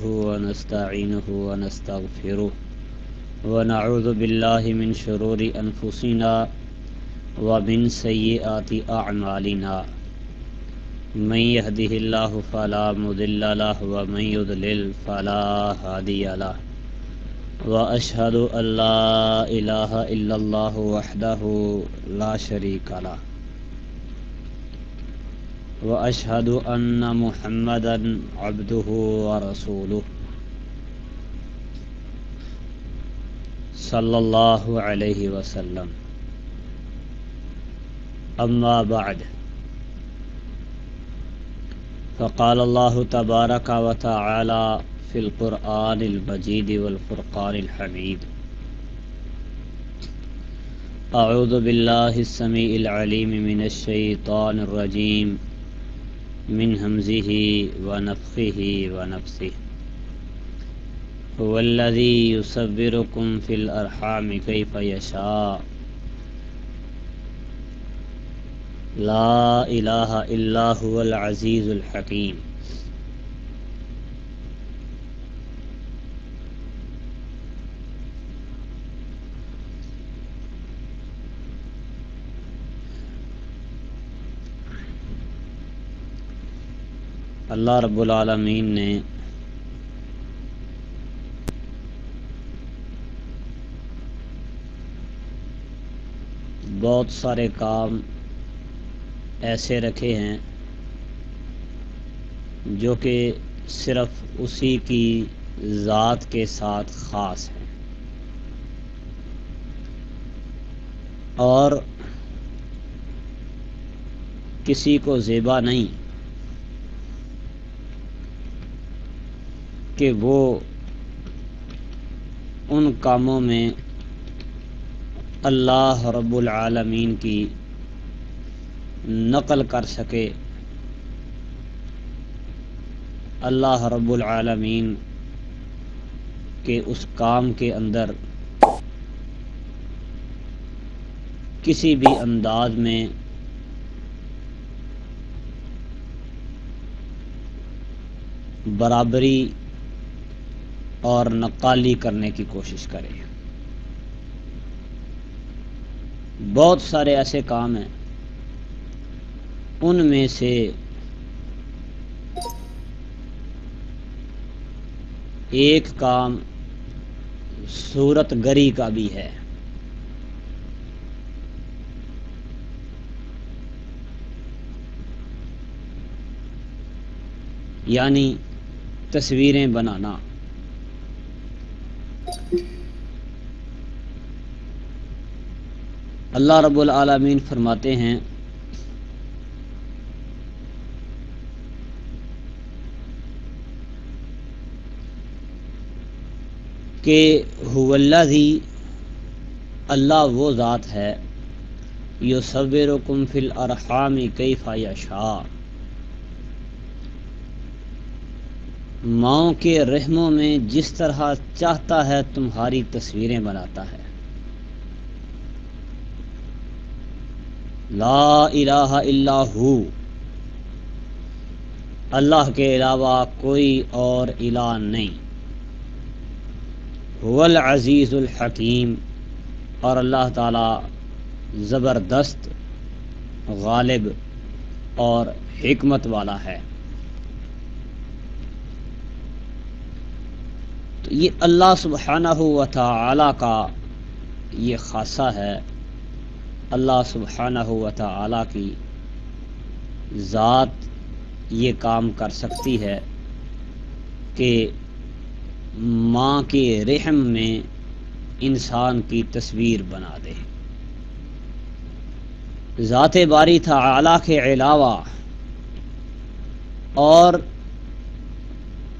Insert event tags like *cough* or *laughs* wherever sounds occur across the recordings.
ونستعينه ونستغفره ونعوذ بالله من شرور أنفسنا ومن سيئات أعمالنا. من يهده الله فلا مضل له ومن يضلل فلا هادي له. وأشهد أن لا إله إلا الله وحده لا شريك له. واشهد ان محمدا عبده ورسوله. صلى الله عليه وسلم. اما بعد. فقال الله تبارك وتعالى في القرآن المجيد والفرقان الحميد. أعوذ بالله السميع العليم من الشيطان الرجيم. من همزه ونفخه ونفسه. هو الذي يصبركم في الأرحام كيف يشاء. لا إله إلا هو العزيز الحكيم. اللہ رب العالمین نے بہت سارے کام ایسے رکھے ہیں جو کہ صرف اسی کی ذات کے ساتھ خاص ہیں۔ اور کسی کو زیبا نہیں کہ وہ ان کاموں میں اللہ رب العالمین کی نقل کر سکے۔ اللہ رب العالمین کے اس کام کے اندر کسی بھی انداز میں برابری اور نقالی کرنے کی کوشش کرے بہت سارے ایسے کام ہیں۔ ان میں سے ایک کام صورت گری کا بھی ہے۔ یعنی تصویریں بنانا۔ اللہ رب العالمین فرماتے ہیں، کہ ہی اللہ وہ ذات ہے یو صبر و کم فل ارحامی کئی فایا شاہ ماؤں کے رحموں میں جس طرح چاہتا ہے تمہاری تصویریں بناتا ہے۔ لا الہ الا ہو۔ اللہ کے علاوہ کوئی اور الہ نہیں۔ العزیز الحکیم۔ اور اللہ تعالی زبردست، غالب اور حکمت والا ہے۔ یہ اللہ سبحانہ و تعالی کا یہ خاصہ ہے۔ اللہ سبحانہ و تعالی کی ذات یہ کام کر سکتی ہے کہ ماں کے رحم میں انسان کی تصویر بنا دے۔ ذات باری تھا کے علاوہ اور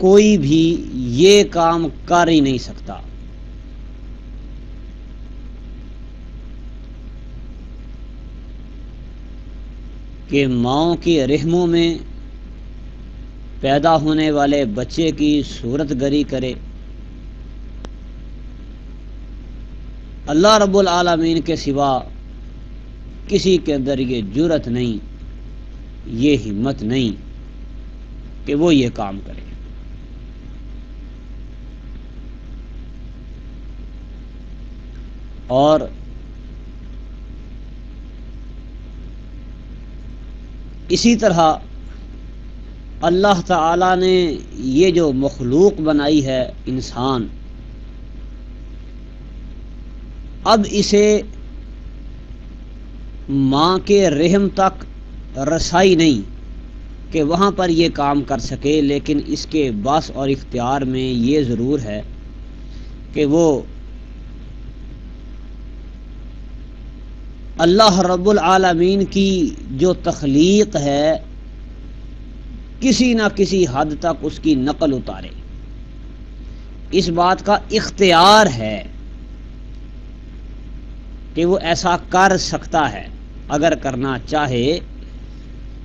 کوئی بھی یہ کام کر ہی نہیں سکتا۔ کہ ماؤں کی رحموں میں پیدا ہونے والے بچے کی صورت گری کرے۔ اللہ رب العالمین کے سوا کسی کے اندر یہ جرت نہیں، یہ ہمت نہیں کہ وہ یہ کام کرے۔ اور اسی طرح اللہ تعالی نے یہ جو مخلوق بنائی ہے انسان، اب اسے ماں کے رحم تک رسائی نہیں کہ وہاں پر یہ کام کر سکے، لیکن اس کے بس اور اختیار میں یہ ضرور ہے کہ وہ اللہ رب العالمین کی جو تخلیق ہے، کسی نہ کسی حد تک اس کی نقل اتارے۔ اس بات کا اختیار ہے کہ وہ ایسا کر سکتا ہے۔ اگر کرنا چاہے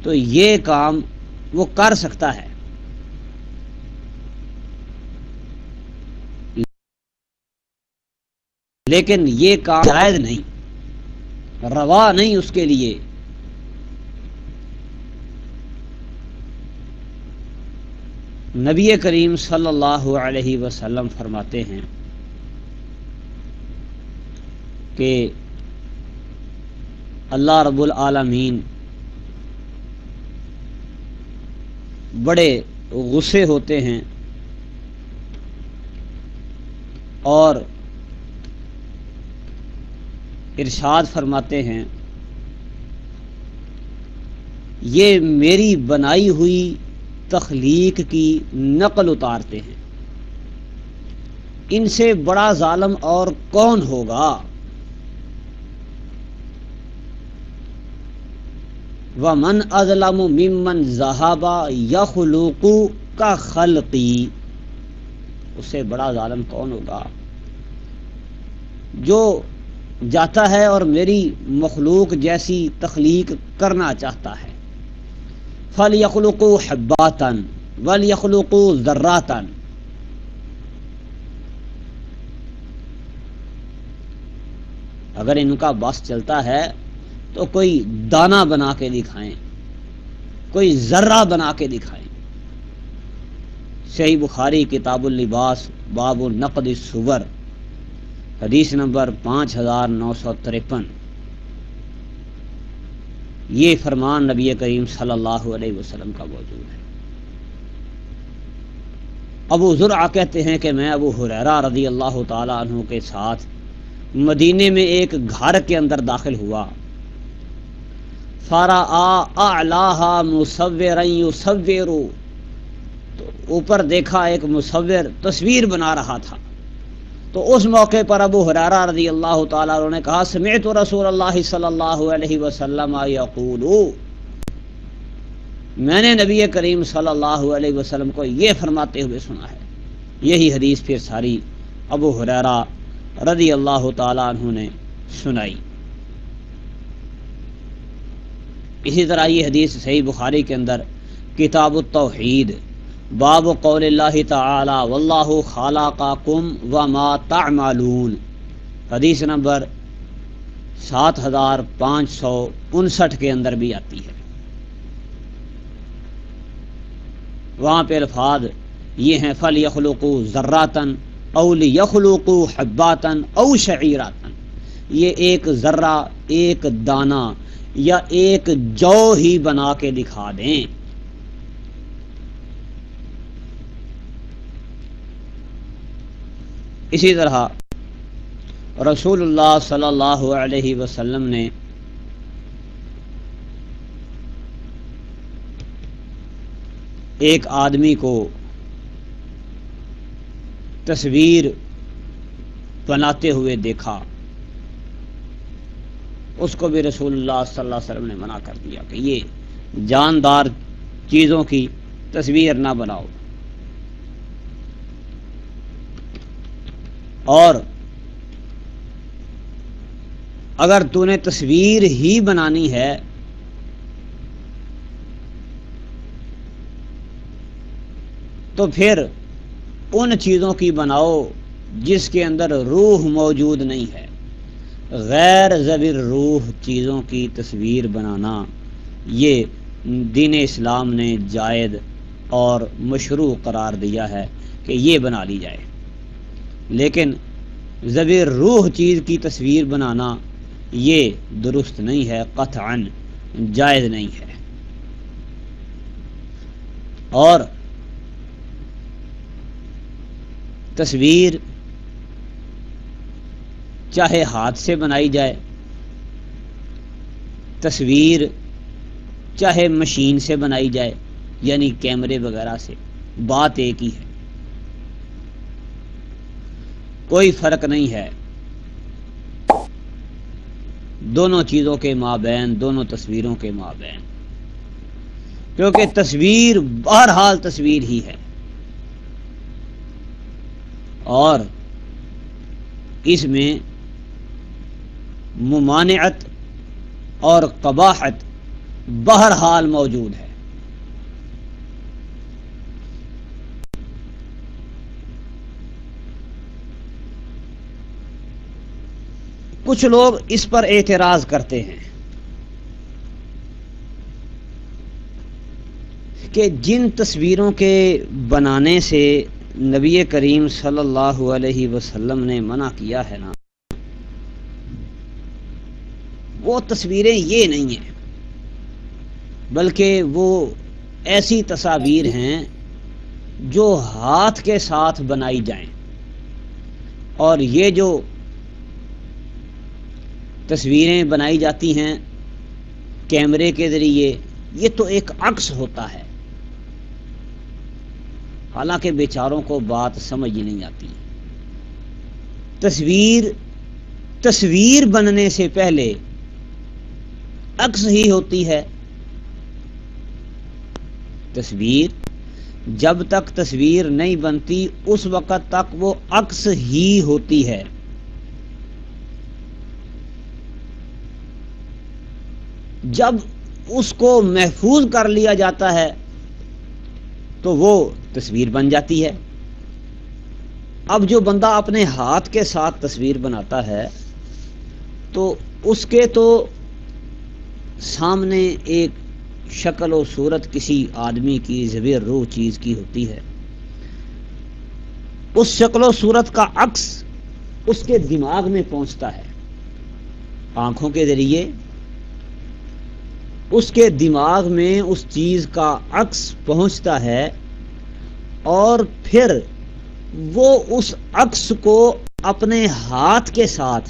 تو یہ کام وہ کر سکتا ہے۔ لیکن یہ کام جائز نہیں۔ روا نہیں اس کے لیے۔ نبی کریم صلی اللہ علیہ وسلم فرماتے ہیں کہ اللہ رب العالمین بڑے غصے ہوتے ہیں اور ارشاد فرماتے ہیں، یہ میری بنائی ہوئی تخلیق کی نقل اتارتے ہیں۔ ان سے بڑا ظالم اور کون ہوگا؟ و من ازلم ممن زہابا یخلوقو کا خلقی اس سے بڑا ظالم کون ہوگا؟ جو جاتا ہے اور میری مخلوق جیسی تخلیق کرنا چاہتا ہے۔ فل یخلوقو حباتن ول یخلوقو ذراتن اگر ان کا بس چلتا ہے تو کوئی دانا بنا کے دکھائیں، کوئی ذرہ بنا کے دکھائیں۔ صحیح بخاری کتاب اللباس باب النقد سور حدیث نمبر پانچ ہزار نو سو ترپن۔ یہ فرمان نبی کریم صلی اللہ علیہ وسلم کا موجود ہے۔ ابو ذرا کہتے ہیں کہ میں ابو حریرہ رضی اللہ تعالیٰ عنہ کے ساتھ مدینے میں ایک گھر کے اندر داخل ہوا۔ فارا آ مصور تو اوپر دیکھا ایک مصور تصویر بنا رہا تھا۔ تو اس موقع پر ابو حرارہ رضی اللہ تعالیٰ نے کہا سمیت رسول اللہ صلی اللہ علیہ وسلم یقول، میں نے نبی کریم صلی اللہ علیہ وسلم کو یہ فرماتے ہوئے سنا ہے۔ یہی حدیث پھر ساری ابو حرارہ رضی اللہ تعالیٰ عنہ نے سنائی۔ اسی طرح یہ حدیث صحیح بخاری کے اندر کتاب التوحید باب قول اللہ تعالی، واللہ خالقاکم وما تعملون۔ حدیث نمبر سات ہزار پانچ سو انسٹھ کے اندر بھی آتی ہے۔ وہاں پہ الفاظ یہ ہیں فل یخلوقو ذراتن اول یخلوقو حباتن او شعیراتن یہ ایک ذرہ، ایک دانہ یا ایک جو ہی بنا کے دکھا دیں۔ اسی طرح رسول اللہ صلی اللہ علیہ وسلم نے ایک آدمی کو تصویر بناتے ہوئے دیکھا۔ اس کو بھی رسول اللہ صلی اللہ علیہ وسلم نے منع کر دیا کہ یہ جاندار چیزوں کی تصویر نہ بناؤ۔ اور اگر تو نے تصویر ہی بنانی ہے، تو پھر ان چیزوں کی بناؤ جس کے اندر روح موجود نہیں ہے۔ غیر زبر روح چیزوں کی تصویر بنانا، یہ دین اسلام نے جائد اور مشروع قرار دیا ہے کہ یہ بنا لی جائے۔ لیکن زبر روح چیز کی تصویر بنانا یہ درست نہیں ہے، قطعا جائز نہیں ہے۔ اور تصویر چاہے ہاتھ سے بنائی جائے، تصویر چاہے مشین سے بنائی جائے یعنی کیمرے وغیرہ سے، بات ایک ہی ہے۔ کوئی فرق نہیں ہے۔ دونوں چیزوں کے مابین، دونوں تصویروں کے مابین۔ کیونکہ تصویر بہرحال تصویر ہی ہے۔ اور اس میں ممانعت اور قباحت بہرحال موجود ہے۔ کچھ لوگ اس پر اعتراض کرتے ہیں کہ جن تصویروں کے بنانے سے نبی کریم صلی اللہ علیہ وسلم نے منع کیا ہے نا، وہ تصویریں یہ نہیں ہیں، بلکہ وہ ایسی تصاویر ہیں جو ہاتھ کے ساتھ بنائی جائیں۔ اور یہ جو تصویریں بنائی جاتی ہیں کیمرے کے ذریعے، یہ تو ایک عکس ہوتا ہے۔ حالانکہ بیچاروں کو بات سمجھ ہی نہیں آتی۔ تصویر تصویر بننے سے پہلے عکس ہی ہوتی ہے۔ تصویر، جب تک تصویر نہیں بنتی، اس وقت تک وہ عکس ہی ہوتی ہے۔ جب اس کو محفوظ کر لیا جاتا ہے، تو وہ تصویر بن جاتی ہے۔ اب جو بندہ اپنے ہاتھ کے ساتھ تصویر بناتا ہے، تو اس کے تو سامنے ایک شکل و صورت کسی آدمی کی زبیر روح چیز کی ہوتی ہے۔ اس شکل و صورت کا عکس اس کے دماغ میں پہنچتا ہے۔ آنکھوں کے ذریعے اس کے دماغ میں اس چیز کا عکس پہنچتا ہے اور پھر وہ اس عکس کو اپنے ہاتھ کے ساتھ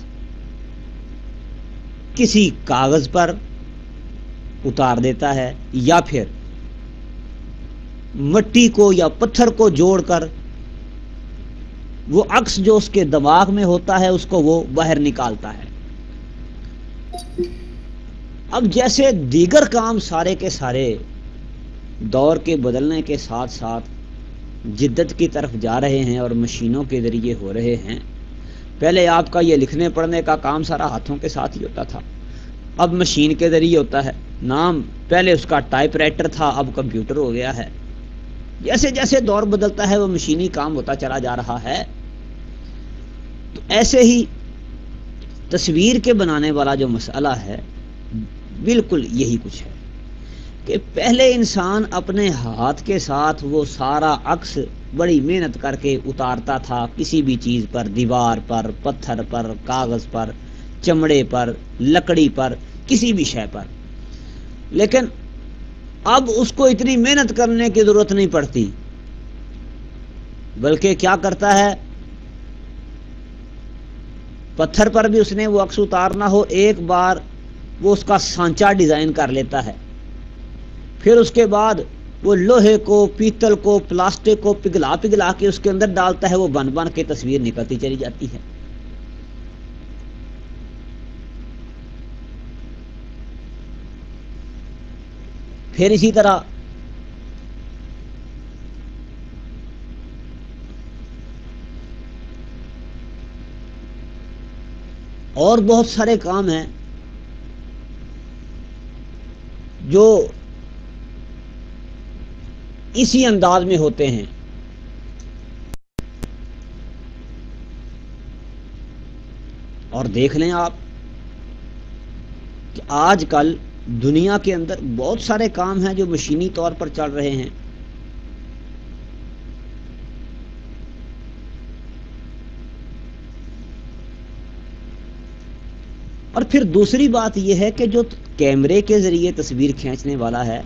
کسی کاغذ پر اتار دیتا ہے یا پھر مٹی کو یا پتھر کو جوڑ کر وہ عکس جو اس کے دماغ میں ہوتا ہے اس کو وہ باہر نکالتا ہے۔ اب جیسے دیگر کام سارے کے سارے دور کے بدلنے کے ساتھ ساتھ جدت کی طرف جا رہے ہیں اور مشینوں کے ذریعے ہو رہے ہیں، پہلے آپ کا یہ لکھنے پڑھنے کا کام سارا ہاتھوں کے ساتھ ہی ہوتا تھا۔ اب مشین کے ذریعے ہوتا ہے۔ نام، پہلے اس کا ٹائپ رائٹر تھا، اب کمپیوٹر ہو گیا ہے۔ جیسے جیسے دور بدلتا ہے، وہ مشینی کام ہوتا چلا جا رہا ہے۔ تو ایسے ہی تصویر کے بنانے والا جو مسئلہ ہے بالکل یہی کچھ ہے کہ پہلے انسان اپنے ہاتھ کے ساتھ وہ سارا عکس بڑی محنت کر کے اتارتا تھا، کسی بھی چیز پر، دیوار پر، پتھر پر، کاغذ پر، چمڑے پر، لکڑی پر، کسی بھی شے پر۔ لیکن اب اس کو اتنی محنت کرنے کی ضرورت نہیں پڑتی۔ بلکہ کیا کرتا ہے؟ پتھر پر بھی اس نے وہ عکس اتارنا ہو، ایک بار وہ اس کا سانچا ڈیزائن کر لیتا ہے۔ پھر اس کے بعد وہ لوہے کو، پیتل کو، پلاسٹک کو پگھلا پگھلا کے اس کے اندر ڈالتا ہے، وہ بن بن کے تصویر نکلتی چلی جاتی ہے۔ پھر اسی طرح اور بہت سارے کام ہیں۔ جو اسی انداز میں ہوتے ہیں۔ اور دیکھ لیں آپ کہ آج کل دنیا کے اندر بہت سارے کام ہیں جو مشینی طور پر چل رہے ہیں۔ اور پھر دوسری بات یہ ہے کہ جو کیمرے کے ذریعے تصویر کھینچنے والا ہے،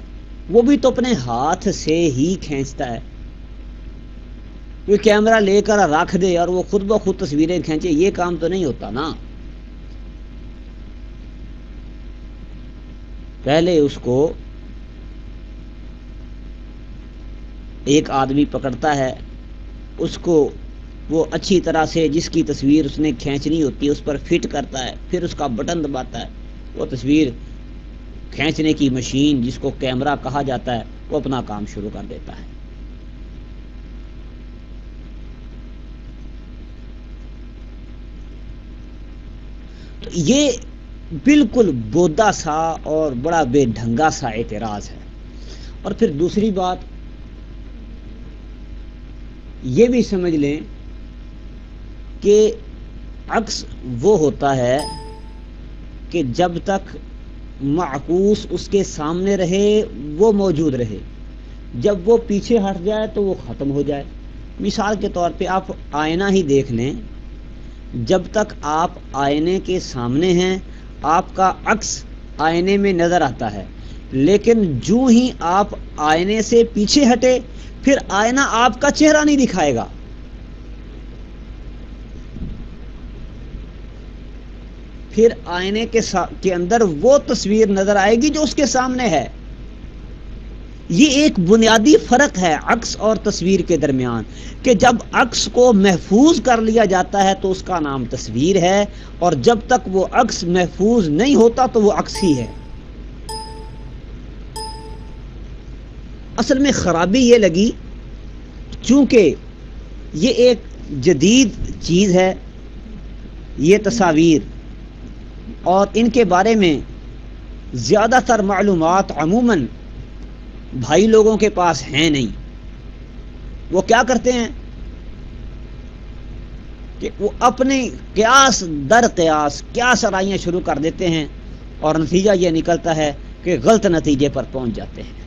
وہ بھی تو اپنے ہاتھ سے ہی کھینچتا ہے۔ کوئی کیمرہ لے کر رکھ دے اور وہ خود بخود تصویریں کھینچے، یہ کام تو نہیں ہوتا نا۔ پہلے اس کو ایک آدمی پکڑتا ہے، اس کو وہ اچھی طرح سے جس کی تصویر اس نے کھینچنی ہوتی ہے، اس پر فٹ کرتا ہے، پھر اس کا بٹن دباتا ہے۔ وہ تصویر کھینچنے کی مشین جس کو کیمرہ کہا جاتا ہے، وہ اپنا کام شروع کر دیتا ہے۔ تو یہ بالکل بودا سا اور بڑا بے ڈھنگا سا اعتراض ہے۔ اور پھر دوسری بات، یہ بھی سمجھ لیں کہ عکس وہ ہوتا ہے کہ جب تک معکوس اس کے سامنے رہے، وہ موجود رہے۔ جب وہ پیچھے ہٹ جائے تو وہ ختم ہو جائے۔ مثال کے طور پہ آپ آئینہ ہی دیکھ لیں۔ جب تک آپ آئینے کے سامنے ہیں، آپ کا عکس آئینے میں نظر آتا ہے۔ لیکن جو ہی آپ آئینے سے پیچھے ہٹے، پھر آئینہ آپ کا چہرہ نہیں دکھائے گا۔ پھر آئینے کے کے اندر وہ تصویر نظر آئے گی جو اس کے سامنے ہے۔ یہ ایک بنیادی فرق ہے عکس اور تصویر کے درمیان کہ جب عکس کو محفوظ کر لیا جاتا ہے تو اس کا نام تصویر ہے اور جب تک وہ عکس محفوظ نہیں ہوتا تو وہ عکس ہی ہے۔ اصل میں خرابی یہ لگی چونکہ یہ ایک جدید چیز ہے، یہ تصاویر۔ اور ان کے بارے میں زیادہ تر معلومات عموماً بھائی لوگوں کے پاس ہیں نہیں۔ وہ کیا کرتے ہیں؟ کہ وہ اپنے قیاس در قیاس کیا سرائیاں شروع کر دیتے ہیں اور نتیجہ یہ نکلتا ہے کہ غلط نتیجے پر پہنچ جاتے ہیں۔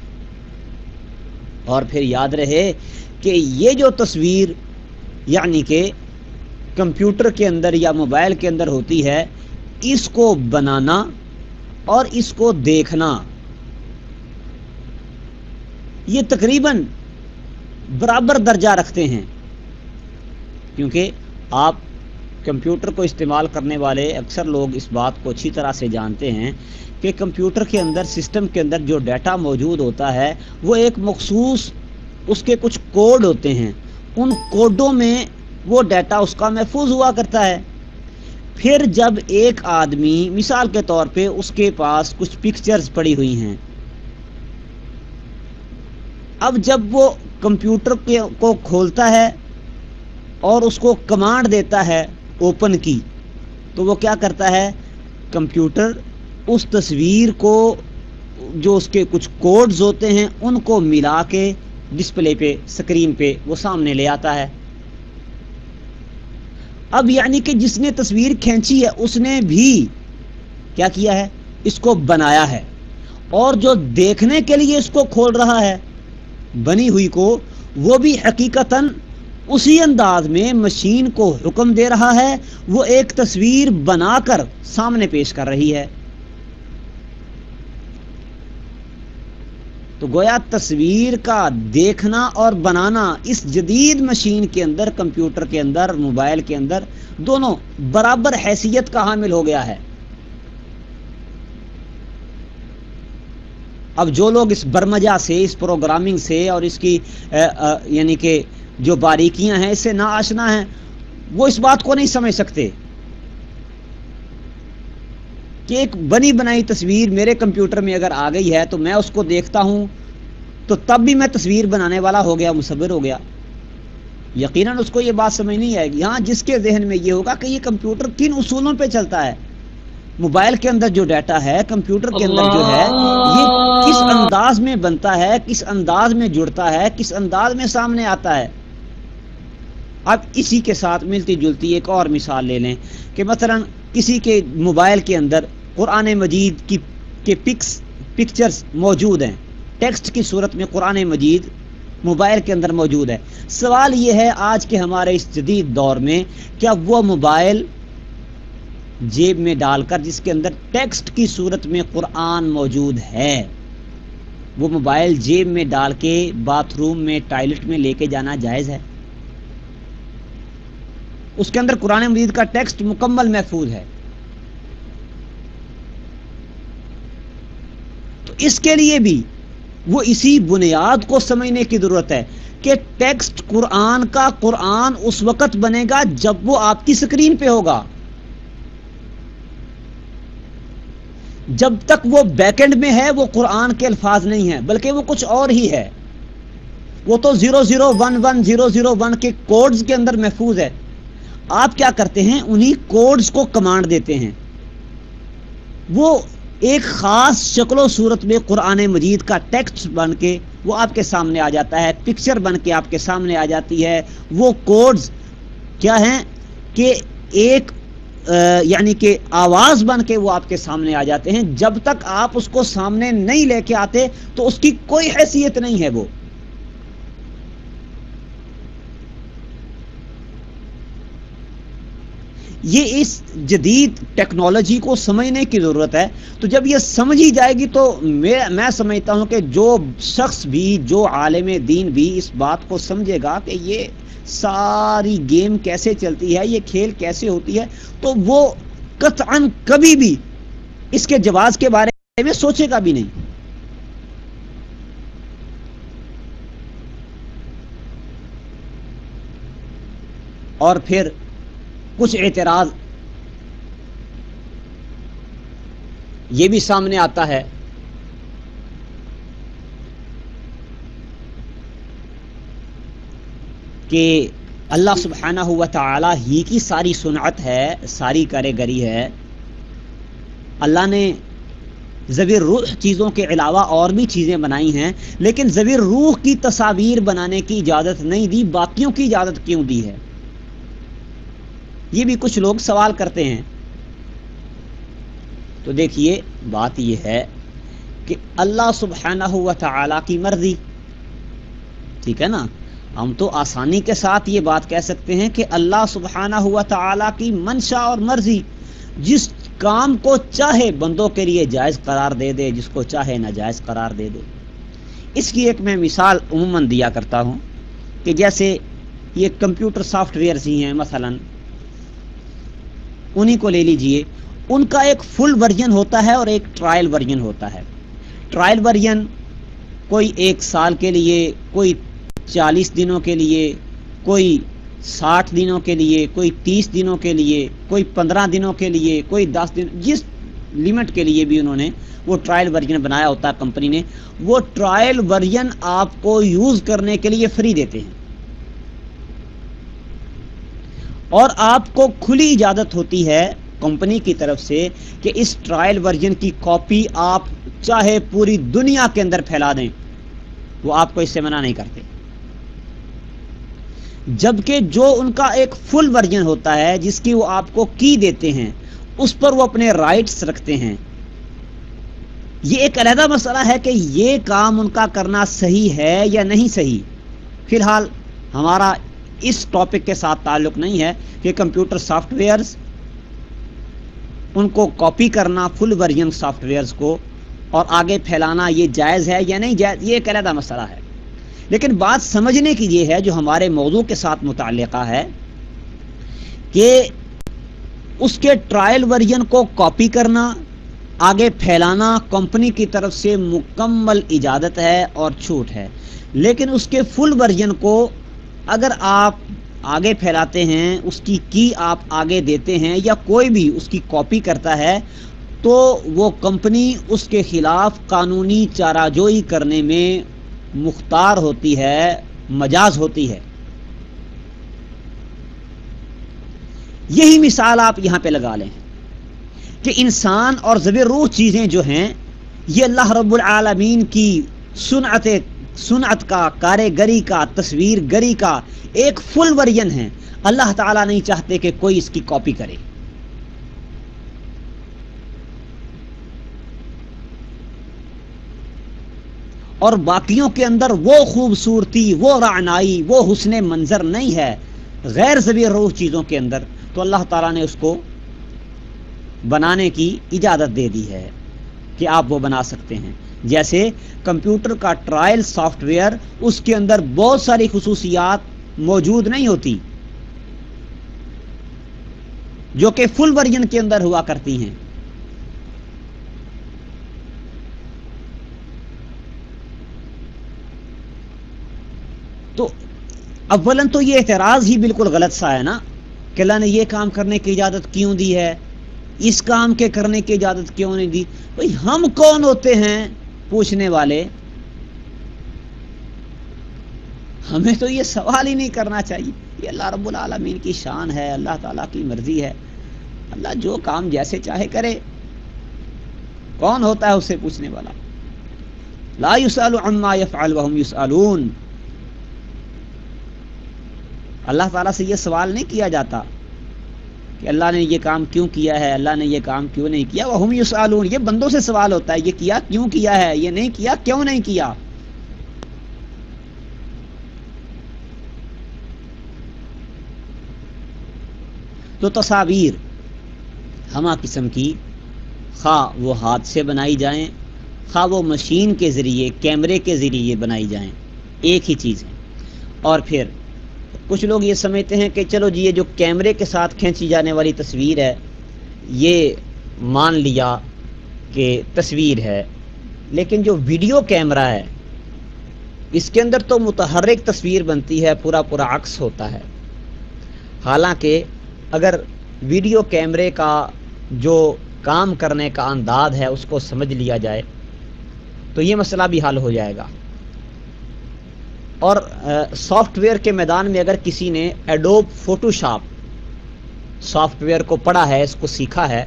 اور پھر یاد رہے کہ یہ جو تصویر یعنی کہ کمپیوٹر کے اندر یا موبائل کے اندر ہوتی ہے اس کو بنانا اور اس کو دیکھنا۔ یہ تقریباً برابر درجہ رکھتے ہیں، کیونکہ آپ کمپیوٹر کو استعمال کرنے والے اکثر لوگ اس بات کو اچھی طرح سے جانتے ہیں کہ کمپیوٹر کے اندر، سسٹم کے اندر جو ڈیٹا موجود ہوتا ہے، وہ ایک مخصوص اس کے کچھ کوڈ ہوتے ہیں۔ ان کوڈوں میں وہ ڈیٹا اس کا محفوظ ہوا کرتا ہے۔ پھر جب ایک آدمی، مثال کے طور پہ اس کے پاس کچھ پکچرز پڑی ہوئی ہیں۔ اب جب وہ کمپیوٹر کو کھولتا ہے اور اس کو کمانڈ دیتا ہے اوپن کی تو وہ کیا کرتا ہے؟ کمپیوٹر اس تصویر کو جو اس کے کچھ کوڈز ہوتے ہیں، ان کو ملا کے ڈسپلے پہ سکرین پہ وہ سامنے لے آتا ہے۔ اب یعنی کہ جس نے تصویر کھینچی ہے، اس نے بھی کیا کیا ہے؟ اس کو بنایا ہے۔ اور جو دیکھنے کے لیے اس کو کھول رہا ہے، بنی ہوئی کو، وہ بھی حقیقت اسی انداز میں مشین کو حکم دے رہا ہے، وہ ایک تصویر بنا کر سامنے پیش کر رہی ہے۔ تو گویا تصویر کا دیکھنا اور بنانا اس جدید مشین کے اندر، کمپیوٹر کے اندر، موبائل کے اندر دونوں برابر حیثیت کا حامل ہو گیا ہے۔ اب جو لوگ اس برمجا سے، اس پروگرامنگ سے اور اس کی یعنی کہ جو باریکیاں ہیں، اس سے نہ آشنا ہیں، وہ اس بات کو نہیں سمجھ سکتے۔ کہ ایک بنی بنائی تصویر میرے کمپیوٹر میں اگر آ گئی ہے تو میں اس کو دیکھتا ہوں تو تب بھی میں تصویر بنانے والا ہو گیا مصور ہو گیا۔ یقیناً اس کو یہ بات سمجھ نہیں آئے گی۔ ہاں جس کے ذہن میں یہ ہوگا کہ یہ کمپیوٹر کن اصولوں پہ چلتا ہے؟ موبائل کے اندر جو ڈیٹا ہے کمپیوٹر کے اندر جو ہے یہ کس انداز میں بنتا ہے کس انداز میں جڑتا ہے کس انداز میں سامنے آتا ہے؟ اب اسی کے ساتھ ملتی جلتی ایک اور مثال لے لیں کہ مثلا کسی کے موبائل کے اندر قرآن مجید کی کے پکس پکچرز موجود ہیں۔ ٹیکسٹ کی صورت میں قرآن مجید موبائل کے اندر موجود ہے۔ سوال یہ ہے آج کے ہمارے اس جدید دور میں کیا وہ موبائل جیب میں ڈال کر جس کے اندر ٹیکسٹ کی صورت میں قرآن موجود ہے، وہ موبائل جیب میں ڈال کے باتھ روم میں، ٹائلٹ میں لے کے جانا جائز ہے؟ اس کے اندر قرآن مجید کا ٹیکسٹ مکمل محفوظ ہے۔ تو اس کے لیے بھی وہ اسی بنیاد کو سمجھنے کی ضرورت ہے کہ ٹیکسٹ قرآن کا قرآن اس وقت بنے گا جب وہ آپ کی سکرین پہ ہوگا۔ جب تک وہ بیکنڈ میں ہے، وہ قرآن کے الفاظ نہیں ہیں، بلکہ وہ کچھ اور ہی ہے۔ وہ تو zero zero one one zero zero one کے کوڈز کے اندر محفوظ ہے۔ آپ کیا کرتے ہیں؟ انہی کوڈز کو کمانڈ دیتے ہیں۔ وہ ایک خاص شکل و صورت میں قرآن مجید کا ٹیکسٹ بن کے وہ آپ کے سامنے آ جاتا ہے پکچر بن کے آپ کے سامنے آ جاتی ہے۔ وہ کوڈز کیا ہیں؟ کہ ایک یعنی کہ آواز بن کے وہ آپ کے سامنے آ جاتے ہیں۔ جب تک آپ اس کو سامنے نہیں لے کے آتے تو اس کی کوئی حیثیت نہیں ہے وہ۔ یہ اس جدید ٹیکنالوجی کو سمجھنے کی ضرورت ہے۔ تو جب یہ سمجھی جائے گی تو میں سمجھتا ہوں کہ جو شخص بھی، جو عالم دین بھی اس بات کو سمجھے گا کہ یہ ساری گیم کیسے چلتی ہے، یہ کھیل کیسے ہوتی ہے، تو وہ قطعا کبھی بھی اس کے جواز کے بارے میں سوچے گا بھی نہیں۔ اور پھر کچھ اعتراض۔ یہ بھی سامنے آتا ہے۔ کہ اللہ سبحانہ ہوا تعالی ہی کی ساری سنعت ہے، ساری کرے گری ہے۔ اللہ نے زبیر روح چیزوں کے علاوہ اور بھی چیزیں بنائی ہیں، لیکن زبیر روح کی تصاویر بنانے کی اجازت نہیں دی، باقیوں کی اجازت کیوں دی ہے؟ یہ بھی کچھ لوگ سوال کرتے ہیں۔ تو دیکھیے، بات یہ ہے کہ اللہ سبحانہ ہوا تعالی کی مرضی۔ ٹھیک ہے نا؟ ہم تو آسانی کے ساتھ یہ بات کہہ سکتے ہیں کہ اللہ سبحانہ ہوا تعالی کی منشا اور مرضی، جس کام کو چاہے بندوں کے لیے جائز قرار دے دے، جس کو چاہے ناجائز قرار دے دے۔ اس کی ایک میں مثال عموماً دیا کرتا ہوں کہ جیسے یہ کمپیوٹر سافٹ ویئرز ہی ہیں، مثلاً انہی کو لے لیجیے۔ ان کا ایک فل ورژن ہوتا ہے اور ایک ٹرائل ورژن ہوتا ہے۔ ٹرائل ورژن کوئی ایک سال کے لیے، کوئی چالیس دنوں کے لیے، کوئی ساٹھ دنوں کے لیے، کوئی تیس دنوں کے لیے، کوئی پندرہ دنوں کے لیے، کوئی دس دن، جس لمٹ کے لیے بھی انہوں نے وہ ٹرائل ورژن بنایا ہوتا ہے کمپنی نے، وہ ٹرائل ورژن آپ کو یوز کرنے کے لیے فری دیتے ہیں۔ اور آپ کو کھلی اجازت ہوتی ہے کمپنی کی طرف سے کہ اس ٹرائل ورژن کی کاپی آپ چاہے پوری دنیا کے اندر پھیلا دیں۔ وہ آپ کو اس سے منع نہیں کرتے۔ جبکہ جو ان کا ایک فل ورژن ہوتا ہے جس کی وہ آپ کو کی دیتے ہیں، اس پر وہ اپنے رائٹس رکھتے ہیں۔ یہ ایک علیحدہ مسئلہ ہے کہ یہ کام ان کا کرنا صحیح ہے یا نہیں صحیح۔ فی الحال ہمارا اس ٹاپک کے ساتھ تعلق نہیں ہے کہ کمپیوٹر سافٹ ویئرز ان کو کاپی کرنا فل ورژن سافٹ ویئرز کو اور آگے پھیلانا یہ جائز ہے یا نہیں جائز، یہ ایک علیحدہ مسئلہ ہے۔ لیکن بات سمجھنے کی یہ ہے جو ہمارے موضوع کے ساتھ متعلقہ ہے کہ اس کے ٹرائل ورژن کو کاپی کرنا، آگے پھیلانا کمپنی کی طرف سے مکمل اجازت ہے اور چھوٹ ہے۔ لیکن اس کے فل ورژن کو اگر آپ آگے پھیلاتے ہیں، اس کی کی آپ آگے دیتے ہیں یا کوئی بھی اس کی کاپی کرتا ہے، تو وہ کمپنی اس کے خلاف قانونی چارہ جوئی کرنے میں مختار ہوتی ہے، مجاز ہوتی ہے۔ یہی مثال آپ یہاں پہ لگا لیں کہ انسان اور زبر روح چیزیں جو ہیں، یہ اللہ رب العالمین کی سنعت سنعت کا کارگری کا، تصویر گری کا ایک فل ورژن ہے۔ اللہ تعالیٰ نہیں چاہتے کہ کوئی اس کی کاپی کرے۔ اور باقیوں کے اندر وہ خوبصورتی، وہ رعنائی، وہ حسن منظر نہیں ہے۔ غیر زبی روح چیزوں کے اندر۔ تو اللہ تعالیٰ نے اس کو بنانے کی اجازت دے دی ہے کہ آپ وہ بنا سکتے ہیں۔ جیسے کمپیوٹر کا ٹرائل سافٹ ویئر، اس کے اندر بہت ساری خصوصیات موجود نہیں ہوتی، جو کہ فل ورژن کے اندر ہوا کرتی ہیں۔ تو اولن تو یہ اعتراض ہی بالکل غلط سا ہے نا کہ اللہ نے یہ کام کرنے کی اجازت کیوں دی ہے؟ اس کام کے کرنے کی اجازت کیوں نہیں دی؟ بھائی ہم کون ہوتے ہیں پوچھنے والے، ہمیں تو یہ سوال ہی نہیں کرنا چاہیے۔ یہ اللہ رب العالمین کی شان ہے، اللہ تعالیٰ کی مرضی ہے۔ اللہ جو کام جیسے چاہے کرے۔ کون ہوتا ہے اس سے پوچھنے والا؟ لا يسأل عما يفعل وهم يسألون اللہ تعالیٰ سے یہ سوال نہیں کیا جاتا۔ کہ اللہ نے یہ کام کیوں کیا ہے؟ اللہ نے یہ کام کیوں نہیں کیا؟ وہ ہم یسعلون یہ بندوں سے سوال ہوتا ہے، یہ کیا کیوں کیا ہے؟ یہ نہیں کیا، کیوں نہیں کیا؟ تو تصاویر، ہما قسم کی، خواہ وہ ہاتھ سے بنائی جائیں، خواہ وہ مشین کے ذریعے، کیمرے کے ذریعے بنائی جائیں، ایک ہی چیز ہے۔ اور پھر کچھ لوگ یہ سمجھتے ہیں کہ چلو جی یہ جو کیمرے کے ساتھ کھینچی جانے والی تصویر ہے، یہ مان لیا کہ تصویر ہے، لیکن جو ویڈیو کیمرہ ہے، اس کے اندر تو متحرک تصویر بنتی ہے، پورا پورا عکس ہوتا ہے۔ حالانکہ اگر ویڈیو کیمرے کا جو کام کرنے کا انداز ہے، اس کو سمجھ لیا جائے، تو یہ مسئلہ بھی حل ہو جائے گا۔ اور سافٹ ویئر کے میدان میں اگر کسی نے Adobe Photoshop software کو پڑھا ہے، اس کو سیکھا ہے،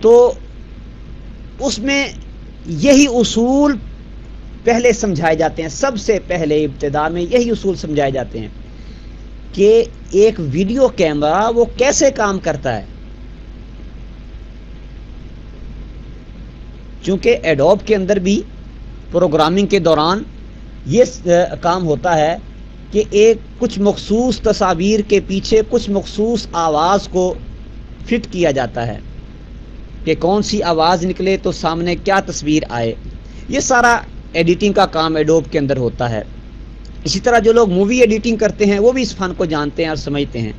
تو اس میں یہی اصول پہلے سمجھائے جاتے ہیں۔ سب سے پہلے ابتدا میں یہی اصول سمجھائے جاتے ہیں کہ ایک ویڈیو کیمرہ وہ کیسے کام کرتا ہے۔ چونکہ ایڈوب کے اندر بھی پروگرامنگ کے دوران یہ کام ہوتا ہے کہ ایک کچھ مخصوص تصاویر کے پیچھے کچھ مخصوص آواز کو فٹ کیا جاتا ہے کہ کون سی آواز نکلے تو سامنے کیا تصویر آئے۔ یہ سارا ایڈیٹنگ کا کام ایڈوب کے اندر ہوتا ہے۔ اسی طرح جو لوگ مووی ایڈیٹنگ کرتے ہیں، وہ بھی اس فن کو جانتے ہیں اور سمجھتے ہیں۔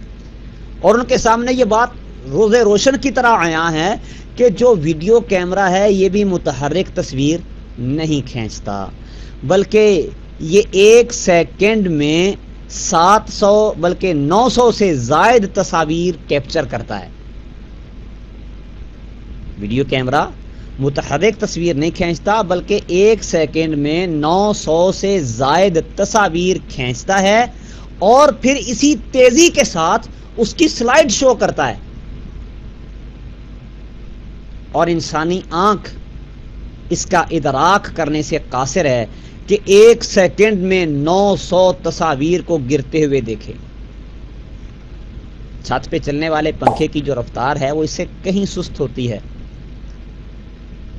اور ان کے سامنے یہ بات روز روشن کی طرح آیا ہے کہ جو ویڈیو کیمرہ ہے، یہ بھی متحرک تصویر نہیں کھینچتا۔ بلکہ یہ ایک سیکنڈ میں سات سو بلکہ نو سو سے زائد تصاویر کیپچر کرتا ہے۔ ویڈیو کیمرہ متحرک تصویر نہیں کھینچتا، بلکہ ایک سیکنڈ میں نو سو سے زائد تصاویر کھینچتا ہے اور پھر اسی تیزی کے ساتھ اس کی سلائڈ شو کرتا ہے۔ اور انسانی آنکھ اس کا ادراک کرنے سے قاصر ہے۔ کہ ایک سیکنڈ میں نو سو تصاویر کو گرتے ہوئے دیکھے۔ چھت پہ چلنے والے پنکھے کی جو رفتار ہے، وہ اس سے کہیں سست ہوتی ہے۔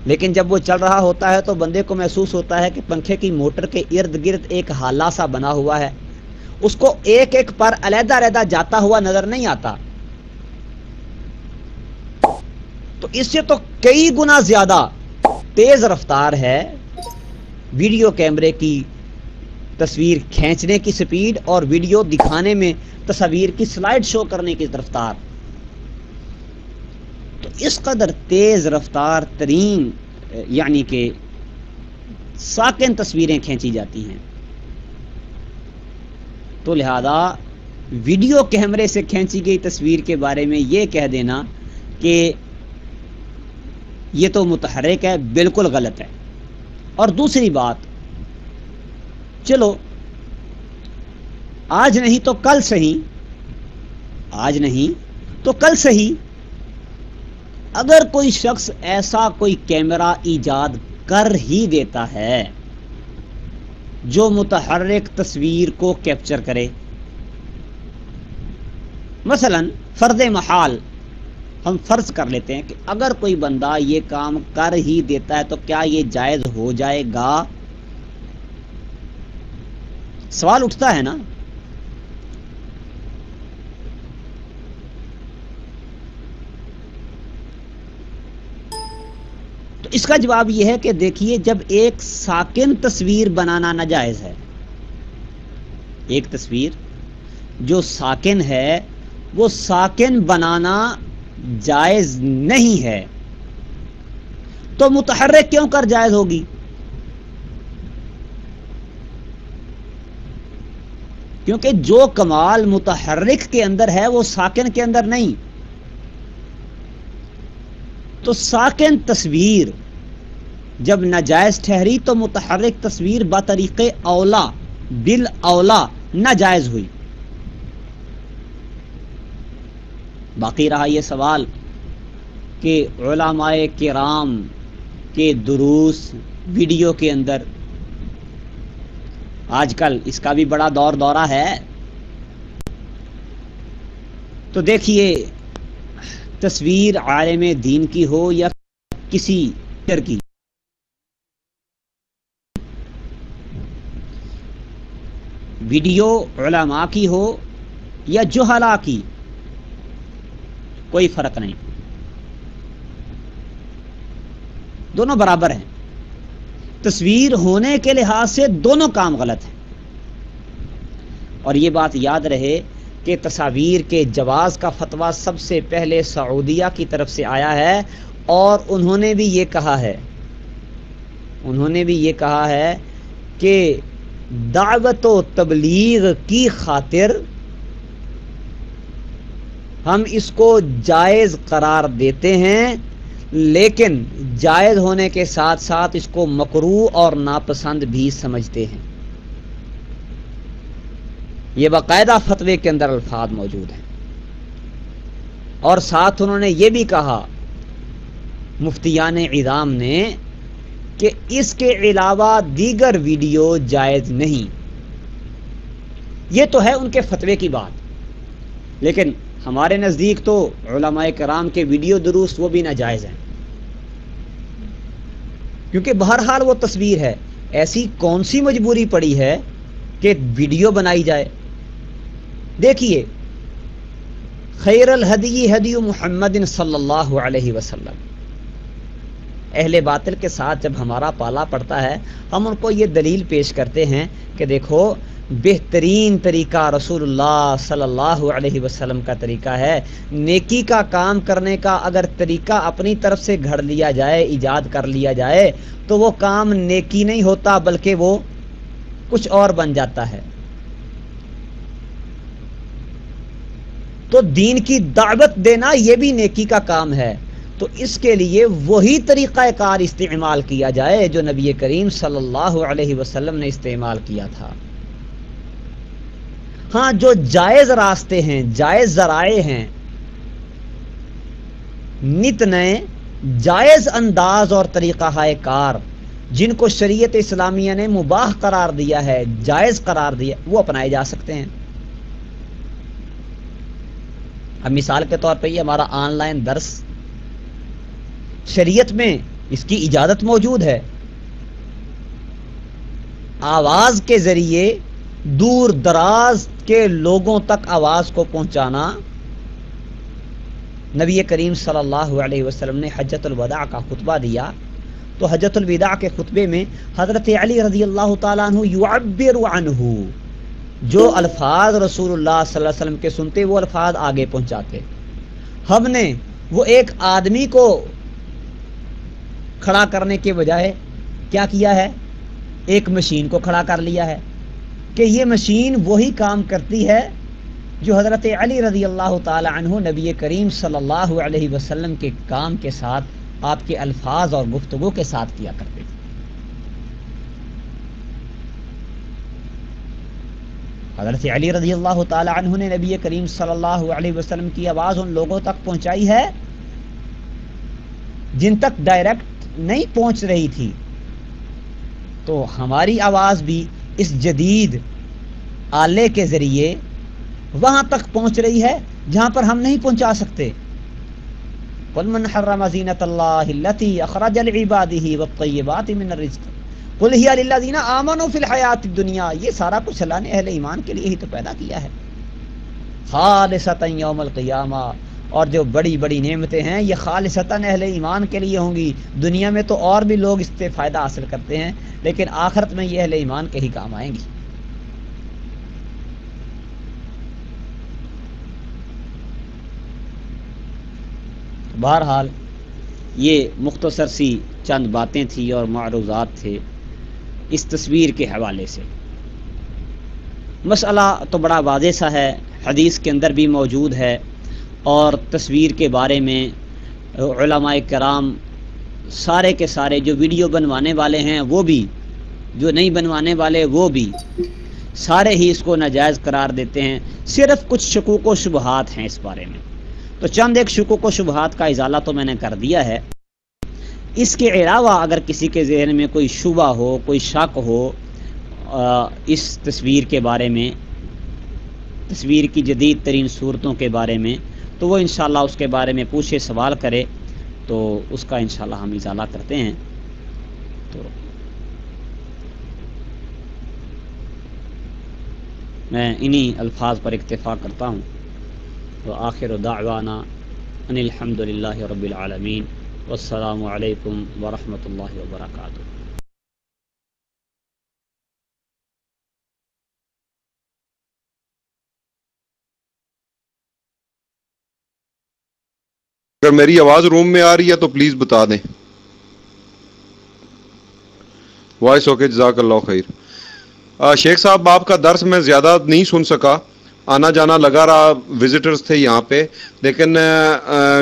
لیکن جب وہ چل رہا ہوتا ہے تو بندے کو محسوس ہوتا ہے کہ پنکھے کی موٹر کے ارد گرد ایک حالہ سا بنا ہوا ہے۔ اس کو ایک ایک پر علیحدہ علیحدہ جاتا ہوا نظر نہیں آتا۔ تو اس سے تو کئی گنا زیادہ تیز رفتار ہے۔ ویڈیو کیمرے کی تصویر کھینچنے کی سپیڈ اور ویڈیو دکھانے میں تصویر کی سلائڈ شو کرنے کی رفتار۔ تو اس قدر تیز رفتار ترین یعنی کہ ساکن تصویریں کھینچی جاتی ہیں۔ تو لہذا ویڈیو کیمرے سے کھینچی گئی تصویر کے بارے میں یہ کہہ دینا کہ یہ تو متحرک ہے، بالکل غلط ہے۔ اور دوسری بات، چلو، آج نہیں تو کل صحیح، آج نہیں تو کل صحیح۔ اگر کوئی شخص ایسا کوئی کیمرہ ایجاد کر ہی دیتا ہے جو متحرک تصویر کو کیپچر کرے، مثلا فرد محال ہم فرض کر لیتے ہیں کہ اگر کوئی بندہ یہ کام کر ہی دیتا ہے تو کیا یہ جائز ہو جائے گا؟ سوال اٹھتا ہے نا؟ تو اس کا جواب یہ ہے کہ دیکھیے جب ایک ساکن تصویر بنانا ناجائز ہے، ایک تصویر جو ساکن ہے، وہ ساکن بنانا جائز نہیں ہے۔ تو متحرک کیوں کر جائز ہوگی؟ کیونکہ جو کمال متحرک کے اندر ہے، وہ ساکن کے اندر نہیں۔ تو ساکن تصویر جب ناجائز ٹھہری، تو متحرک تصویر بطریق اولا بل اولا ناجائز ہوئی۔ باقی رہا یہ سوال کہ علماء کرام کے دروس ویڈیو کے اندر آج کل اس کا بھی بڑا دور دورہ ہے۔ تو دیکھیے، تصویر عالم دین کی ہو یا کسی کی۔ ویڈیو علماء کی ہو یا جوہلا کی۔ کوئی فرق نہیں۔ دونوں برابر ہیں۔ تصویر ہونے کے لحاظ سے دونوں کام غلط ہیں۔ اور یہ بات یاد رہے کہ تصاویر کے جواز کا فتویٰ سب سے پہلے سعودیہ کی طرف سے آیا ہے اور انہوں نے بھی یہ کہا ہے۔ انہوں نے بھی یہ کہا ہے کہ دعوت و تبلیغ کی خاطر ہم اس کو جائز قرار دیتے ہیں، لیکن جائز ہونے کے ساتھ ساتھ اس کو مکرو اور ناپسند بھی سمجھتے ہیں۔ یہ باقاعدہ فتوے کے اندر الفاظ موجود ہیں۔ اور ساتھ انہوں نے یہ بھی کہا، مفتیان اعظام نے، کہ اس کے علاوہ دیگر ویڈیو جائز نہیں۔ یہ تو ہے ان کے فتوے کی بات، لیکن ہمارے نزدیک تو علماء کرام کے ویڈیو درست وہ بھی ناجائز ہیں۔ کیونکہ بہرحال وہ تصویر ہے۔ ایسی کون سی مجبوری پڑی ہے کہ ویڈیو بنائی جائے؟ دیکھیے، خیر الحدی حدی محمد صلی اللہ علیہ وسلم۔ اہل باطل کے ساتھ جب ہمارا پالا پڑتا ہے، ہم ان کو یہ دلیل پیش کرتے ہیں کہ دیکھو بہترین طریقہ رسول اللہ صلی اللہ علیہ وسلم کا طریقہ ہے۔ نیکی کا کام کرنے کا اگر طریقہ اپنی طرف سے گھڑ لیا جائے، ایجاد کر لیا جائے، تو وہ کام نیکی نہیں ہوتا، بلکہ وہ کچھ اور بن جاتا ہے۔ تو دین کی دعوت دینا یہ بھی نیکی کا کام ہے۔ تو اس کے لیے وہی طریقہ کار استعمال کیا جائے جو نبی کریم صلی اللہ علیہ وسلم نے استعمال کیا تھا۔ ہاں جو جائز راستے ہیں، جائز ذرائع ہیں، نت نئے، جائز انداز اور طریقہ ہائے کار، جن کو شریعت اسلامیہ نے مباح قرار دیا ہے، جائز قرار دیا، وہ اپنائے جا سکتے ہیں۔ اب مثال کے طور پہ یہ ہمارا آن لائن درس، شریعت میں اس کی اجازت موجود ہے۔ آواز کے ذریعے دور دراز کے لوگوں تک آواز کو پہنچانا نبی کریم صلی اللہ علیہ وسلم نے حجت الوداع کا خطبہ دیا۔ تو حجت الوداع کے خطبے میں حضرت علی رضی اللہ تعالیٰ عنہ یعبر عنہ، جو الفاظ رسول اللہ صلی اللہ علیہ وسلم کے سنتے، وہ الفاظ آگے پہنچاتے۔ ہم نے وہ ایک آدمی کو کھڑا کرنے کے بجائے کیا کیا ہے؟ ایک مشین کو کھڑا کر لیا ہے۔ کہ یہ مشین وہی کام کرتی ہے جو حضرت علی رضی اللہ تعالی عنہ نبی کریم صلی اللہ علیہ وسلم کے کام کے ساتھ آپ کے الفاظ اور گفتگو کے ساتھ کیا کرتے تھے۔ حضرت علی رضی اللہ تعالی عنہ نے نبی کریم صلی اللہ علیہ وسلم کی آواز ان لوگوں تک پہنچائی ہے جن تک ڈائریکٹ نہیں پہنچ رہی تھی۔ تو ہماری آواز بھی اس جدید آلے کے ذریعے وہاں تک پہنچ رہی ہے جہاں پر ہم نہیں پہنچا سکتے۔ قل من حرم زینت اللہ التي اخرج لعباده والطيبات من الرزق قل هي للذین آمنوا فی الحیات الدنیا یہ سارا کچھ اللہ نے اہل ایمان کے لیے ہی تو پیدا کیا ہے۔ خالصتا یوم القیامہ اور جو بڑی بڑی نعمتیں ہیں، یہ خالصتاً اہل ایمان کے لیے ہوں گی۔ دنیا میں تو اور بھی لوگ اس سے فائدہ حاصل کرتے ہیں، لیکن آخرت میں یہ اہل ایمان کے ہی کام آئیں گی۔ بہرحال، یہ مختصر سی چند باتیں تھیں اور معروضات تھے اس تصویر کے حوالے سے۔ مسئلہ تو بڑا واضح سا ہے، حدیث کے اندر بھی موجود ہے۔ اور تصویر کے بارے میں علماء کرام سارے کے سارے جو ویڈیو بنوانے والے ہیں وہ بھی، جو نہیں بنوانے والے وہ بھی سارے ہی اس کو ناجائز قرار دیتے ہیں۔ صرف کچھ شکوک و شبہات ہیں اس بارے میں۔ تو چند ایک شکوک و شبہات کا ازالہ تو میں نے کر دیا ہے۔ اس کے علاوہ اگر کسی کے ذہن میں کوئی شبہ ہو، کوئی شک ہو اس تصویر کے بارے میں، تصویر کی جدید ترین صورتوں کے بارے میں تو وہ انشاءاللہ اس کے بارے میں پوچھے، سوال کرے، تو اس کا انشاءاللہ ہم ازالہ کرتے ہیں۔ تو میں انہی الفاظ پر اکتفا کرتا ہوں۔ تو آخر دعوانا ان الحمد للہ رب العالمین۔ والسلام علیکم ورحمۃ اللہ وبرکاتہ۔ اگر میری آواز روم میں آ رہی ہے تو پلیز بتا دیں۔ وائس اوکے، جزاک اللہ خیر۔ شیخ صاحب، آپ کا درس میں زیادہ نہیں سن سکا۔ آنا جانا لگا رہا وزٹرز تھے یہاں پہ۔ لیکن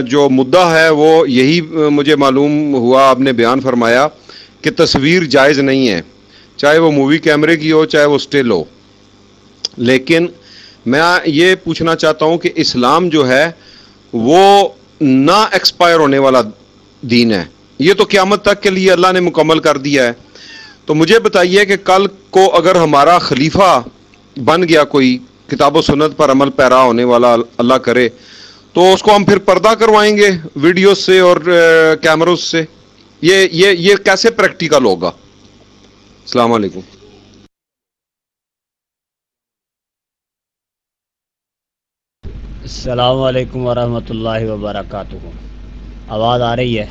جو مدعا ہے، وہ یہی مجھے معلوم ہوا، آپ نے بیان فرمایا کہ تصویر جائز نہیں ہے۔ چاہے وہ مووی کیمرے کی ہو، چاہے وہ اسٹل ہو۔ لیکن، میں یہ پوچھنا چاہتا ہوں کہ اسلام جو ہے، وہ نہ ایکسپائر ہونے والا دین ہے۔ یہ تو قیامت تک کے لیے اللہ نے مکمل کر دیا ہے۔ تو مجھے بتائیے کہ کل کو اگر ہمارا خلیفہ بن گیا، کوئی کتاب و سنت پر عمل پیرا ہونے والا اللہ کرے، تو اس کو ہم پھر پردہ کروائیں گے ویڈیو سے اور کیمروز سے۔ یہ یہ یہ کیسے پریکٹیکل ہوگا؟ السلام علیکم۔ السلام علیکم ورحمۃ اللہ وبرکاتہ۔ آواز آ رہی ہے؟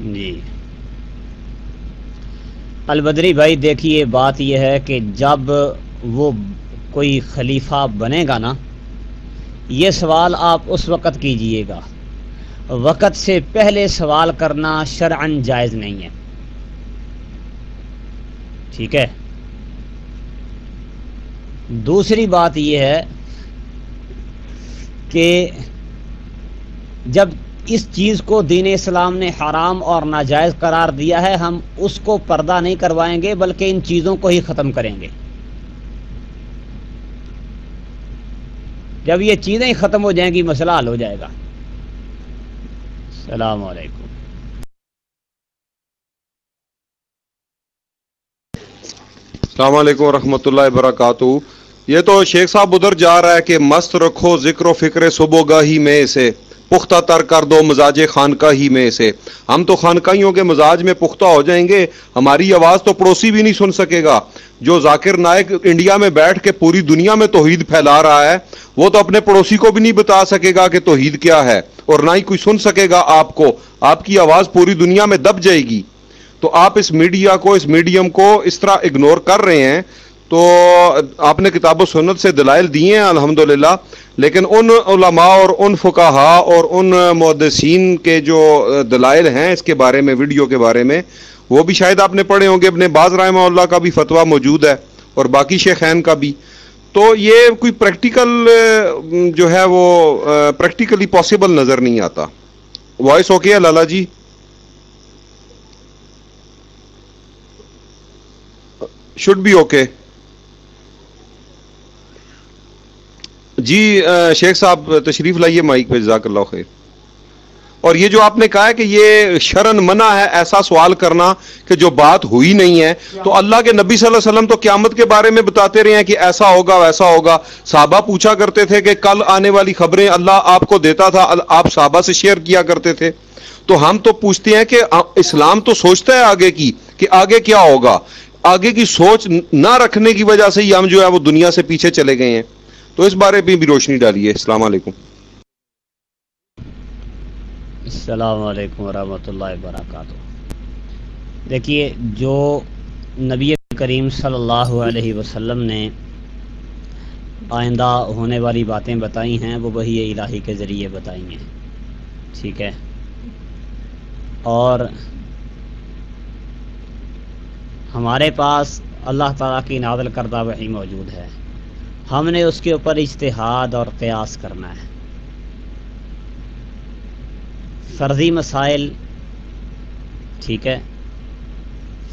جی۔ البدری بھائی، دیکھیے، بات یہ ہے کہ جب وہ کوئی خلیفہ بنے گا نا، یہ سوال آپ اس وقت کیجیے گا۔ وقت سے پہلے سوال کرنا شرعن جائز نہیں ہے۔ ٹھیک ہے؟ دوسری بات یہ ہے کہ جب اس چیز کو دین اسلام نے حرام اور ناجائز قرار دیا ہے، ہم اس کو پردہ نہیں کروائیں گے، بلکہ ان چیزوں کو ہی ختم کریں گے۔ جب یہ چیزیں ہی ختم ہو جائیں گی، مسئلہ حل ہو جائے گا۔ السلام علیکم۔ السلام علیکم ورحمۃ اللہ وبرکاتہ۔ یہ تو شیخ صاحب ادھر جا رہا ہے کہ مست رکھو، ذکر و فکر صبح گاہی میں اسے۔ پختہ تر کر دو مزاج خانقاہ ہی میں اسے۔ ہم تو خانقاہیوں کے مزاج میں پختہ ہو جائیں گے، ہماری آواز تو پڑوسی بھی نہیں سن سکے گا۔ جو ذاکر نائک انڈیا میں بیٹھ کے پوری دنیا میں توحید پھیلا رہا ہے، وہ تو اپنے پڑوسی کو بھی نہیں بتا سکے گا کہ توحید کیا ہے۔ اور نہ ہی کوئی سن سکے گا آپ کو۔ آپ کی آواز پوری دنیا میں دب جائے گی۔ تو آپ اس میڈیا کو، اس میڈیم کو اس طرح اگنور کر رہے ہیں تو آپ نے کتاب و سنت سے دلائل دیے ہیں، الحمدللہ، لیکن ان علماء اور ان فقہا اور ان محدثین کے جو دلائل ہیں اس کے بارے میں ویڈیو کے بارے میں، وہ بھی شاید آپ نے پڑھے ہوں گے۔ اپنے باز رحمہ اللہ کا بھی فتویٰ موجود ہے اور باقی شیخین کا بھی۔ تو یہ کوئی پریکٹیکل جو ہے وہ پریکٹیکلی پاسبل نظر نہیں آتا۔ وائس اوکے ہے Lala ji? Should be okay جی شیخ صاحب، تشریف لائیے مائک پہ، جزاک اللہ خیر۔ اور یہ جو آپ نے کہا ہے کہ یہ شرن منع ہے، ایسا سوال کرنا کہ جو بات ہوئی نہیں ہے، تو اللہ کے نبی صلی اللہ علیہ وسلم تو قیامت کے بارے میں بتاتے رہے ہیں کہ ایسا ہوگا، ویسا ہوگا۔ صحابہ پوچھا کرتے تھے کہ کل آنے والی خبریں اللہ آپ کو دیتا تھا، آپ صحابہ سے شیئر کیا کرتے تھے۔ تو ہم تو پوچھتے ہیں کہ اسلام تو سوچتا ہے آگے کی، کہ آگے کیا ہوگا؟ آگے کی سوچ نہ رکھنے کی وجہ سے ہی ہم جو ہے وہ دنیا سے پیچھے چلے گئے ہیں۔ تو اس بارے میں بھی روشنی ڈالیے۔ السلام علیکم۔ السلام علیکم ورحمۃ اللہ وبرکاتہ۔ دیکھیے، جو نبی کریم صلی اللہ علیہ وسلم نے آئندہ ہونے والی باتیں بتائی ہیں، وہ وہی الہی کے ذریعے بتائی ہیں۔ ٹھیک ہے۔ اور ہمارے پاس اللہ تعالیٰ کی نادل کردہ وہی موجود ہے۔ ہم نے اس کے اوپر اجتہاد اور قیاس کرنا ہے۔ فرضی مسائل، ٹھیک ہے۔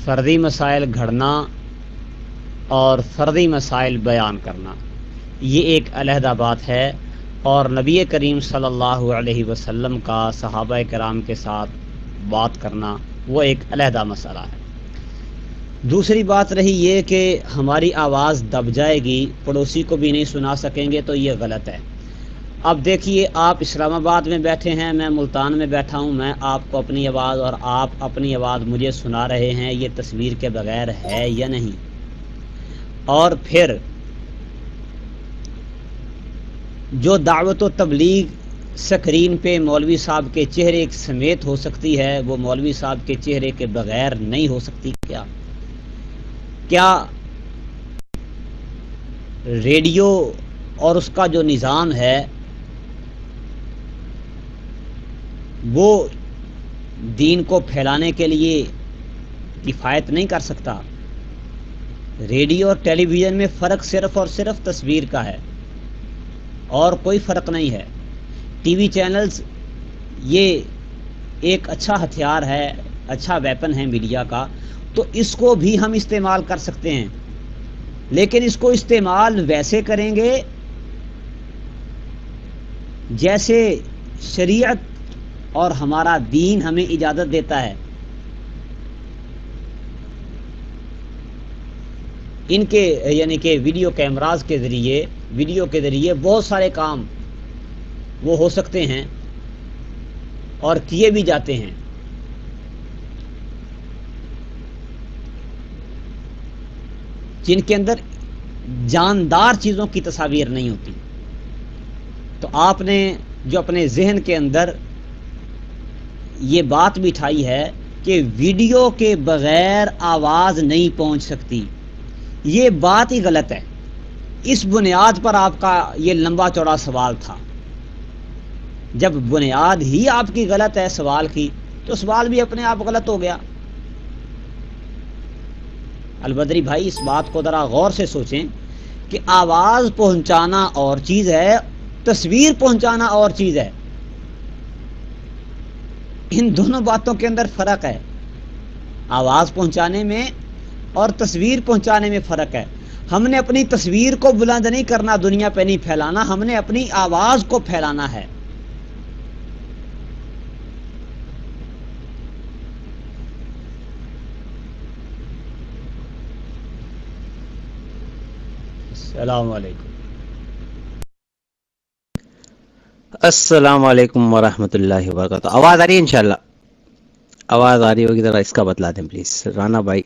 فردی مسائل گھڑنا اور فردی مسائل بیان کرنا، یہ ایک علیحدہ بات ہے۔ اور نبی کریم صلی اللہ علیہ وسلم کا صحابہ کرام کے ساتھ بات کرنا وہ ایک علیحدہ مسئلہ ہے۔ دوسری بات رہی یہ کہ ہماری آواز دب جائے گی، پڑوسی کو بھی نہیں سنا سکیں گے تو یہ غلط ہے۔ اب دیکھیے، آپ اسلام آباد میں بیٹھے ہیں، میں ملتان میں بیٹھا ہوں، میں آپ کو اپنی آواز اور آپ اپنی آواز مجھے سنا رہے ہیں، یہ تصویر کے بغیر ہے یا نہیں؟ اور پھر جو دعوت و تبلیغ سکرین پہ مولوی صاحب کے چہرے سمیت ہو سکتی ہے، وہ مولوی صاحب کے چہرے کے بغیر نہیں ہو سکتی کیا؟ کیا ریڈیو اور اس کا جو نظام ہے، وہ دین کو پھیلانے کے لیے کفایت نہیں کر سکتا۔ ریڈیو اور ٹیلی ویژن میں فرق صرف اور صرف تصویر کا ہے، اور کوئی فرق نہیں ہے۔ ٹی وی چینلز، یہ ایک اچھا ہتھیار ہے اچھا ویپن ہے میڈیا کا تو اس کو بھی ہم استعمال کر سکتے ہیں۔ لیکن اس کو استعمال ویسے کریں گے جیسے شریعت اور ہمارا دین ہمیں اجازت دیتا ہے۔ ان کے یعنی کہ ویڈیو کیمراز کے ذریعے، ویڈیو کے ذریعے بہت سارے کام وہ ہو سکتے ہیں اور کیے بھی جاتے ہیں۔ جن کے اندر جاندار چیزوں کی تصاویر نہیں ہوتی۔ تو آپ نے جو اپنے ذہن کے اندر یہ بات بٹھائی ہے کہ ویڈیو کے بغیر آواز نہیں پہنچ سکتی۔ یہ بات ہی غلط ہے۔ اس بنیاد پر آپ کا یہ لمبا چوڑا سوال تھا۔ جب بنیاد ہی آپ کی غلط ہے سوال کی، تو سوال بھی اپنے آپ غلط ہو گیا۔ البدری بھائی، اس بات کو ذرا غور سے سوچیں کہ آواز پہنچانا اور چیز ہے، تصویر پہنچانا اور چیز ہے۔ ان دونوں باتوں کے اندر فرق ہے۔ آواز پہنچانے میں اور تصویر پہنچانے میں فرق ہے۔ ہم نے اپنی تصویر کو بلند نہیں کرنا، دنیا پہ نہیں پھیلانا، ہم نے اپنی آواز کو پھیلانا ہے۔ السلام علیکم۔ السلام علیکم ورحمۃ اللہ وبرکاتہ۔ آواز آ رہی ہے انشاءاللہ۔ آواز آ رہی ہوگی ذرا اس کا بتلا دیں پلیز۔ رانا بھائی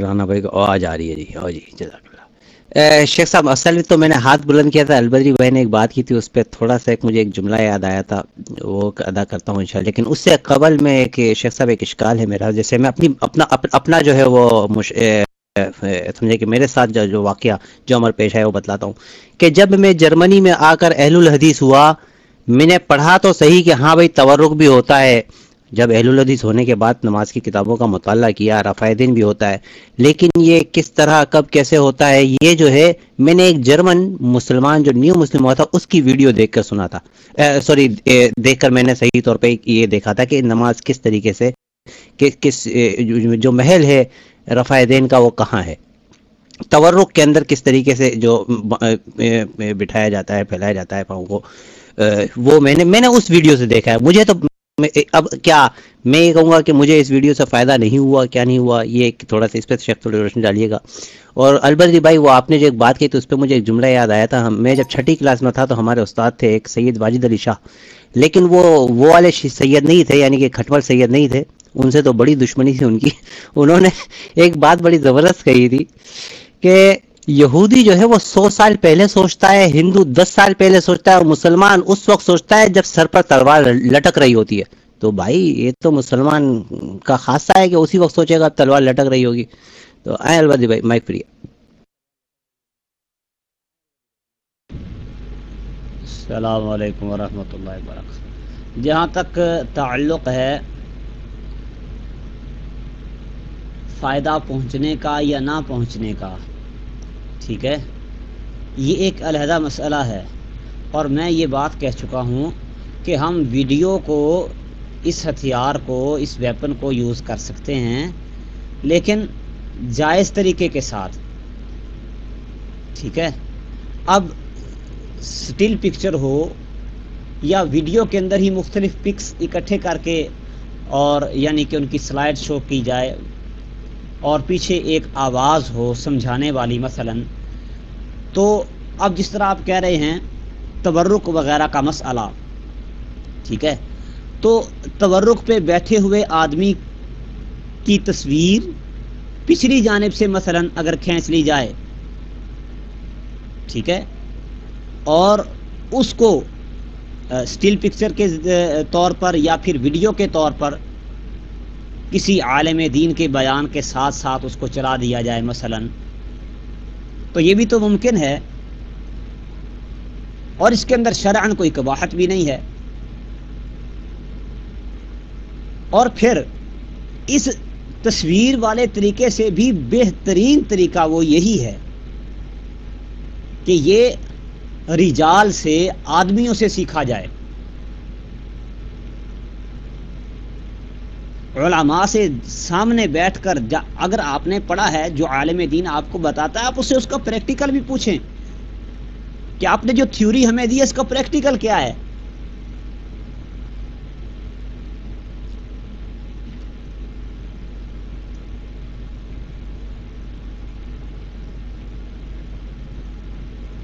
رانا بھائی کو آواز آ رہی ہے جی۔ او جی جزاک اللہ شیخ صاحب، اصل میں تو میں نے ہاتھ بلند کیا تھا۔ البدری جی، بھائی نے ایک بات کی تھی، اس پہ تھوڑا سا ایک مجھے ایک جملہ یاد آیا تھا، وہ ادا کرتا ہوں انشاءاللہ۔ لیکن اس سے قبل میں ایک شیخ صاحب، ایک اشکال ہے میرا۔ جیسے میں اپنی، اپنا اپنا جو ہے وہ سمجھے کہ میرے ساتھ جو جو واقعہ جو عمر پیش ہے وہ بتلاتا ہوں کہ جب میں جرمنی میں آ کر اہل الحدیث ہوا، میں نے پڑھا تو صحیح کہ ہاں بھائی تورک بھی ہوتا ہے۔ جب اہل الحدیث ہونے کے بعد نماز کی کتابوں کا مطالعہ کیا، رفع دین بھی ہوتا ہے، لیکن یہ کس طرح، کب کیسے ہوتا ہے، یہ جو ہے، میں نے ایک جرمن مسلمان، جو نیو مسلم ہوا تھا، اس کی ویڈیو دیکھ کر سنا تھا۔ سوری دیکھ کر میں نے صحیح طور پہ یہ دیکھا تھا کہ نماز کس طریقے سے کس جو محل ہے رفع دین کا وہ کہاں ہے؟ تورک کے اندر کس طریقے سے جو بٹھایا جاتا ہے، پھیلایا جاتا ہے پاؤں کو وہ میں نے میں نے اس ویڈیو سے دیکھا ہے۔ مجھے تو اب کیا، میں یہ کہوں گا کہ مجھے اس ویڈیو سے فائدہ نہیں ہوا، کیا نہیں ہوا؟ یہ تھوڑا سا اس پہ شیخ تھوڑی روشنی ڈالیے گا۔ اور البردی بھائی، وہ آپ نے جو ایک بات کی تو اس پہ مجھے ایک جملہ یاد آیا تھا۔ میں جب چھٹی کلاس میں تھا تو ہمارے استاد تھے ایک سید واجد علی شاہ، لیکن وہ وہ والے سید نہیں تھے یعنی کہ کھٹمل سید نہیں تھے۔ ان سے تو بڑی دشمنی تھی ان کی۔ انہوں نے ایک بات بڑی زبردست کہی تھی کہ یہودی جو ہے وہ سو سال پہلے سوچتا ہے، ہندو دس سال پہلے سوچتا ہے اور مسلمان اس وقت سوچتا ہے جب سر پر تلوار لٹک رہی ہوتی ہے۔ تو بھائی، یہ تو مسلمان کا خاصہ ہے کہ اسی وقت سوچے گا تلوار لٹک رہی ہوگی۔ تو آئے البادی جی بھائی، مائک فری۔ السلام علیکم ورحمۃ اللہ وبرکاتہ۔ جہاں تک تعلق ہے فائدہ پہنچنے کا یا نہ پہنچنے کا۔ ٹھیک ہے؟ یہ ایک علیحدہ مسئلہ ہے۔ اور میں یہ بات کہہ چکا ہوں کہ ہم ویڈیو کو، اس ہتھیار کو، اس ویپن کو یوز کر سکتے ہیں، لیکن جائز طریقے کے ساتھ۔ ٹھیک ہے؟ اب سٹل پکچر ہو یا ویڈیو کے اندر ہی مختلف پکس اکٹھے کر کے اور یعنی کہ ان کی سلائڈ شو کی جائے اور پیچھے ایک آواز ہو سمجھانے والی مثلا۔ تو اب جس طرح آپ کہہ رہے ہیں، تورک وغیرہ کا مسئلہ۔ ٹھیک ہے؟ تو تورک پہ بیٹھے ہوئے آدمی کی تصویر پچھلی جانب سے مثلا اگر کھینچ لی جائے، ٹھیک ہے؟ اور اس کو اسٹل پکچر کے طور پر یا پھر ویڈیو کے طور پر کسی عالم دین کے بیان کے ساتھ ساتھ اس کو چلا دیا جائے مثلا۔ تو یہ بھی تو ممکن ہے۔ اور اس کے اندر شرعن کوئی کباہت بھی نہیں ہے۔ اور پھر اس تصویر والے طریقے سے بھی بہترین طریقہ وہ یہی ہے کہ یہ رجال سے آدمیوں سے سیکھا جائے۔ علماء سے سامنے بیٹھ کر اگر آپ نے پڑھا ہے جو عالم دین آپ کو بتاتا ہے، آپ اسے اس کا پریکٹیکل بھی پوچھیں۔ کہ آپ نے جو تھیوری ہمیں دی ہے، اس کا پریکٹیکل کیا ہے؟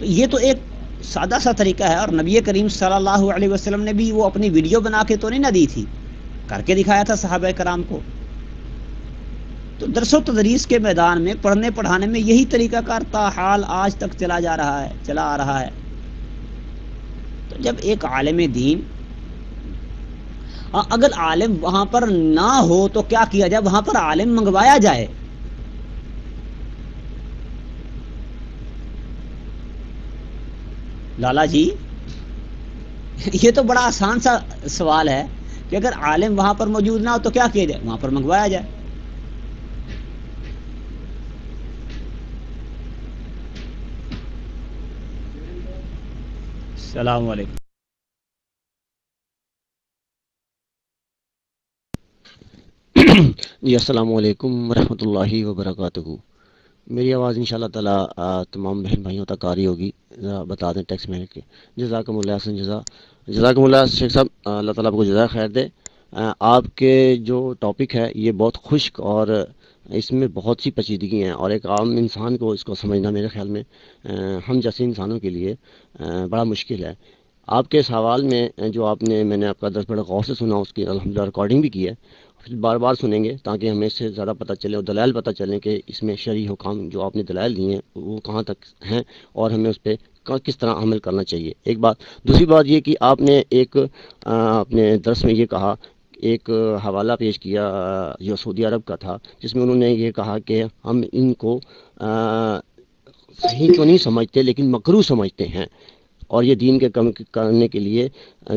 تو یہ تو ایک سادہ سا طریقہ ہے، اور نبی کریم صلی اللہ علیہ وسلم نے بھی وہ اپنی ویڈیو بنا کے تو نہیں نہ دی تھی۔ کر کے دکھایا تھا صحابہ کرام کو۔ تو درس و تدریس کے میدان میں پڑھنے پڑھانے میں یہی طریقہ کار تا حال آج تک چلا جا رہا ہے، چلا آ رہا ہے۔ تو جب ایک عالم دین ہاں، اگر عالم وہاں پر نہ ہو تو کیا کیا جائے؟ وہاں پر عالم منگوایا جائے۔ لالا جی یہ تو بڑا آسان سا سوال ہے۔ کہ اگر عالم وہاں پر موجود نہ ہو تو کیا کیا جائے؟ وہاں پر منگوایا جائے۔ السلام علیکم۔ جی السلام علیکم ورحمۃ اللہ وبرکاتہ۔ میری آواز ان شاء اللہ تعالیٰ تمام بہن بھائیوں تک آ رہی ہوگی۔ ذرا بتا دیں ٹیکس میں کے جزاکم اللہ حسن جزا، جزاکم اللہ شیخ صاحب اللہ تعالیٰ آپ کو جزا خیر دے۔ آپ کے جو ٹاپک ہے یہ بہت خشک اور اس میں بہت سی پیچیدگی ہیں اور ایک عام انسان کو اس کو سمجھنا میرے خیال میں ہم جیسے انسانوں کے لیے بڑا مشکل ہے۔ آپ کے سوال میں جو آپ نے، میں نے آپ کا دس بڑا غور سے سنا، اس کی الحمد للہ ریکارڈنگ بھی کی ہے۔ پھر بار بار سنیں گے تاکہ ہمیں اس سے زیادہ پتہ چلے اور دلائل پتہ چلیں کہ اس میں شرعی حکام جو آپ نے دلائل دیے ہیں، وہ کہاں تک ہیں اور ہمیں اس پہ کس طرح عمل کرنا چاہیے۔ ایک بات، دوسری بات یہ کہ آپ نے ایک اپنے درس میں یہ کہا، ایک حوالہ پیش کیا جو سعودی عرب کا تھا، جس میں انہوں نے یہ کہا کہ ہم ان کو صحیح تو نہیں سمجھتے لیکن مکرو سمجھتے ہیں۔ اور یہ دین کے کم کرنے کے لیے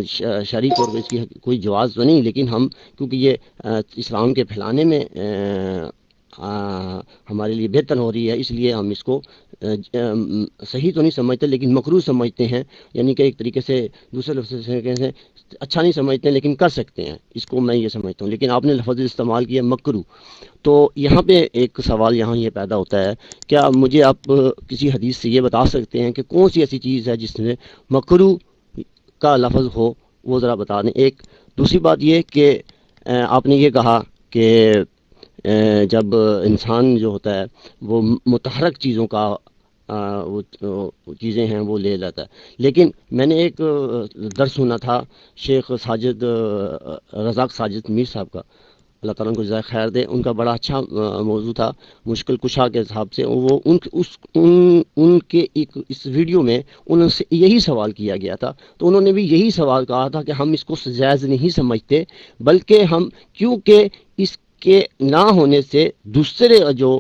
شرعی طور پر اس کی کوئی جواز تو نہیں، لیکن ہم، کیونکہ یہ اسلام کے پھیلانے میں ہمارے لیے بہتر ہو رہی ہے، اس لیے ہم اس کو صحیح تو نہیں سمجھتے لیکن مکرو سمجھتے ہیں یعنی کہ ایک طریقے سے دوسرے لفظ سے اچھا نہیں سمجھتے لیکن کر سکتے ہیں، اس کو میں یہ سمجھتا ہوں، لیکن آپ نے لفظ استعمال کیا مکرو۔ تو یہاں پہ ایک سوال یہاں یہ پیدا ہوتا ہے، کیا مجھے آپ کسی حدیث سے یہ بتا سکتے ہیں کہ کون سی ایسی چیز ہے جس میں مکرو کا لفظ ہو؟ وہ ذرا بتا دیں۔ ایک، دوسری بات یہ کہ آپ نے یہ کہا کہ جب انسان جو ہوتا ہے، وہ متحرک چیزوں کا وہ چیزیں ہیں، وہ لے لیتا ہے۔ لیکن میں نے ایک درس سنا تھا، شیخ ساجد، رزاق ساجد میر صاحب کا۔ اللہ تعالیٰ کو جزائے خیر دے۔ ان کا بڑا اچھا موضوع تھا، مشکل کشا کے حساب سے۔ وہ ان اس، ان ان کے ایک، اس ویڈیو میں ان سے یہی سوال کیا گیا تھا۔ تو انہوں نے بھی یہی سوال کہا تھا کہ ہم اس کو جائز نہیں سمجھتے، بلکہ ہم، کیونکہ کے نہ ہونے سے دوسرے جو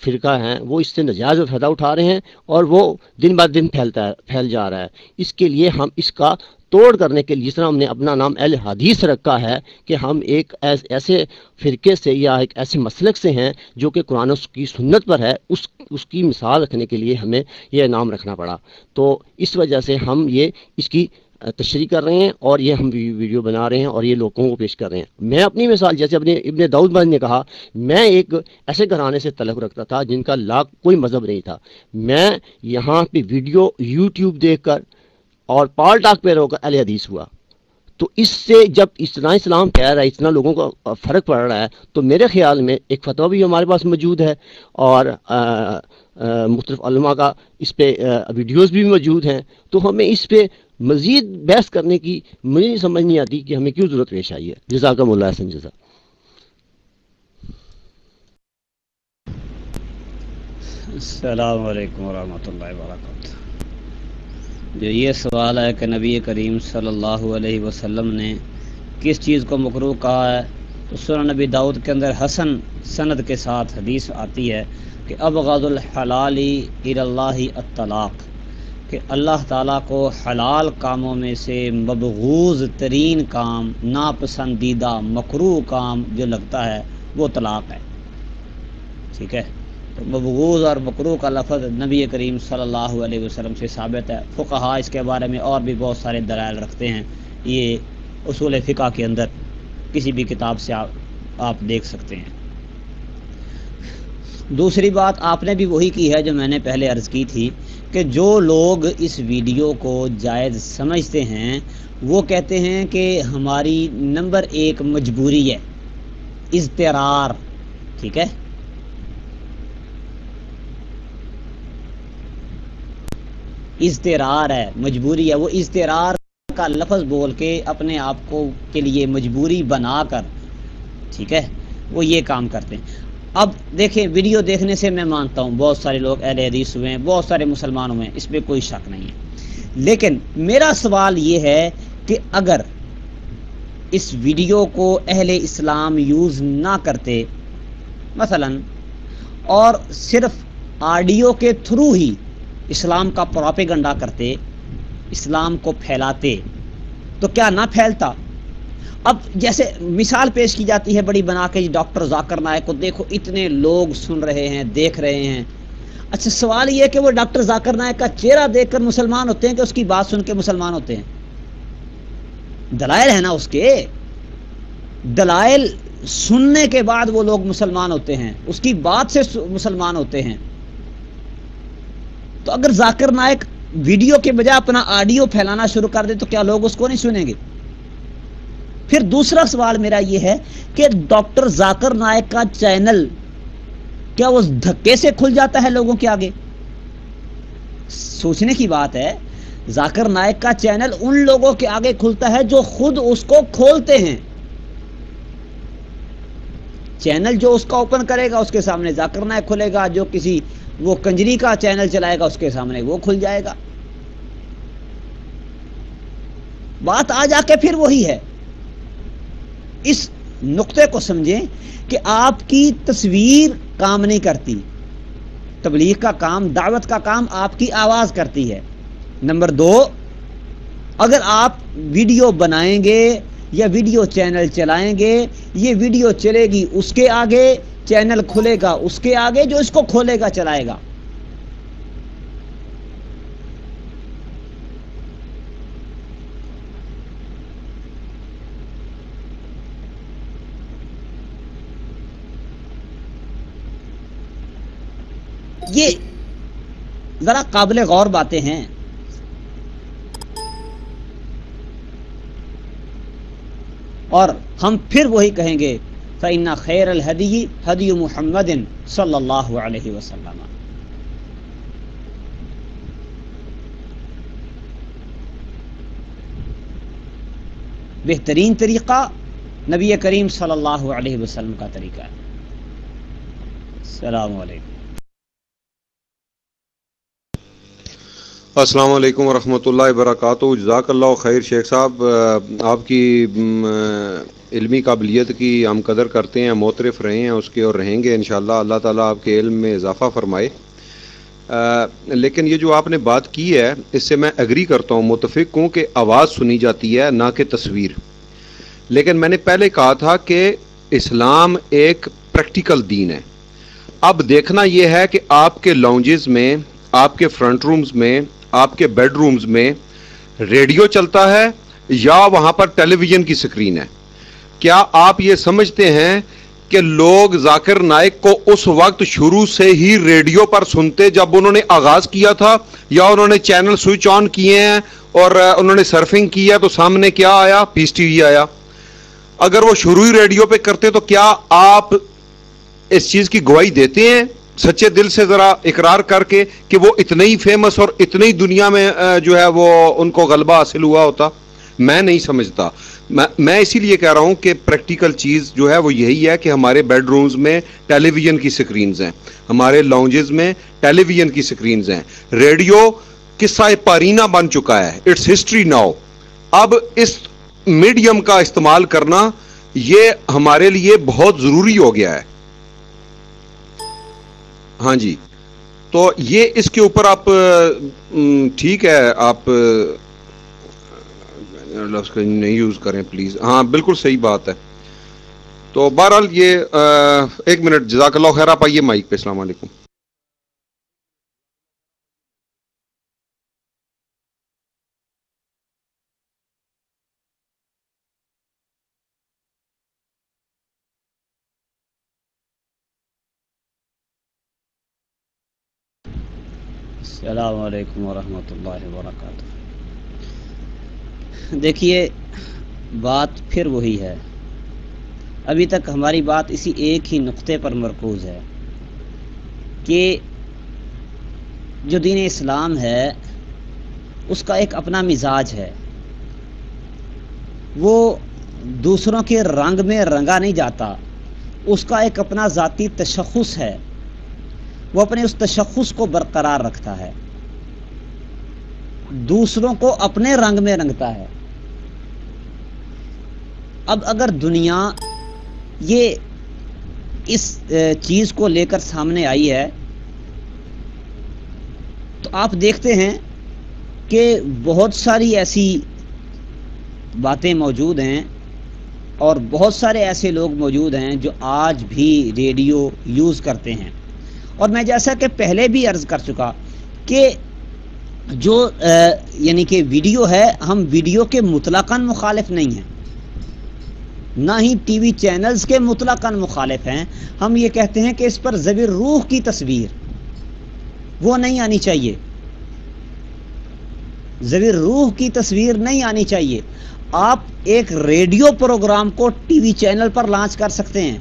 فرقہ ہیں، وہ اس سے نجائز فائدہ اٹھا رہے ہیں اور وہ دن بعد دن پھیلتا ہے، پھیل جا رہا ہے۔ اس کے لیے ہم اس کا توڑ کرنے کے لیے جس طرح ہم نے اپنا نام اہل حدیث رکھا ہے کہ ہم ایک ایسے فرقے سے یا ایک ایسے مسلک سے ہیں جو کہ قرآن کی سنت پر ہے۔ اس اس کی مثال رکھنے کے لیے ہمیں یہ نام رکھنا پڑا۔ تو اس وجہ سے ہم یہ، اس کی تشریح کر رہے ہیں اور یہ ہم ویڈیو بنا رہے ہیں اور یہ لوگوں کو پیش کر رہے ہیں۔ میں اپنی مثال، جیسے اپنے ابن داؤد بھائی نے کہا، میں ایک ایسے گھرانے سے تعلق رکھتا تھا جن کا لاکھ کوئی مذہب نہیں تھا۔ میں یہاں پہ ویڈیو یوٹیوب دیکھ کر اور پال ٹاک پہ رو کر اہل حدیث ہوا۔ تو اس سے جب اتنا اسلام پھیل رہا ہے، اتنا لوگوں کا فرق پڑ رہا ہے، تو میرے خیال میں ایک فتویٰ بھی ہمارے پاس موجود ہے اور مختلف علماء کا اس پہ ویڈیوز بھی موجود ہیں۔ تو ہمیں اس پہ مزید بحث کرنے کی مجھے نہیں سمجھ نہیں آتی کہ ہمیں کیوں ضرورت پیش آئی ہے۔ جزاک اللہ حسن جزا السلام علیکم ورحمۃ اللہ وبرکاتہ۔ جو یہ سوال ہے کہ نبی کریم صلی اللہ علیہ وسلم نے کس چیز کو مکرو کہا ہے، تو سر نبی داؤد کے اندر حسن سند کے ساتھ حدیث آتی ہے کہ اب غاز الحلالی اللہ اطلاق۔ کہ اللہ تعالیٰ کو حلال کاموں میں سے مبغوض ترین کام، ناپسندیدہ مکرو کام جو لگتا ہے، وہ طلاق ہے۔ ٹھیک ہے؟ تو مبغوض اور مکرو کا لفظ نبی کریم صلی اللہ علیہ وسلم سے ثابت ہے۔ فقہا اس کے بارے میں اور بھی بہت سارے درائل رکھتے ہیں۔ یہ اصول فقہ کے اندر کسی بھی کتاب سے آپ آپ دیکھ سکتے ہیں۔ دوسری بات آپ نے بھی وہی کی ہے جو میں نے پہلے عرض کی تھی کہ جو لوگ اس ویڈیو کو جائز سمجھتے ہیں، وہ کہتے ہیں کہ ہماری نمبر ایک مجبوری ہے، اضطرار، ٹھیک ہے؟ اضطرار ہے، مجبوری ہے، وہ اضطرار کا لفظ بول کے اپنے آپ کو کے لیے مجبوری بنا کر، ٹھیک ہے؟ وہ یہ کام کرتے ہیں۔ اب دیکھیں، ویڈیو دیکھنے سے میں مانتا ہوں، بہت سارے لوگ اہل حدیث ہوئے ہیں، بہت سارے مسلمان ہوئے ہیں اس پہ کوئی شک نہیں ہے۔ لیکن میرا سوال یہ ہے کہ اگر اس ویڈیو کو اہل اسلام یوز نہ کرتے، مثلا، اور صرف آڈیو کے تھرو ہی اسلام کا پراپیگنڈا کرتے، اسلام کو پھیلاتے، تو کیا نہ پھیلتا؟ اب جیسے مثال پیش کی جاتی ہے بڑی بنا کے، ڈاکٹر ذاکر نائک کو دیکھو، اتنے لوگ سن رہے ہیں، دیکھ رہے ہیں۔ اچھا سوال یہ کہ وہ ڈاکٹر ذاکر نائک کا چہرہ دیکھ کر مسلمان ہوتے ہیں کہ اس کی بات سن کے مسلمان ہوتے ہیں؟ دلائل ہے نا اس کے۔ دلائل سننے کے بعد وہ لوگ مسلمان ہوتے ہیں، اس کی بات سے مسلمان ہوتے ہیں۔ تو اگر ذاکر نائک ویڈیو کے بجائے اپنا آڈیو پھیلانا شروع کر دے تو کیا لوگ اس کو نہیں سنیں گے؟ پھر دوسرا سوال میرا یہ ہے کہ ڈاکٹر ذاکر نائک کا چینل کیا وہ دھکے سے کھل جاتا ہے لوگوں کے آگے؟ سوچنے کی بات ہے، ذاکر نائک کا چینل ان لوگوں کے آگے کھلتا ہے جو خود اس کو کھولتے ہیں۔ چینل جو اس کا اوپن کرے گا، اس کے سامنے ذاکر نائک کھلے گا، جو کسی وہ کنجری کا چینل چلائے گا، اس کے سامنے وہ کھل جائے گا۔ بات آ جا کے پھر وہی ہے۔ اس نقطے کو سمجھیں کہ آپ کی تصویر کام نہیں کرتی۔ تبلیغ کا کام، دعوت کا کام آپ کی آواز کرتی ہے۔ نمبر دو، اگر آپ ویڈیو بنائیں گے یا ویڈیو چینل چلائیں گے، یہ ویڈیو چلے گی اس کے آگے، چینل کھلے گا اس کے آگے، جو اس کو کھولے گا چلائے گا۔ یہ ذرا قابل غور باتیں ہیں۔ اور ہم پھر وہی کہیں گے فعنا خیر الحدی حدی محمد صلی اللہ علیہ وسلم۔ بہترین طریقہ نبی کریم صلی اللہ علیہ وسلم کا طریقہ ہے۔ السلام علیکم۔ السلام علیکم ورحمۃ اللہ وبرکاتہ۔ جزاک اللہ خیر، شیخ صاحب آپ کی علمی قابلیت کی ہم قدر کرتے ہیں، موترف رہے ہیں، اس کے اور رہیں گے انشاءاللہ۔ اللہ تعالیٰ آپ کے علم میں اضافہ فرمائے۔ لیکن یہ جو آپ نے بات کی ہے، اس سے میں اگری کرتا ہوں، متفق ہوں کہ آواز سنی جاتی ہے، نہ کہ تصویر۔ لیکن میں نے پہلے کہا تھا کہ اسلام ایک پریکٹیکل دین ہے۔ اب دیکھنا یہ ہے کہ آپ کے لاؤنجز میں، آپ کے فرنٹ رومز میں آپ کے بیڈ رومز میں ریڈیو چلتا ہے یا وہاں پر ٹیلی ویژن کی سکرین ہے؟ کیا آپ یہ سمجھتے ہیں کہ لوگ ذاکر نائک کو اس وقت شروع سے ہی ریڈیو پر سنتے جب انہوں نے آغاز کیا تھا یا انہوں نے چینل سوئچ آن کیے ہیں اور انہوں نے سرفنگ کی ہے تو سامنے کیا آیا؟ پیس ٹی وی آیا۔ اگر وہ شروع ہی ریڈیو پہ کرتے تو کیا آپ اس چیز کی گواہی دیتے ہیں؟ سچے دل سے ذرا اقرار کر کے کہ وہ اتنے ہی فیمس اور اتنے ہی دنیا میں جو ہے وہ ان کو غلبہ حاصل ہوا ہوتا۔ میں نہیں سمجھتا۔ میں اسی لیے کہہ رہا ہوں کہ پریکٹیکل چیز جو ہے وہ یہی ہے کہ ہمارے بیڈ رومز میں ٹیلی ویژن کی سکرینز ہیں۔ ہمارے لاؤنجز میں ٹیلی ویژن کی سکرینز ہیں۔ ریڈیو قصہ پارینہ بن چکا ہے۔ اٹس ہسٹری ناؤ اب اس میڈیم کا استعمال کرنا یہ ہمارے لیے بہت ضروری ہو گیا ہے۔ ہاں جی۔ تو یہ اس کے اوپر آپ ٹھیک ہے، آپ، لفظ نہیں یوز کریں پلیز۔ ہاں بالکل صحیح بات ہے۔ تو بہرحال یہ ایک منٹ، جزاک اللہ خیر، آپ آئیے مائک پہ، السلام علیکم۔ السلام علیکم ورحمۃ اللہ وبرکاتہ۔ دیکھیے، بات پھر وہی ہے۔ ابھی تک ہماری بات اسی ایک ہی نقطے پر مرکوز ہے کہ جو دین اسلام ہے، اس کا ایک اپنا مزاج ہے۔ وہ دوسروں کے رنگ میں رنگا نہیں جاتا، اس کا ایک اپنا ذاتی تشخص ہے۔ وہ اپنے اس تشخص کو برقرار رکھتا ہے۔ دوسروں کو اپنے رنگ میں رنگتا ہے۔ اب اگر دنیا یہ اس چیز کو لے کر سامنے آئی ہے، تو آپ دیکھتے ہیں کہ بہت ساری ایسی باتیں موجود ہیں اور بہت سارے ایسے لوگ موجود ہیں جو آج بھی ریڈیو یوز کرتے ہیں۔ اور میں جیسا کہ پہلے بھی عرض کر چکا کہ جو یعنی کہ ویڈیو ہے، ہم ویڈیو کے مطلقاً مخالف نہیں ہیں۔ نہ ہی ٹی وی چینلز کے مطلقاً مخالف ہیں۔ ہم یہ کہتے ہیں کہ اس پر زبر روح کی تصویر، وہ نہیں آنی چاہیے۔ زبر روح کی تصویر نہیں آنی چاہیے۔ آپ ایک ریڈیو پروگرام کو ٹی وی چینل پر لانچ کر سکتے ہیں۔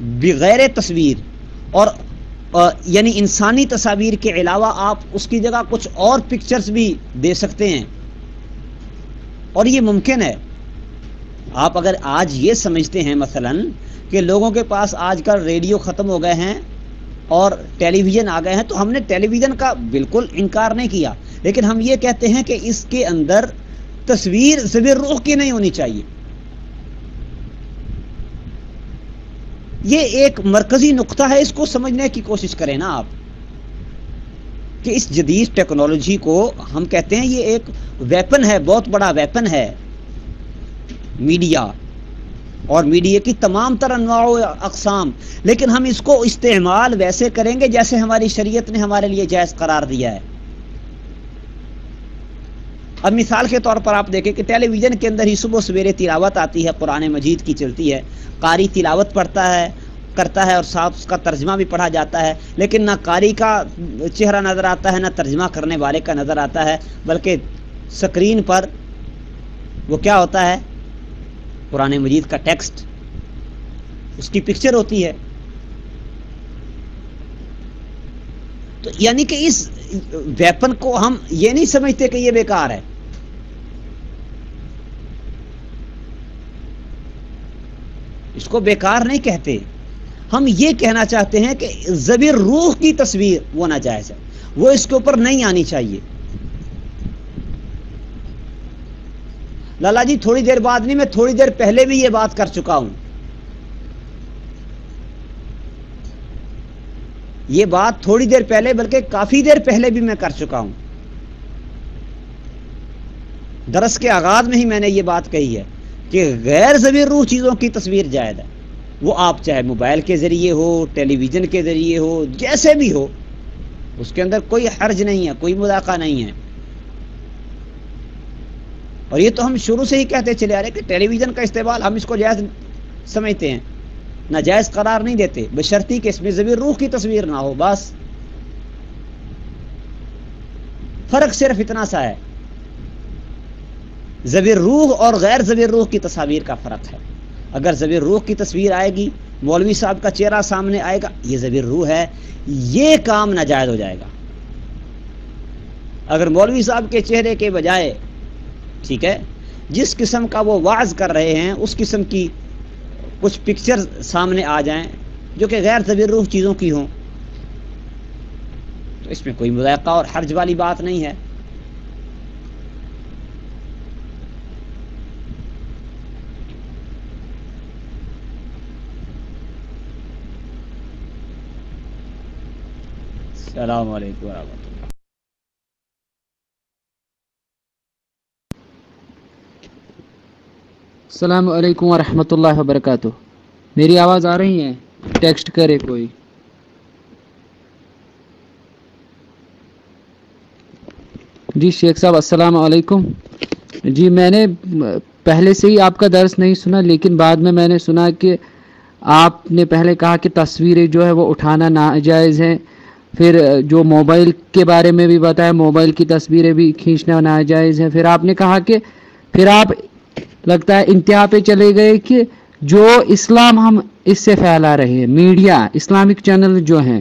بغیر تصویر۔ اور یعنی انسانی تصاویر کے علاوہ آپ اس کی جگہ کچھ اور پکچرز بھی دے سکتے ہیں۔ اور یہ ممکن ہے۔ آپ اگر آج یہ سمجھتے ہیں مثلا کہ لوگوں کے پاس آج کل ریڈیو ختم ہو گئے ہیں اور ٹیلی ویژن آ گئے ہیں، تو ہم نے ٹیلی ویژن کا بالکل انکار نہیں کیا۔ لیکن ہم یہ کہتے ہیں کہ اس کے اندر تصویر زبر روح کی نہیں ہونی چاہیے۔ یہ ایک مرکزی نقطہ ہے، اس کو سمجھنے کی کوشش کریں نا آپ۔ کہ اس جدید ٹیکنالوجی کو ہم کہتے ہیں یہ ایک ویپن ہے، بہت بڑا ویپن ہے۔ میڈیا۔ اور میڈیا کی تمام تر انواع و اقسام۔ لیکن ہم اس کو استعمال ویسے کریں گے جیسے ہماری شریعت نے ہمارے لیے جائز قرار دیا ہے۔ اب مثال کے طور پر آپ دیکھیں کہ ٹیلی ویژن کے اندر ہی صبح سویرے تلاوت آتی ہے، قرآن مجید کی چلتی ہے، قاری تلاوت پڑھتا ہے، کرتا ہے اور ساتھ اس کا ترجمہ بھی پڑھا جاتا ہے، لیکن نہ قاری کا چہرہ نظر آتا ہے، نہ ترجمہ کرنے والے کا نظر آتا ہے، بلکہ سکرین پر وہ کیا ہوتا ہے؟ قرآن مجید کا ٹیکسٹ، اس کی پکچر ہوتی ہے۔ تو یعنی کہ اس ویپن کو ہم یہ نہیں سمجھتے کہ یہ بیکار ہے۔ اس کو بیکار نہیں کہتے۔ ہم یہ کہنا چاہتے ہیں کہ زبیر روح کی تصویر وہ ناجائز ہے۔ وہ اس کے اوپر نہیں آنی چاہیے۔ لالا جی تھوڑی دیر بعد نہیں، میں تھوڑی دیر پہلے بھی یہ بات کر چکا ہوں۔ یہ بات تھوڑی دیر پہلے، بلکہ کافی دیر پہلے بھی میں کر چکا ہوں۔ درس کے آغاز میں ہی میں نے یہ بات کہی ہے۔ کہ غیر زبیر روح چیزوں کی تصویر جائز ہے۔ وہ آپ چاہے موبائل کے ذریعے ہو ٹیلی ویژن کے ذریعے ہو، جیسے بھی ہو، اس کے اندر کوئی حرج نہیں ہے، کوئی مذاقہ نہیں ہے۔ اور یہ تو ہم شروع سے ہی کہتے چلے آ رہے کہ ٹیلی ویژن کا استعمال ہم اس کو جائز سمجھتے ہیں۔ ناجائز قرار نہیں دیتے، بشرطی کہ اس میں زبیر روح کی تصویر نہ ہو، بس۔ فرق صرف اتنا سا ہے۔ زبیر روح اور غیر زبیر روح کی تصاویر کا فرق ہے۔ اگر زبیر روح کی تصویر آئے گی، مولوی صاحب کا چہرہ سامنے آئے گا، یہ زبیر روح ہے، یہ کام ناجائز ہو جائے گا۔ اگر مولوی صاحب کے چہرے کے بجائے، ٹھیک ہے، جس قسم کا وہ واز کر رہے ہیں، اس قسم کی کچھ پکچر سامنے آ جائیں جو کہ غیر زبیر روح چیزوں کی ہوں، تو اس میں کوئی مذائقہ اور حرج والی بات نہیں ہے۔ السلام علیکم ورحمۃ اللہ السلام علیکم ورحمۃ اللہ وبرکاتہ۔ میری آواز آ رہی ہے؟ ٹیکسٹ کرے کوئی۔ جی شیخ صاحب، السلام علیکم۔ جی میں نے پہلے سے ہی آپ کا درس نہیں سنا، لیکن بعد میں میں نے سنا کہ آپ نے پہلے کہا کہ تصویریں جو ہے وہ اٹھانا ناجائز ہیں۔ پھر جو موبائل کے بارے میں بھی بتایا، موبائل کی تصویریں بھی کھینچنا ناجائز ہیں۔ پھر آپ نے کہا کہ پھر آپ لگتا ہے انتہا پہ چلے گئے کہ جو اسلام ہم اس سے پھیلا رہے ہیں، میڈیا، اسلامک چینل جو ہیں،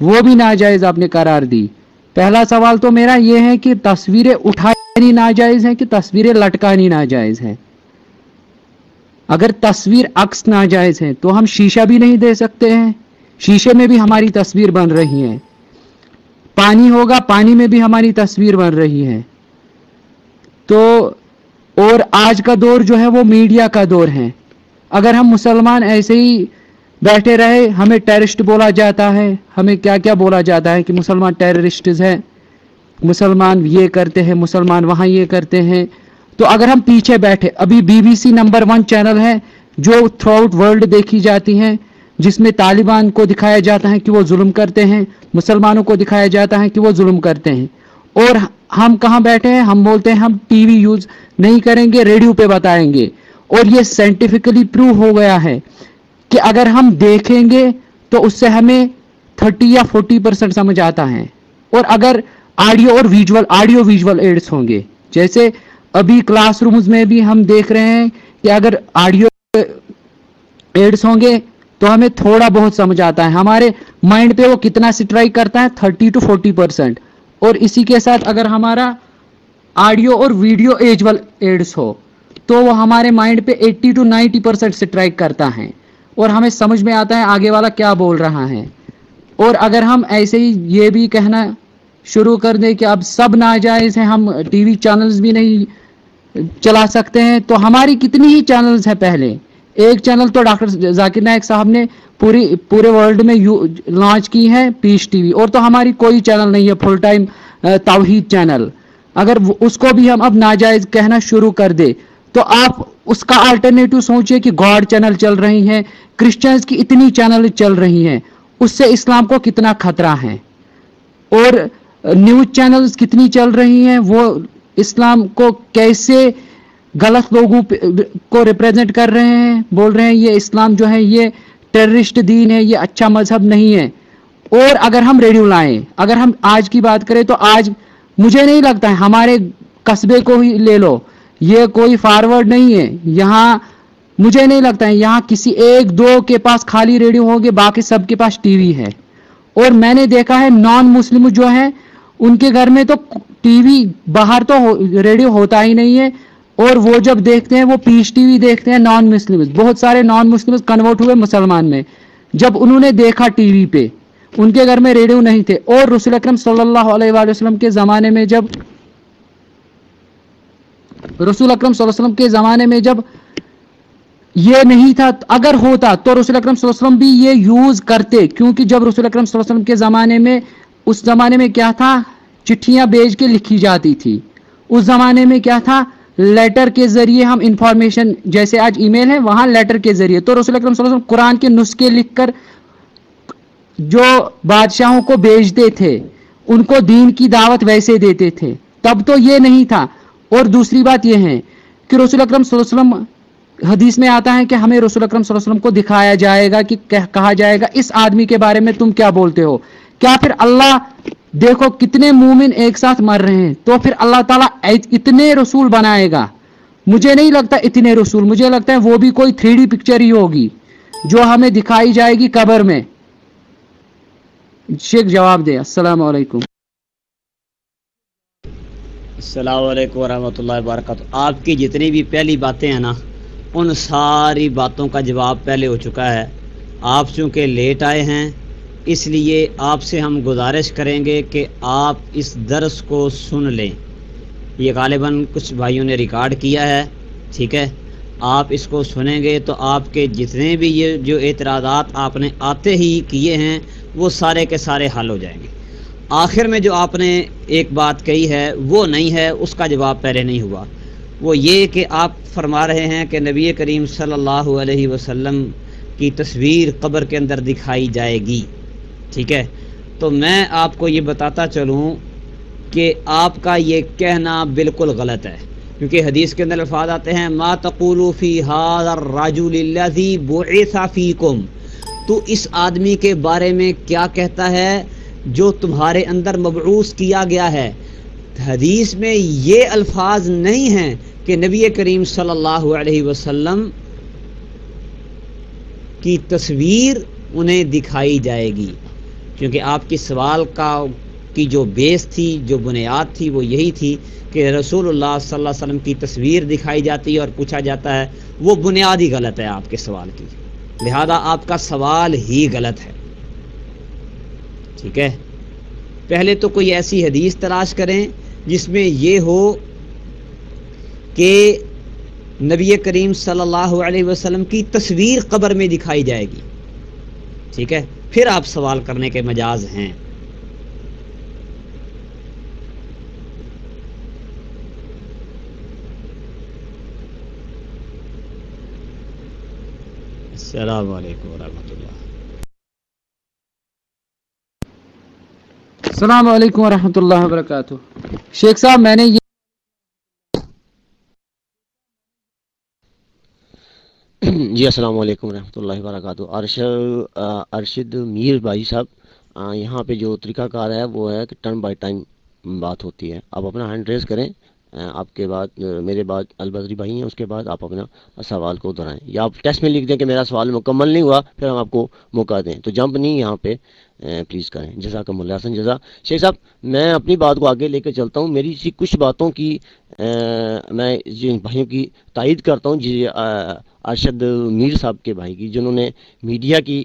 وہ بھی ناجائز آپ نے قرار دی۔ پہلا سوال تو میرا یہ ہے کہ تصویریں اٹھانی ناجائز ہیں کہ تصویریں لٹکانی ناجائز ہیں؟ اگر تصویر عکس ناجائز ہے تو ہم شیشہ بھی نہیں دے سکتے ہیں؟ شیشے میں بھی ہماری تصویر بن رہی ہے پانی ہوگا، پانی میں بھی ہماری تصویر بن رہی ہے تو اور آج کا دور جو ہے وہ میڈیا کا دور ہے۔ اگر ہم مسلمان ایسے ہی بیٹھے رہے، ہمیں ٹیررسٹ بولا جاتا ہے۔ ہمیں کیا کیا بولا جاتا ہے کہ مسلمان ٹیررسٹز ہیں۔ مسلمان یہ کرتے ہیں، مسلمان وہاں یہ کرتے ہیں۔ تو اگر ہم پیچھے بیٹھے، ابھی B B C number one channel ہے جو تھرو آؤٹ ورلڈ دیکھی جاتی ہیں جس میں طالبان کو دکھایا جاتا ہے کہ وہ ظلم کرتے ہیں، مسلمانوں کو دکھایا جاتا ہے کہ وہ ظلم کرتے ہیں۔ اور ہم کہاں بیٹھے ہیں؟ ہم بولتے ہیں ہم ٹی وی یوز نہیں کریں گے، ریڈیو پہ بتائیں گے۔ اور یہ سائنٹیفکلی پروو ہو گیا ہے کہ اگر ہم دیکھیں گے تو اس سے ہمیں تھرٹی یا فورٹی پرسنٹ سمجھ آتا ہے۔ اور اگر آڈیو اور ویژول، آڈیو ویژول ایڈس ہوں گے، جیسے ابھی کلاس رومز میں بھی ہم دیکھ رہے ہیں کہ اگر آڈیو ایڈس ہوں گے تو ہمیں تھوڑا بہت سمجھ آتا ہے۔ ہمارے مائنڈ پہ وہ کتنا سٹرائک کرتا ہے؟ تھرٹی ٹو فورٹی پرسینٹ اور اسی کے ساتھ اگر ہمارا آڈیو اور ویڈیو ایجول ایڈس ہو، تو وہ ہمارے مائنڈ پہ eighty to ninety percent strike کرتا ہے۔ اور ہمیں سمجھ میں آتا ہے آگے والا کیا بول رہا ہے۔ اور اگر ہم ایسے ہی یہ بھی کہنا شروع کر دیں کہ اب سب ناجائز ہیں، ہم ٹی وی چینلز بھی نہیں چلا سکتے ہیں، تو ہماری کتنی ہی چینلز ہیں پہلے؟ ایک چینل تو ڈاکٹر ذاکر نائک صاحب نے پوری پورے ورلڈ میں لانچ کی ہے پیش ٹی وی، اور تو ہماری کوئی چینل نہیں ہے فل ٹائم توحید چینل۔ اگر اس کو بھی ہم اب ناجائز کہنا شروع کر دے تو آپ اس کا الٹرنیٹو سوچئے کہ گاڈ چینل چل رہی ہیں کرسچنز کی اتنی چینل چل رہی ہیں، اس سے اسلام کو کتنا خطرہ ہے؟ اور نیوز چینلز کتنی چل رہی ہیں، وہ اسلام کو کیسے غلط لوگوں کو ریپرزینٹ کر رہے ہیں، بول رہے ہیں یہ اسلام جو ہے، یہ ٹیررسٹ دین ہے، یہ اچھا مذہب نہیں ہے۔ اور اگر ہم ریڈیو لائیں، اگر ہم آج کی بات کریں تو آج مجھے نہیں لگتا ہے، ہمارے قصبے کو ہی لے لو۔ یہ کوئی فارورڈ نہیں ہے۔ یہاں مجھے نہیں لگتا ہے، یہاں کسی ایک دو کے پاس خالی ریڈیو ہوں گے، باقی سب کے پاس ٹی وی ہے۔ اور میں نے دیکھا ہے نان مسلم جو ہیں، ان کے گھر میں تو ٹی وی باہر تو ریڈیو ہوتا ہی نہیں ہے۔ اور وہ جب دیکھتے ہیں، وہ پیش ٹی وی دیکھتے ہیں نان مسلم بہت سارے نان مسلم کنورٹ ہوئے مسلمان میں۔ جب انہوں نے دیکھا ٹی وی پہ، ان کے گھر میں ریڈیو نہیں تھے۔ اور رسول اکرم صلی اللہ علیہ وآلہ وسلم کے زمانے میں جب، رسول اکرم صلی اللہ علیہ وسلم کے زمانے میں جب یہ نہیں تھا، اگر ہوتا تو رسول اکرم صلی اللہ علیہ وسلم بھی یہ یوز کرتے۔ کیونکہ جب رسول اکرم صلی اللہ علیہ وسلم کے زمانے میں، اس زمانے میں کیا تھا؟ چٹھیاں بیچ کے لکھی جاتی تھی۔ اس زمانے میں کیا تھا؟ لیٹر کے ذریعے ہم انفارمیشن جیسے آج ای میل ہے، وہاں لیٹر کے ذریعے۔ تو رسول اکرم صلی اللہ علیہ وسلم قرآن کے نسخے لکھ کر جو بادشاہوں کو بیچتے تھے، ان کو دین کی دعوت ویسے دیتے تھے۔ تب تو یہ نہیں تھا۔ اور دوسری بات یہ ہے کہ رسول اکرم صلی اللہ علیہ وسلم حدیث میں آتا ہے کہ ہمیں رسول اکرم صلی اللہ علیہ وسلم کو دکھایا جائے گا کہ کہا جائے گا، اس آدمی کے بارے میں تم کیا بولتے ہو؟ کیا پھر اللہ دیکھو کتنے مومن ایک ساتھ مر رہے ہیں۔ تو پھر اللہ تعالیٰ اتنے رسول بنائے گا۔ مجھے نہیں لگتا اتنے رسول، مجھے لگتا ہے وہ بھی کوئی تھری ڈی پکچر ہی ہوگی، جو ہمیں دکھائی جائے گی قبر میں۔ شیخ جواب دے، السلام علیکم۔ السلام علیکم ورحمۃ اللہ وبرکاتہ۔ آپ کی جتنی بھی پہلی باتیں ہیں نا، ان ساری باتوں کا جواب پہلے ہو چکا ہے۔ آپ چونکہ لیٹ آئے ہیں اس لیے آپ سے ہم گزارش کریں گے کہ آپ اس درس کو سن لیں۔ یہ غالباً کچھ بھائیوں نے ریکارڈ کیا ہے، ٹھیک ہے؟ آپ اس کو سنیں گے تو آپ کے جتنے بھی یہ جو اعتراضات آپ نے آتے ہی کیے ہیں، وہ سارے کے سارے حل ہو جائیں گے۔ آخر میں جو آپ نے ایک بات کہی ہے، وہ نہیں ہے، اس کا جواب پہلے نہیں ہوا۔ وہ یہ کہ آپ فرما رہے ہیں کہ نبی کریم صلی اللہ علیہ وسلم کی تصویر قبر کے اندر دکھائی جائے گی۔ ٹھیک ہے؟ تو میں آپ کو یہ بتاتا چلوں کہ آپ کا یہ کہنا بالکل غلط ہے۔ کیونکہ حدیث کے اندر الفاظ آتے ہیں، ما تقولو فی الرجل الذی بعث فیکم تو اس آدمی کے بارے میں کیا کہتا ہے؟ جو تمہارے اندر مبعوث کیا گیا ہے۔ حدیث میں یہ الفاظ نہیں ہیں کہ نبی کریم صلی اللہ علیہ وسلم کی تصویر انہیں دکھائی جائے گی۔ کیونکہ آپ کی سوال کا کی جو بیس تھی، جو بنیاد تھی، وہ یہی تھی کہ رسول اللہ صلی اللہ علیہ وسلم کی تصویر دکھائی جاتی ہے اور پوچھا جاتا ہے، وہ بنیاد ہی غلط ہے آپ کے سوال کی۔ لہذا آپ کا سوال ہی غلط ہے۔ ٹھیک ہے؟ پہلے تو کوئی ایسی حدیث تلاش کریں جس میں یہ ہو کہ نبی کریم صلی اللہ علیہ وسلم کی تصویر قبر میں دکھائی جائے گی۔ ٹھیک ہے؟ پھر آپ سوال کرنے کے مجاز ہیں۔ السلام علیکم ورحمۃ اللہ۔ السلام علیکم ورحمۃ اللہ وبرکاتہ۔ شیخ صاحب، میں نے یہ جی السلام علیکم ورحمۃ اللہ وبرکاتہ۔ ارشد ارشد میر بھائی صاحب یہاں پہ جو طریقہ کار ہے، وہ ہے کہ ٹرم بائی ٹائم بات ہوتی ہے۔ آپ اپنا ہینڈ ریز کریں آپ کے بعد، میرے بعد البدری بھائی ہیں، اس کے بعد آپ اپنا سوال کو دہرائیں۔ یا آپ ٹیسٹ میں لکھ دیں کہ میرا سوال مکمل نہیں ہوا، پھر ہم آپ کو موقع دیں۔ تو جمپ نہیں یہاں پہ۔ پلیز کریں۔ جزاک اللہ حسن، جزا۔ شیخ صاحب، میں اپنی بات کو آگے لے کے چلتا ہوں۔ میری سی کچھ باتوں کی میں جن بھائیوں کی تائید کرتا ہوں جی ارشد میر صاحب کے بھائی کی، جنہوں نے میڈیا کی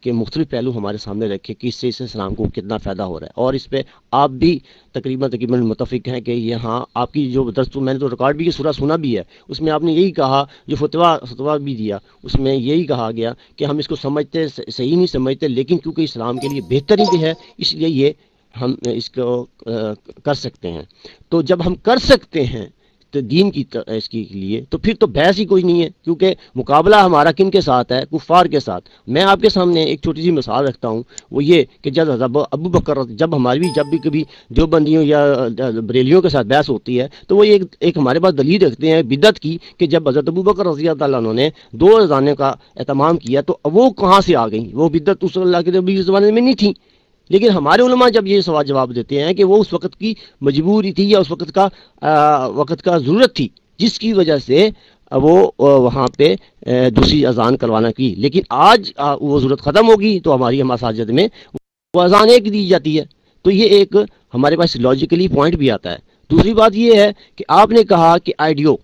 کے مختلف پہلو ہمارے سامنے رکھے، کہ اس سے اس اسلام کو کتنا فائدہ ہو رہا ہے۔ اور اس پہ آپ بھی تقریباً تقریباً متفق ہیں کہ یہاں آپ کی جو دست میں نے تو ریکارڈ بھی سورہ سنا بھی ہے۔ اس میں آپ نے یہی کہا، جو فتوا فتوا بھی دیا، اس میں یہی کہا گیا کہ ہم اس کو سمجھتے، صحیح نہیں سمجھتے، لیکن کیونکہ اسلام کے لیے بہتری بھی ہے، اس لیے یہ ہم اس کو کر سکتے ہیں۔ تو جب ہم کر سکتے ہیں دین کی اس کے لیے، تو پھر تو بحث ہی کوئی نہیں ہے، کیونکہ مقابلہ ہمارا کن کے ساتھ ہے؟ کفار کے ساتھ۔ میں آپ کے سامنے ایک چھوٹی سی مثال رکھتا ہوں، وہ یہ کہ جب ابو بکر، جب ہماری بھی، جب بھی کبھی جو بندیوں یا بریلیوں کے ساتھ بحث ہوتی ہے، تو وہ ایک ایک ہمارے پاس دلیل رکھتے ہیں بدت کی کہ جب حضرت ابو بکر رضی اللہ عنہ نے دو رضانے کا اہتمام کیا، تو وہ کہاں سے آ گئیں؟ وہ بدت اس اللہ کے زمانے میں نہیں تھیں لیکن ہمارے علماء جب یہ سوال جواب دیتے ہیں کہ وہ اس وقت کی مجبوری تھی یا اس وقت کا وقت کا ضرورت تھی، جس کی وجہ سے وہ وہاں پہ دوسری اذان کروانا کی۔ لیکن آج وہ ضرورت ختم ہوگی تو ہماری مساجد میں وہ اذان ایک دی جاتی ہے۔ تو یہ ایک ہمارے پاس لاجیکلی پوائنٹ بھی آتا ہے۔ دوسری بات یہ ہے کہ آپ نے کہا کہ آئیڈیو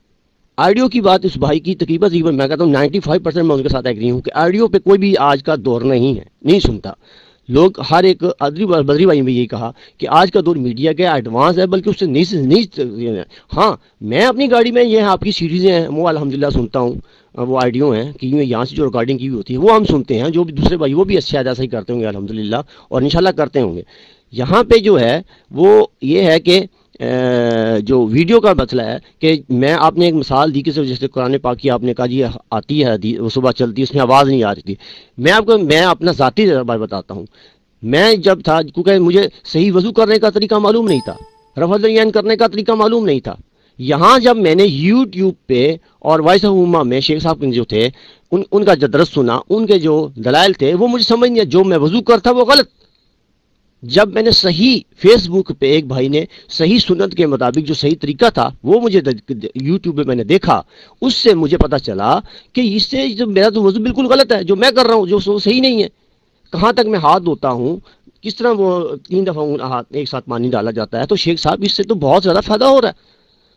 آڈیو کی بات اس بھائی کی تقریباً تقریباً میں کہتا ہوں، نائنٹی فائیو پرسینٹ میں ان کے ساتھ ایگری ہوں کہ آڈیو پہ کوئی بھی آج کا دور نہیں ہے، نہیں سنتا۔ لوگ ہر ایک ادری بدری بھائی میں یہی کہا کہ آج کا دور میڈیا کا ایڈوانس ہے، بلکہ اس سے نہیں سے نہیں ہاں میں اپنی گاڑی میں یہ آپ کی سیریزیں ہیں، وہ الحمدللہ سنتا ہوں۔ وہ آڈیو ہیں کہ یہاں سے جو ریکارڈنگ کی ہوئی ہوتی ہے، وہ ہم سنتے ہیں، جو بھی دوسرے بھائی وہ بھی اچھا ایسا ہی کرتے ہوں گے، الحمدللہ، اور انشاءاللہ کرتے ہوں گے۔ یہاں پہ جو ہے، وہ یہ ہے کہ جو ویڈیو کا مسئلہ ہے کہ میں آپ نے ایک مثال دی کہ جیسے قرآن پاک کی آپ نے کہا جی آتی ہے وہ صبح چلتی ہے اس میں آواز نہیں آ رہی تھی۔ میں آپ کو، میں اپنا ذاتی بات بتاتا ہوں۔ میں جب تھا، کیونکہ مجھے صحیح وضو کرنے کا طریقہ معلوم نہیں تھا، رفع العین کرنے کا طریقہ معلوم نہیں تھا۔ یہاں جب میں نے یوٹیوب پہ اور وائس آف عما میں شیخ صاحب جو تھے، ان ان کا درس سنا، ان کے جو دلائل تھے، وہ مجھے سمجھ نہیں جو میں وضو کرتا، وہ غلط۔ جب میں نے صحیح فیس بک پہ ایک بھائی نے صحیح سنت کے مطابق جو صحیح طریقہ تھا، وہ مجھے یوٹیوب پہ میں نے دیکھا، اس سے مجھے پتا چلا کہ اس سے جو میرا تو وضو بالکل غلط ہے، جو میں کر رہا ہوں، جو صحیح نہیں ہے۔ کہاں تک میں ہاتھ دھوتا ہوں؟ کس طرح وہ تین دفعہ ہاتھ ایک ساتھ پانی ڈالا جاتا ہے؟ تو شیخ صاحب اس سے تو بہت زیادہ فائدہ ہو رہا ہے۔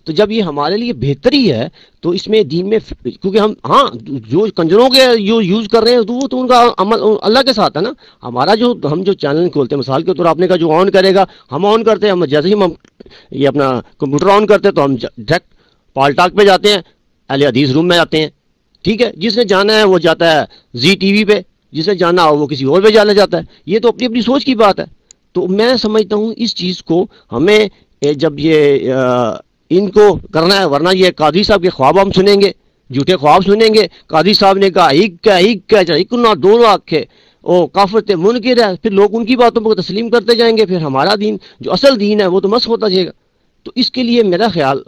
تو جب یہ ہمارے لیے بہتری ہے، تو اس میں دین میں کیونکہ ہم ہاں جو کنجروں کے جو یوز کر رہے ہیں، تو وہ تو ان کا عمل اللہ کے ساتھ ہے نا۔ ہمارا جو، ہم جو چینل کھولتے ہیں، مثال کے طور آپ نے کہا جو آن کرے گا، ہم آن کرتے ہیں، ہم جیسے ہی ہم یہ اپنا کمپیوٹر آن کرتے ہیں، تو ہم ڈائریکٹ پال ٹاک پہ جاتے ہیں، اہل حدیث روم میں جاتے ہیں۔ ٹھیک ہے، جس نے جانا ہے، وہ جاتا ہے زی ٹی وی پہ جسے جانا ہو، وہ کسی اور پہ جانا جاتا ہے۔ یہ تو اپنی اپنی سوچ کی بات ہے۔ تو میں سمجھتا ہوں اس چیز کو ہمیں جب یہ ان کو کرنا ہے، ورنہ یہ قادری صاحب کے خواب ہم سنیں گے، جھوٹے خواب سنیں گے۔ قادری صاحب نے کہا، ایک کا ایک کا دونوں آنکھیں۔ او کافرت منکر ہے پھر لوگ ان کی باتوں کو تسلیم کرتے جائیں گے۔ پھر ہمارا دین، جو اصل دین ہے، وہ تو مس ہوتا جائے گا۔ تو اس کے لیے میرا خیال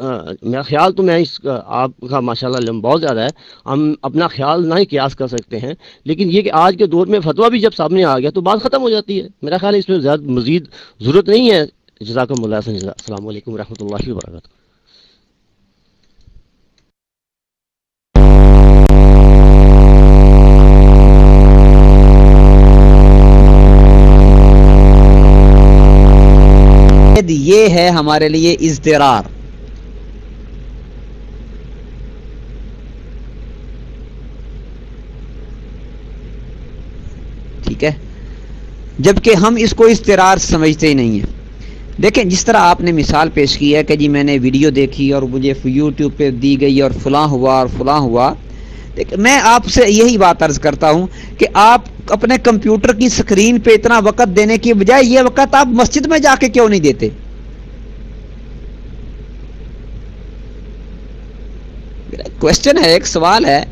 میرا خیال تو میں اس آپ کا ماشاء اللہ بہت زیادہ ہے۔ ہم اپنا خیال نہ ہی قیاس کر سکتے ہیں۔ لیکن یہ کہ آج کے دور میں فتویٰ بھی جب سامنے آ گیا تو بات ختم ہو جاتی ہے۔ میرا خیال ہے اس میں زیادہ مزید ضرورت نہیں ہے۔ جزاکم اللہ السلام علیکم و رحمۃ اللہ وبرکاتہ۔ یہ ہے ہمارے لیے اضطرار۔ ٹھیک ہے؟ جبکہ ہم اس کو اضطرار سمجھتے ہی نہیں ہیں۔ دیکھیں، جس طرح آپ نے مثال پیش کی ہے کہ جی میں نے ویڈیو دیکھی اور مجھے یوٹیوب پہ دی گئی اور فلاں ہوا اور فلاں ہوا میں آپ سے یہی بات عرض کرتا ہوں کہ آپ اپنے کمپیوٹر کی سکرین پہ اتنا وقت دینے کی بجائے یہ وقت آپ مسجد میں جا کے کیوں نہیں دیتے؟ کوشچن ہے، ایک سوال ہے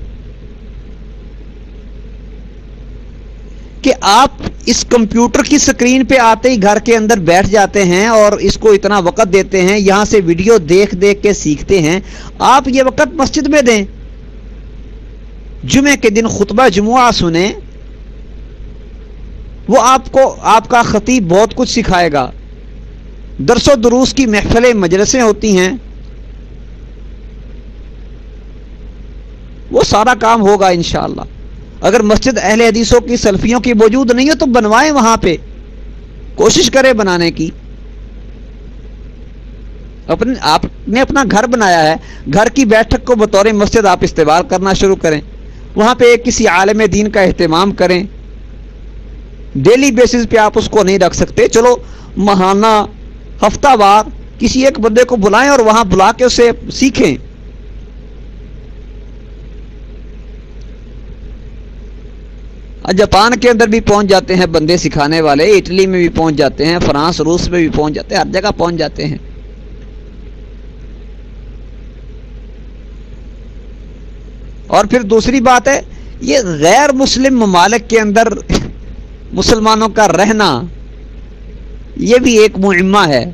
کہ آپ اس کمپیوٹر کی سکرین پہ آتے ہی گھر کے اندر بیٹھ جاتے ہیں اور اس کو اتنا وقت دیتے ہیں، یہاں سے ویڈیو دیکھ دیکھ کے سیکھتے ہیں، آپ یہ وقت مسجد میں دیں۔ جمعے کے دن خطبہ جمعہ سنیں، وہ آپ کو، آپ کا خطیب بہت کچھ سکھائے گا۔ درس و دروس کی محفلیں مجلسیں ہوتی ہیں۔ وہ سارا کام ہوگا انشاءاللہ۔ اگر مسجد اہل حدیثوں کی سلفیوں کی موجود نہیں ہے تو بنوائیں وہاں پہ۔ کوشش کرے بنانے کی۔ اپنے، آپ نے اپنا گھر بنایا ہے۔ گھر کی بیٹھک کو بطور مسجد آپ استعمال کرنا شروع کریں۔ وہاں پہ کسی عالم دین کا اہتمام کریں۔ ڈیلی بیسس پہ آپ اس کو نہیں رکھ سکتے۔ چلو، ماہانہ ہفتہ وار کسی ایک بندے کو بلائیں اور وہاں بلا کے اسے سیکھیں۔ جاپان کے اندر بھی پہنچ جاتے ہیں بندے سکھانے والے، اٹلی میں بھی پہنچ جاتے ہیں، فرانس، روس میں بھی پہنچ جاتے ہیں، ہر جگہ پہنچ جاتے ہیں۔ اور پھر دوسری بات ہے، یہ غیر مسلم ممالک کے اندر مسلمانوں کا رہنا، یہ بھی ایک معمہ ہے۔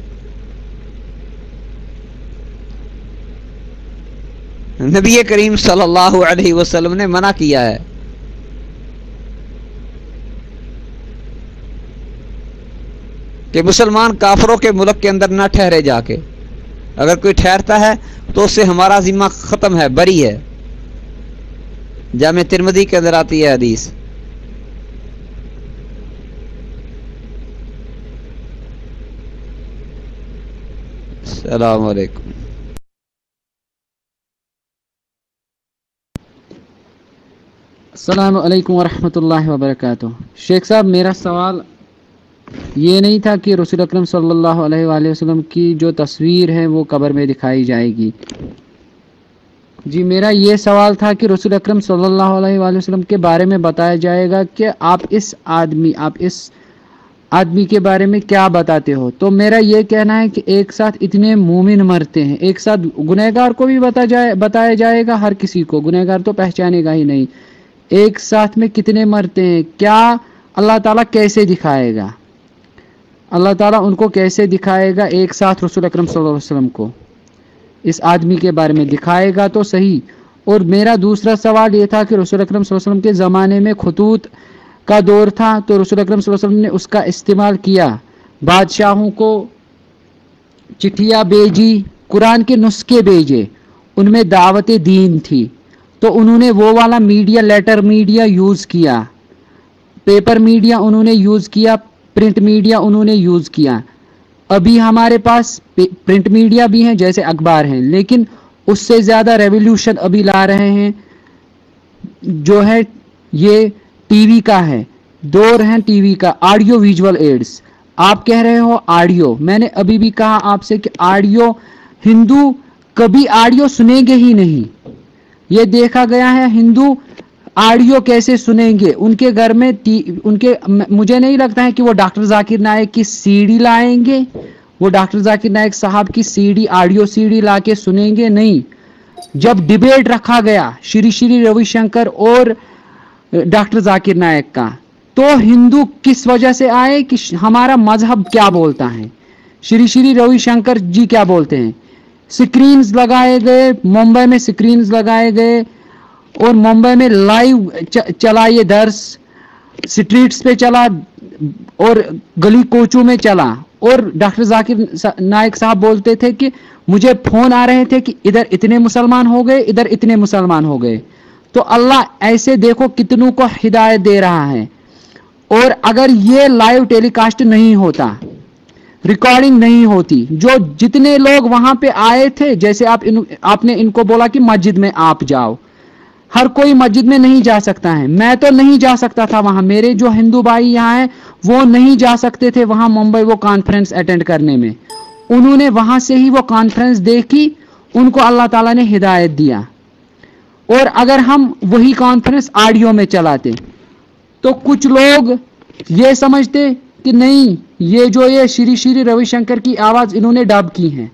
نبی کریم صلی اللہ علیہ وسلم نے منع کیا ہے۔ کہ مسلمان کافروں کے ملک کے اندر نہ ٹھہرے جا کے۔ اگر کوئی ٹھہرتا ہے تو اس سے ہمارا ذمہ ختم ہے، بری ہے۔ جامع ترمدی کے اندر آتی ہے حدیث۔ السلام علیکم۔ السلام علیکم ورحمۃ اللہ وبرکاتہ۔ شیخ صاحب، میرا سوال یہ نہیں تھا کہ رسول اکرم صلی اللہ علیہ وآلہ وسلم کی جو تصویر ہے وہ قبر میں دکھائی جائے گی۔ جی میرا یہ سوال تھا کہ رسول اکرم صلی اللہ علیہ وآلہ وسلم کے بارے میں بتایا جائے گا کہ آپ اس آدمی، آپ اس آدمی کے بارے میں کیا بتاتے ہو؟ تو میرا یہ کہنا ہے کہ ایک ساتھ اتنے مومن مرتے ہیں، ایک ساتھ گنہگار کو بھی بتا جائے، بتایا جائے گا ہر کسی کو، گنہگار تو پہچانے گا ہی نہیں۔ ایک ساتھ میں کتنے مرتے ہیں، کیا اللہ تعالیٰ کیسے دکھائے گا؟ اللہ تعالیٰ ان کو کیسے دکھائے گا ایک ساتھ رسول اکرم صلی اللہ علیہ وسلم کو؟ اس آدمی کے بارے میں دکھائے گا تو صحیح۔ اور میرا دوسرا سوال یہ تھا کہ رسول اکرم صلی اللہ علیہ وسلم کے زمانے میں خطوط کا دور تھا تو رسول اکرم صلی اللہ علیہ وسلم نے اس کا استعمال کیا۔ بادشاہوں کو چٹھیاں بیجی قرآن کے نسخے بھیجے، ان میں دعوت دین تھی۔ تو انہوں نے وہ والا میڈیا، لیٹر میڈیا یوز کیا۔ پیپر میڈیا انہوں نے یوز کیا، پرنٹ میڈیا انہوں نے یوز کیا۔ ابھی ہمارے پاس پرنٹ میڈیا بھی ہیں جیسے اخبار ہیں، لیکن اس سے زیادہ ریولیوشن ابھی لا رہے ہیں۔ جو ہے، یہ ٹی وی کا ہے۔ دور ہیں ٹی وی کا۔ آڈیو ویژول ایڈس آپ کہہ رہے ہو آڈیو میں نے ابھی بھی کہا آپ سے کہ آڈیو ہندو کبھی آڈیو سنیں گے ہی نہیں۔ یہ دیکھا گیا ہے ہندو آڈیو کیسے سنیں گے؟ ان کے گھر میں ان کے مجھے نہیں لگتا ہے کہ وہ ڈاکٹر ذاکر نائک کی سی ڈی لائیں گے۔ وہ ڈاکٹر ذاکر نائک صاحب کی C D audio C D لا کے سنیں گے؟ نہیں۔ جب ڈبیٹ رکھا گیا شری شری روی شنکر اور ڈاکٹر ذاکر نائک کا، تو ہندو کس وجہ سے آئے کہ ہمارا مذہب کیا بولتا ہے؟ شری شری روی شنکر جی کیا بولتے ہیں؟ سکرینز لگائے گئے، ممبئی میں سکرینز لگائے گئے۔ اور ممبئی میں لائیو چلا یہ درس، سٹریٹس پہ چلا اور گلی کوچوں میں چلا۔ اور ڈاکٹر ذاکر نائک صاحب بولتے تھے کہ مجھے فون آ رہے تھے کہ ادھر اتنے مسلمان ہو گئے، ادھر اتنے مسلمان ہو گئے۔ تو اللہ ایسے دیکھو کتنوں کو ہدایت دے رہا ہے۔ اور اگر یہ لائیو ٹیلی کاسٹ نہیں ہوتا، ریکارڈنگ نہیں ہوتی، جو جتنے لوگ وہاں پہ آئے تھے، جیسے آپ ان آپ نے ان کو بولا کہ مسجد میں آپ جاؤ۔ ہر کوئی مسجد میں نہیں جا سکتا ہے۔ میں تو نہیں جا سکتا تھا وہاں۔ میرے جو ہندو بھائی یہاں ہیں، وہ نہیں جا سکتے تھے وہاں ممبئی وہ کانفرنس اٹینڈ کرنے میں۔ انہوں نے وہاں سے ہی وہ کانفرنس دیکھی، ان کو اللہ تعالیٰ نے ہدایت دیا۔ اور اگر ہم وہی کانفرنس آڈیو میں چلاتے، تو کچھ لوگ یہ سمجھتے کہ نہیں، یہ جو یہ شری شری روی شنکر کی آواز انہوں نے ڈب کی ہیں،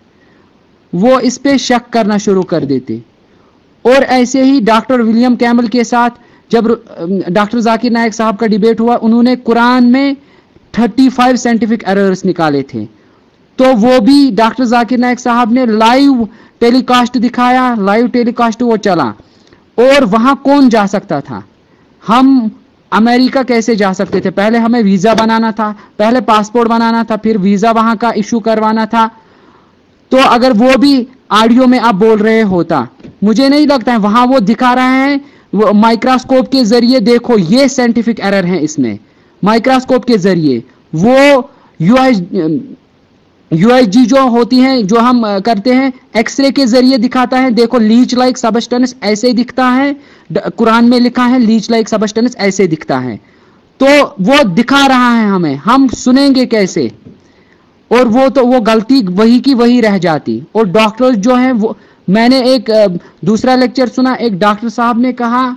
وہ اس پہ شک کرنا شروع کر دیتے۔ اور ایسے ہی ڈاکٹر ولیم کیمل کے ساتھ جب ڈاکٹر ذاکر نائک صاحب کا ڈیبیٹ ہوا، انہوں نے قرآن میں تھرٹی فائیو سائنٹیفک ایررز نکالے تھے۔ تو وہ بھی ڈاکٹر ذاکر نائک صاحب نے لائیو ٹیلی کاسٹ دکھایا، لائیو ٹیلی کاسٹ وہ چلا۔ اور وہاں کون جا سکتا تھا؟ ہم امریکہ کیسے جا سکتے تھے؟ پہلے ہمیں ویزا بنانا تھا، پہلے پاسپورٹ بنانا تھا، پھر ویزا وہاں کا ایشو کروانا تھا۔ تو اگر وہ بھی آڈیو میں آپ بول رہے ہوتا مجھے نہیں لگتا ہے، وہاں وہ دکھا رہے ہیں مائکراسکوپ کے ذریعے دیکھو، یہ سائنٹیفک ایرر ہیں اس میں۔ مائکراسکوپ کے ذریعے۔ وہ U S U S G جو ہوتی ہیں، جو ہم کرتے ہیں ایکس رے کے ذریعے دکھاتا ہے۔ دیکھو، لیچ لائک سبسٹنس ایسے دکھتا ہے۔ قرآن میں لکھا ہے، لیچ لائک سبسٹنس ایسے دکھتا ہے۔ تو وہ دکھا رہا ہے ہمیں۔ ہم سنیں گے کیسے؟ اور وہ تو، وہ غلطی وہی کی وہی رہ جاتی۔ اور ڈاکٹر جو ہیں، وہ میں نے ایک دوسرا لیکچر سنا، ایک ڈاکٹر صاحب نے کہا،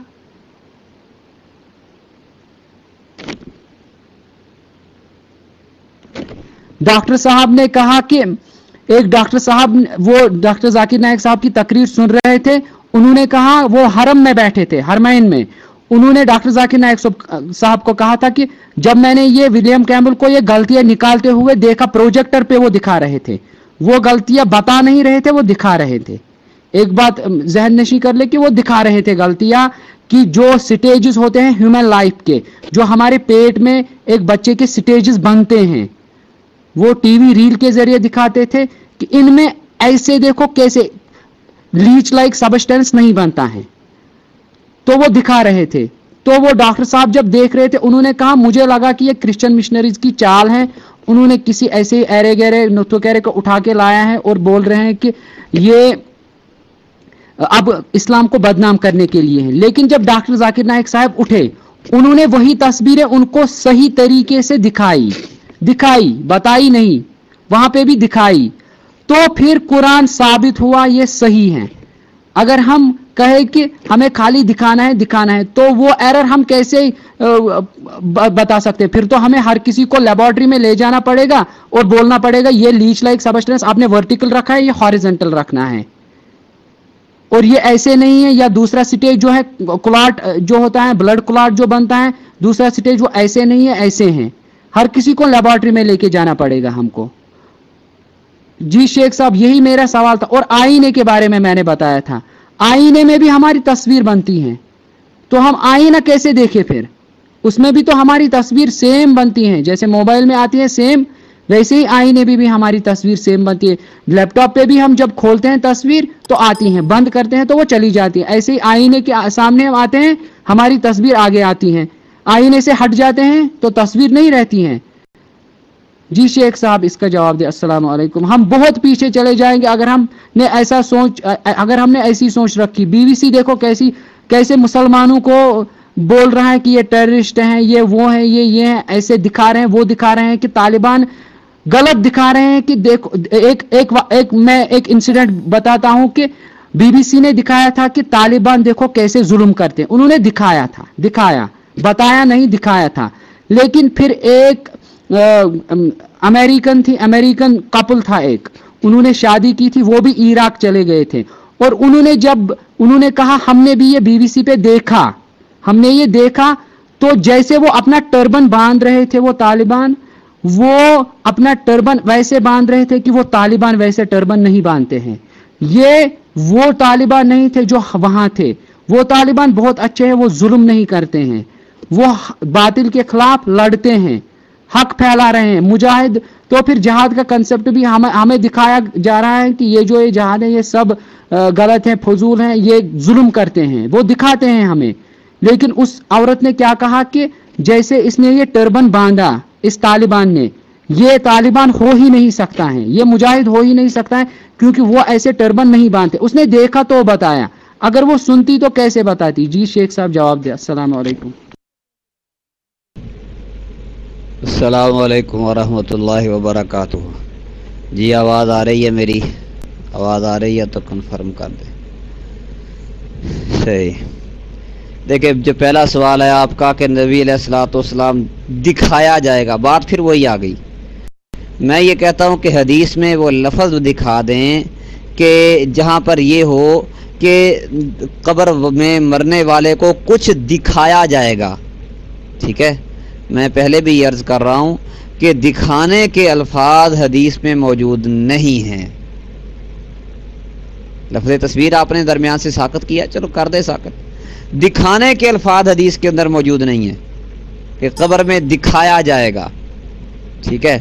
ڈاکٹر صاحب نے کہا کہ ایک ڈاکٹر صاحب، وہ ڈاکٹر ذاکر نائک صاحب کی تقریر سن رہے تھے، انہوں نے کہا وہ حرم میں بیٹھے تھے ہرمین میں۔ انہوں نے ڈاکٹر ذاکر نائک صاحب کو کہا تھا کہ جب میں نے یہ ولیم کیمبل کو یہ غلطیاں نکالتے ہوئے دیکھا، پروجیکٹر پہ وہ دکھا رہے تھے۔ وہ غلطیاں بتا نہیں رہے تھے، وہ دکھا رہے تھے۔ ایک بات ذہن نشی کر لے کہ وہ دکھا رہے تھے غلطیاں کہ جو سٹیجز ہوتے ہیں ہیومن لائف کے، جو ہمارے پیٹ میں ایک بچے کے سٹیجز بنتے ہیں۔ وہ ٹی وی ریل کے ذریعے دکھاتے تھے کہ ان میں ایسے دیکھو کیسے لیچ لائک سبسٹینس نہیں بنتا ہے۔ تو وہ دکھا رہے تھے۔ تو وہ ڈاکٹر صاحب جب دیکھ رہے تھے، انہوں نے کہا، مجھے لگا کہ یہ کرسچن مشنریز کی چال ہے انہوں نے کسی ایسے ایرے گہرے نتو کہرے کو اٹھا کے لایا ہے اور بول رہے ہیں کہ یہ اب اسلام کو بدنام کرنے کے لیے ہیں۔ لیکن جب ڈاکٹر ذاکر نائک صاحب اٹھے، انہوں نے وہی تصویریں ان کو صحیح طریقے سے دکھائی۔ دکھائی، بتائی نہیں، وہاں پہ بھی دکھائی۔ تو پھر قرآن ثابت ہوا یہ صحیح ہے اگر ہم کہے کہ ہمیں خالی دکھانا ہے دکھانا ہے، تو وہ ایرر ہم کیسے بتا سکتے پھر تو ہمیں ہر کسی کو لیبارٹری میں لے جانا پڑے گا اور بولنا پڑے گا، یہ لیچ لائک سبسٹنس آپ نے ورٹیکل رکھا ہے، یہ ہاریزنٹل رکھنا ہے۔ اور یہ ایسے نہیں ہے، یا دوسرا سٹیج جو ہے، کلاٹ، جو ہوتا ہے، بلڈ کلاٹ جو بنتا ہے، دوسرا سٹیج وہ ایسے نہیں ہے، ایسے ہیں۔ ہر کسی کو لیبارٹری میں لے کے جانا پڑے گا ہم کو۔ جی شیخ صاحب، یہی میرا سوال تھا، اور آئینے کے بارے میں میں نے بتایا تھا۔ آئینے میں بھی ہماری تصویر بنتی ہیں۔ تو ہم آئینہ کیسے دیکھیں پھر؟ اس میں بھی تو ہماری تصویر سیم بنتی ہیں، جیسے موبائل میں آتی ہے سیم ویسے ہی آئینے بھی, بھی ہماری تصویر سیم بنتی ہے لیپ ٹاپ پہ بھی ہم جب کھولتے ہیں تصویر تو آتی ہیں بند کرتے ہیں تو وہ چلی جاتی ہے ایسے ہی آئینے کے سامنے ہم آتے ہیں ہماری تصویر آگے آتی ہیں۔ آئینے سے ہٹ جاتے ہیں تو تصویر نہیں رہتی ہیں۔ جی شیخ صاحب اس کا جواب دے السلام علیکم۔ ہم بہت پیچھے چلے جائیں گے۔ اگر ہم نے ایسا سوچ اگر ہم نے ایسی سوچ رکھی بی بی سی دیکھو کیسی کیسے مسلمانوں کو بول رہا ہے کہ یہ ٹیررسٹ ہیں یہ وہ ہیں یہ یہ ہیں ایسے دکھا رہے ہیں وہ دکھا رہے ہیں کہ طالبان غلط دکھا رہے ہیں کہ دیکھو ایک ایک, ایک میں ایک انسیڈنٹ بتاتا ہوں کہ بی بی سی نے دکھایا تھا کہ طالبان دیکھو کیسے ظلم کرتے ہیں۔ انہوں نے دکھایا تھا دکھایا۔ بتایا نہیں دکھایا تھا۔ لیکن پھر ایک امریکن تھی امریکن کپل تھا ایک۔ انہوں نے شادی کی تھی وہ بھی عراق چلے گئے تھے۔ اور انہوں نے جب انہوں نے کہا ہم نے بھی یہ بی بی سی پہ دیکھا۔ ہم نے یہ دیکھا تو جیسے وہ اپنا ٹربن باندھ رہے تھے وہ طالبان وہ اپنا ٹربن ویسے باندھ رہے تھے کہ وہ طالبان ویسے ٹربن نہیں باندھتے ہیں۔ یہ وہ طالبان نہیں تھے جو وہاں تھے۔ وہ طالبان بہت اچھے ہیں، وہ ظلم نہیں کرتے ہیں۔ وہ باطل کے خلاف لڑتے ہیں، حق پھیلا رہے ہیں۔ مجاہد تو پھر جہاد کا کنسپٹ بھی ہمیں ہمیں دکھایا جا رہا ہے کہ یہ جو یہ جہاد ہے، یہ سب غلط ہیں، فضول ہیں، یہ ظلم کرتے ہیں۔ وہ دکھاتے ہیں ہمیں۔ لیکن اس عورت نے کیا کہا کہ جیسے اس نے یہ ٹربن باندھا اس طالبان نے یہ طالبان ہو ہی نہیں سکتا ہے۔ یہ مجاہد ہو ہی نہیں سکتا ہے کیونکہ وہ ایسے ٹربن نہیں باندھتے۔ اس نے دیکھا تو بتایا۔ اگر وہ سنتی تو کیسے بتاتی؟ جی شیخ صاحب جواب دیا السلام علیکم۔ السلام علیکم ورحمۃ اللہ وبرکاتہ۔ جی آواز آ رہی ہے میری۔ آواز آ رہی ہے تو کنفرم کر دیں۔ صحیح۔ دیکھیں، جو پہلا سوال ہے، آپ کا کہ نبی علیہ السلاۃ والسلام دکھایا جائے گا، بات پھر وہی آ گئی۔ میں یہ کہتا ہوں کہ حدیث میں وہ لفظ دکھا دیں کہ جہاں پر یہ ہو کہ قبر میں مرنے والے کو کچھ دکھایا جائے گا۔ ٹھیک ہے؟ میں پہلے بھی عرض کر رہا ہوں کہ دکھانے کے الفاظ حدیث میں موجود نہیں ہیں۔ لفظ تصویر آپ نے درمیان سے ساکت کیا، چلو کر دے ساکت۔ دکھانے کے الفاظ حدیث کے اندر موجود نہیں ہیں کہ قبر میں دکھایا جائے گا۔ ٹھیک ہے؟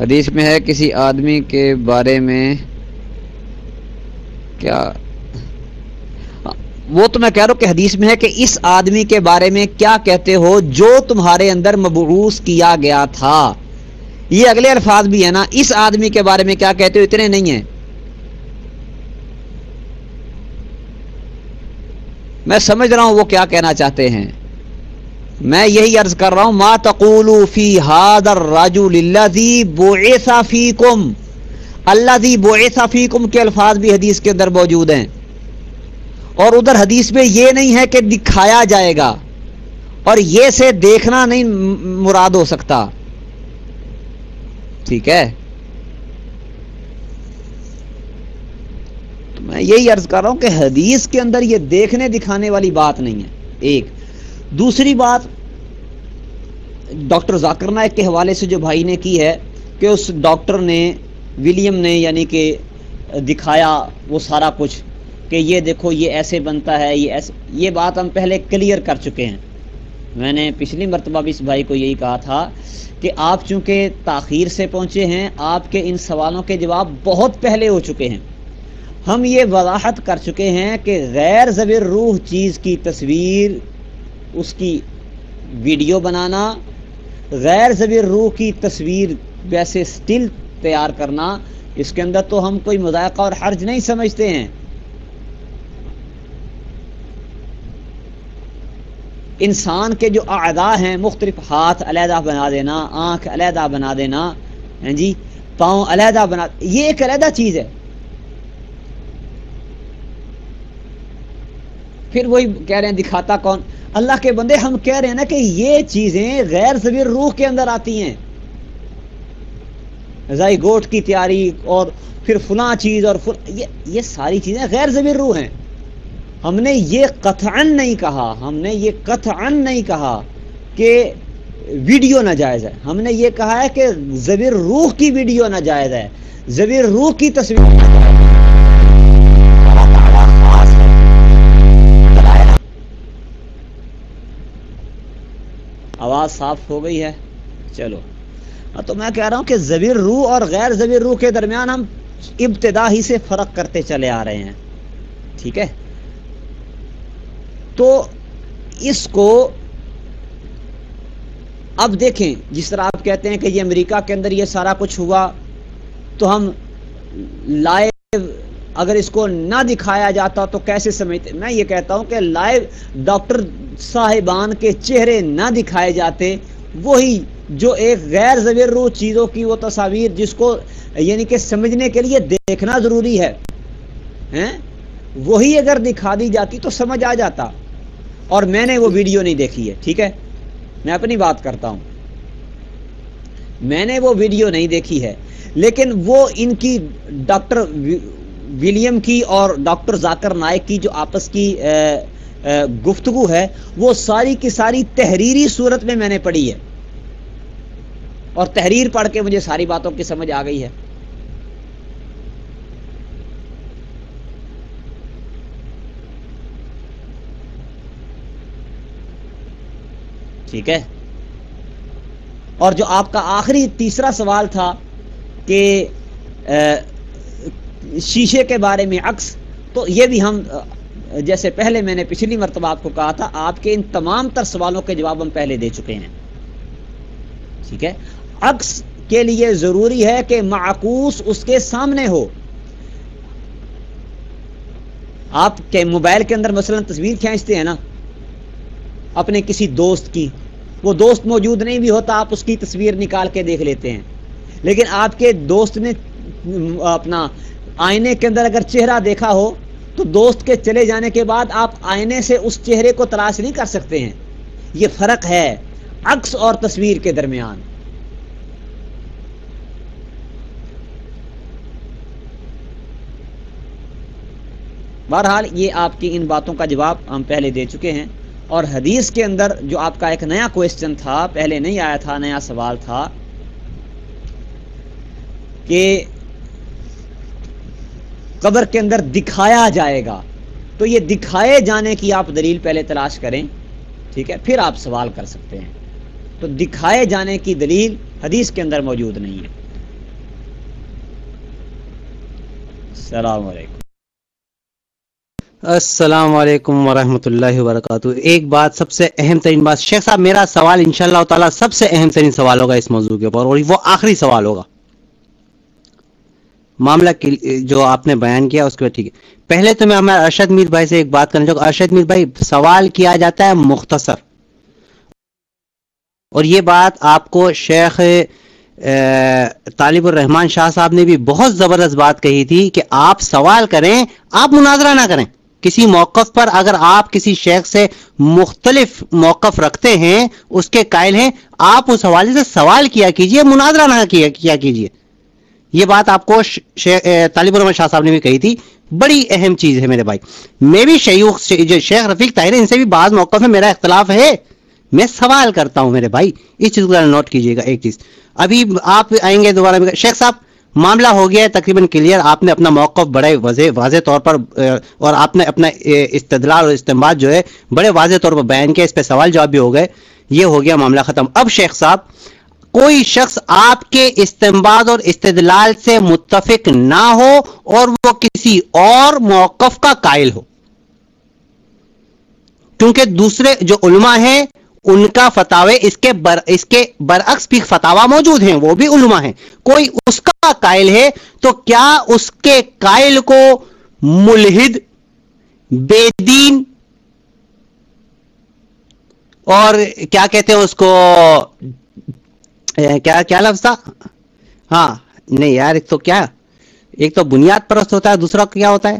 حدیث میں ہے کسی آدمی کے بارے میں کیا وہ تو میں کہہ رہا ہوں کہ حدیث میں ہے کہ اس آدمی کے بارے میں کیا کہتے ہو جو تمہارے اندر مبعوث کیا گیا تھا؟ یہ اگلے الفاظ بھی ہے نا، اس آدمی کے بارے میں کیا کہتے ہو؟ اتنے نہیں ہیں۔ میں سمجھ رہا ہوں وہ کیا کہنا چاہتے ہیں۔ میں یہی عرض کر رہا ہوں، ما تقولو فی هذا اللہ الذي بعث فیکم الذي بعث فیکم کے الفاظ بھی حدیث کے اندر موجود ہیں۔ اور ادھر حدیث میں یہ نہیں ہے کہ دکھایا جائے گا اور یہ سے دیکھنا نہیں مراد ہو سکتا۔ ٹھیک ہے؟ تو میں یہی عرض کر رہا ہوں کہ حدیث کے اندر یہ دیکھنے دکھانے والی بات نہیں ہے۔ ایک۔ دوسری بات، ڈاکٹر ذاکر نائک کے حوالے سے جو بھائی نے کی ہے کہ اس ڈاکٹر نے، ولیم نے یعنی کہ دکھایا وہ سارا کچھ۔ کہ یہ دیکھو، یہ ایسے بنتا ہے، یہ ایسے، یہ بات ہم پہلے کلیئر کر چکے ہیں۔ میں نے پچھلی مرتبہ بھی اس بھائی کو یہی کہا تھا کہ آپ چونکہ تاخیر سے پہنچے ہیں، آپ کے ان سوالوں کے جواب بہت پہلے ہو چکے ہیں۔ ہم یہ وضاحت کر چکے ہیں کہ غیر زبر روح چیز کی تصویر، اس کی ویڈیو بنانا، غیر زبر روح کی تصویر ویسے سٹل تیار کرنا، اس کے اندر تو ہم کوئی مذائقہ اور حرج نہیں سمجھتے ہیں۔ انسان کے جو اعضاء ہیں، مختلف ہاتھ علیحدہ بنا دینا، آنکھ علیحدہ بنا دینا ہاں جی پاؤں علیحدہ بنا، یہ ایک علیحدہ چیز ہے۔ پھر وہی کہہ رہے ہیں، دکھاتا کون؟ اللہ کے بندے، ہم کہہ رہے ہیں نا کہ یہ چیزیں غیر زبیر روح کے اندر آتی ہیں۔ زائی گوٹ کی تیاری اور پھر فلاں چیز اور فل... یہ یہ ساری چیزیں غیر زبیر روح ہیں۔ ہم نے یہ قطعن نہیں کہا، ہم نے یہ قطعن نہیں کہا کہ ویڈیو ناجائز ہے۔ ہم نے یہ کہا ہے کہ زبیر روح کی ویڈیو ناجائز ہے۔ زبیر روح کی تصویر آواز صاف ہو گئی ہے۔ چلو۔ ہاں، تو میں کہہ رہا ہوں کہ زبیر روح اور غیر زبیر روح کے درمیان ہم ابتدا ہی سے فرق کرتے چلے آ رہے ہیں۔ ٹھیک ہے؟ تو اس کو اب دیکھیں، جس طرح آپ کہتے ہیں کہ یہ امریکہ کے اندر یہ سارا کچھ ہوا، تو ہم لائیو اگر اس کو نہ دکھایا جاتا تو کیسے سمجھتے؟ میں یہ کہتا ہوں کہ لائیو ڈاکٹر صاحبان کے چہرے نہ دکھائے جاتے، وہی جو ایک غیر زبیر روح چیزوں کی وہ تصاویر جس کو یعنی کہ سمجھنے کے لیے دیکھنا ضروری ہے وہی اگر دکھا دی جاتی تو سمجھ آ جاتا۔ اور میں نے وہ ویڈیو نہیں دیکھی ہے، ٹھیک ہے؟ میں اپنی بات کرتا ہوں۔ میں نے وہ ویڈیو نہیں دیکھی ہے، لیکن وہ ان کی ڈاکٹر ولیم کی اور ڈاکٹر ذاکر نائک کی جو آپس کی گفتگو ہے، وہ ساری کی ساری تحریری صورت میں میں نے پڑھی ہے۔ اور تحریر پڑھ کے مجھے ساری باتوں کی سمجھ آ گئی ہے۔ ٹھیک ہے؟ اور جو آپ کا آخری تیسرا سوال تھا کہ شیشے کے بارے میں عکس، تو یہ بھی ہم جیسے پہلے میں نے پچھلی مرتبہ آپ کو کہا تھا، آپ کے ان تمام تر سوالوں کے جواب ہم پہلے دے چکے ہیں۔ ٹھیک ہے؟ عکس کے لیے ضروری ہے کہ معکوس اس کے سامنے ہو۔ آپ کے موبائل کے اندر مثلا تصویر کھینچتے ہیں نا اپنے کسی دوست کی۔ وہ دوست موجود نہیں بھی ہوتا، آپ اس کی تصویر نکال کے دیکھ لیتے ہیں۔ لیکن آپ کے دوست نے، اپنا آئینے کے اندر اگر چہرہ دیکھا ہو، تو دوست کے چلے جانے کے بعد آپ آئینے سے اس چہرے کو تلاش نہیں کر سکتے ہیں۔ یہ فرق ہے عکس اور تصویر کے درمیان۔ بہرحال یہ آپ کی ان باتوں کا جواب ہم پہلے دے چکے ہیں۔ اور حدیث کے اندر جو آپ کا ایک نیا کوشچن تھا، پہلے نہیں آیا تھا، نیا سوال تھا کہ قبر کے اندر دکھایا جائے گا۔ تو یہ دکھائے جانے کی آپ دلیل پہلے تلاش کریں، ٹھیک ہے؟ پھر آپ سوال کر سکتے ہیں۔ تو دکھائے جانے کی دلیل حدیث کے اندر موجود نہیں ہے۔ السلام علیکم۔ السلام علیکم ورحمۃ اللہ وبرکاتہ۔ ایک بات سب سے اہم ترین بات، شیخ صاحب، میرا سوال ان شاء اللہ تعالیٰ سب سے اہم ترین سوال ہوگا اس موضوع کے اوپر، اور وہ آخری سوال ہوگا۔ معاملہ جو آپ نے بیان کیا، اس کے بعد ٹھیک ہے۔ پہلے تو میں ہمارے ارشد میر بھائی سے ایک بات کرنا چاہوں گا۔ ارشد میر بھائی، سوال کیا جاتا ہے مختصر۔ اور یہ بات آپ کو شیخ طالب الرحمان شاہ صاحب نے بھی بہت زبردست بات کہی تھی کہ آپ سوال کریں، آپ مناظرہ نہ کریں۔ کسی موقف پر اگر آپ کسی شیخ سے مختلف موقف رکھتے ہیں، اس کے قائل ہیں، آپ اس حوالے سے سوال کیا کیجیے، مناظرہ نہ کیا کیجیے۔ یہ بات آپ کو طالب الرحمان شاہ صاحب نے بھی کہی تھی۔ بڑی اہم چیز ہے میرے بھائی۔ میں بھی شیوخ شیخ رفیق طاہر ان سے بھی بعض موقف میں میرا اختلاف ہے۔ میں سوال کرتا ہوں میرے بھائی۔ اس چیز کو نوٹ کیجیے گا، ایک چیز۔ ابھی آپ آئیں گے دوبارہ۔ شیخ صاحب معاملہ ہو گیا ہے، تقریباً کلیئر آپ نے اپنا موقف بڑے واضح واضح طور پر اور آپ نے اپنا استدلال اور استعمال جو ہے، بڑے واضح طور پر بیان کیا، اس پہ سوال جواب بھی ہو گئے۔ یہ ہو گیا معاملہ ختم۔ اب شیخ صاحب، کوئی شخص آپ کے استعمال اور استدلال سے متفق نہ ہو اور وہ کسی اور موقف کا قائل ہو۔ کیونکہ دوسرے جو علماء ہیں ان کا فتوے اس کے بر، اس کے برعکس بھی فتوا موجود ہیں، وہ بھی علماء ہیں۔ کوئی اس کا قائل ہے تو کیا اس کے قائل کو ملحد، بے دین اور کیا کہتے ہیں اس کو کیا کیا لفظ تھا؟ ہاں نہیں یار، ایک تو کیا، ایک تو بنیاد پرست ہوتا ہے، دوسرا کیا ہوتا ہے؟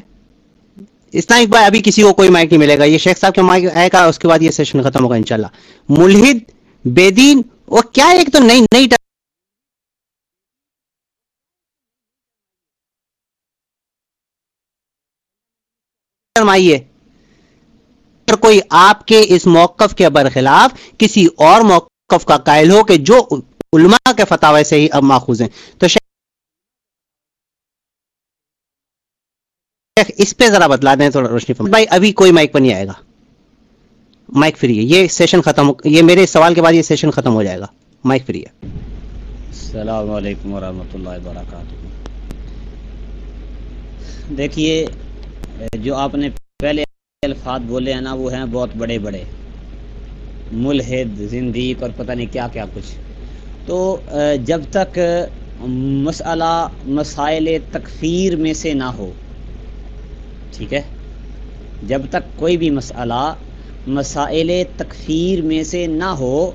اسلامک بھائی ابھی کسی کو کوئی مائک نہیں ملے گا، یہ شیخ صاحب کے مائک آئے گا، اس کے بعد یہ سیشن ختم ہوگا انشاءاللہ۔ ملحد، بے دین، وہ کیا ایک تو نئی نئی فرمائیے، اگر کوئی آپ کے اس موقف کے برخلاف کسی اور موقف کا قائل ہو کہ جو علماء کے فتاوے سے ہی اب ماخوذ ہیں، تو اس پہ ذرا بدلا دیں تھوڑا روشنی فرمائیں۔ بھائی، ابھی کوئی مائک پر نہیں آئے گا۔ مائک فری ہے۔ یہ سیشن ختم یہ میرے سوال کے بعد یہ سیشن ختم ہو جائے گا۔ مائک فری ہے۔ السلام علیکم ورحمۃ اللہ وبرکاتہ۔ دیکھیے، جو آپ نے پہلے الفاظ بولے ہیں نا، وہ ہیں بہت بڑے بڑے۔ ملحد، زندیق اور پتہ نہیں کیا کیا کچھ۔ تو، جب تک مسئلہ، مسائل تکفیر میں سے نہ ہو ٹھیک ہے؟ جب تک کوئی بھی مسئلہ مسائل تکفیر میں سے نہ ہو،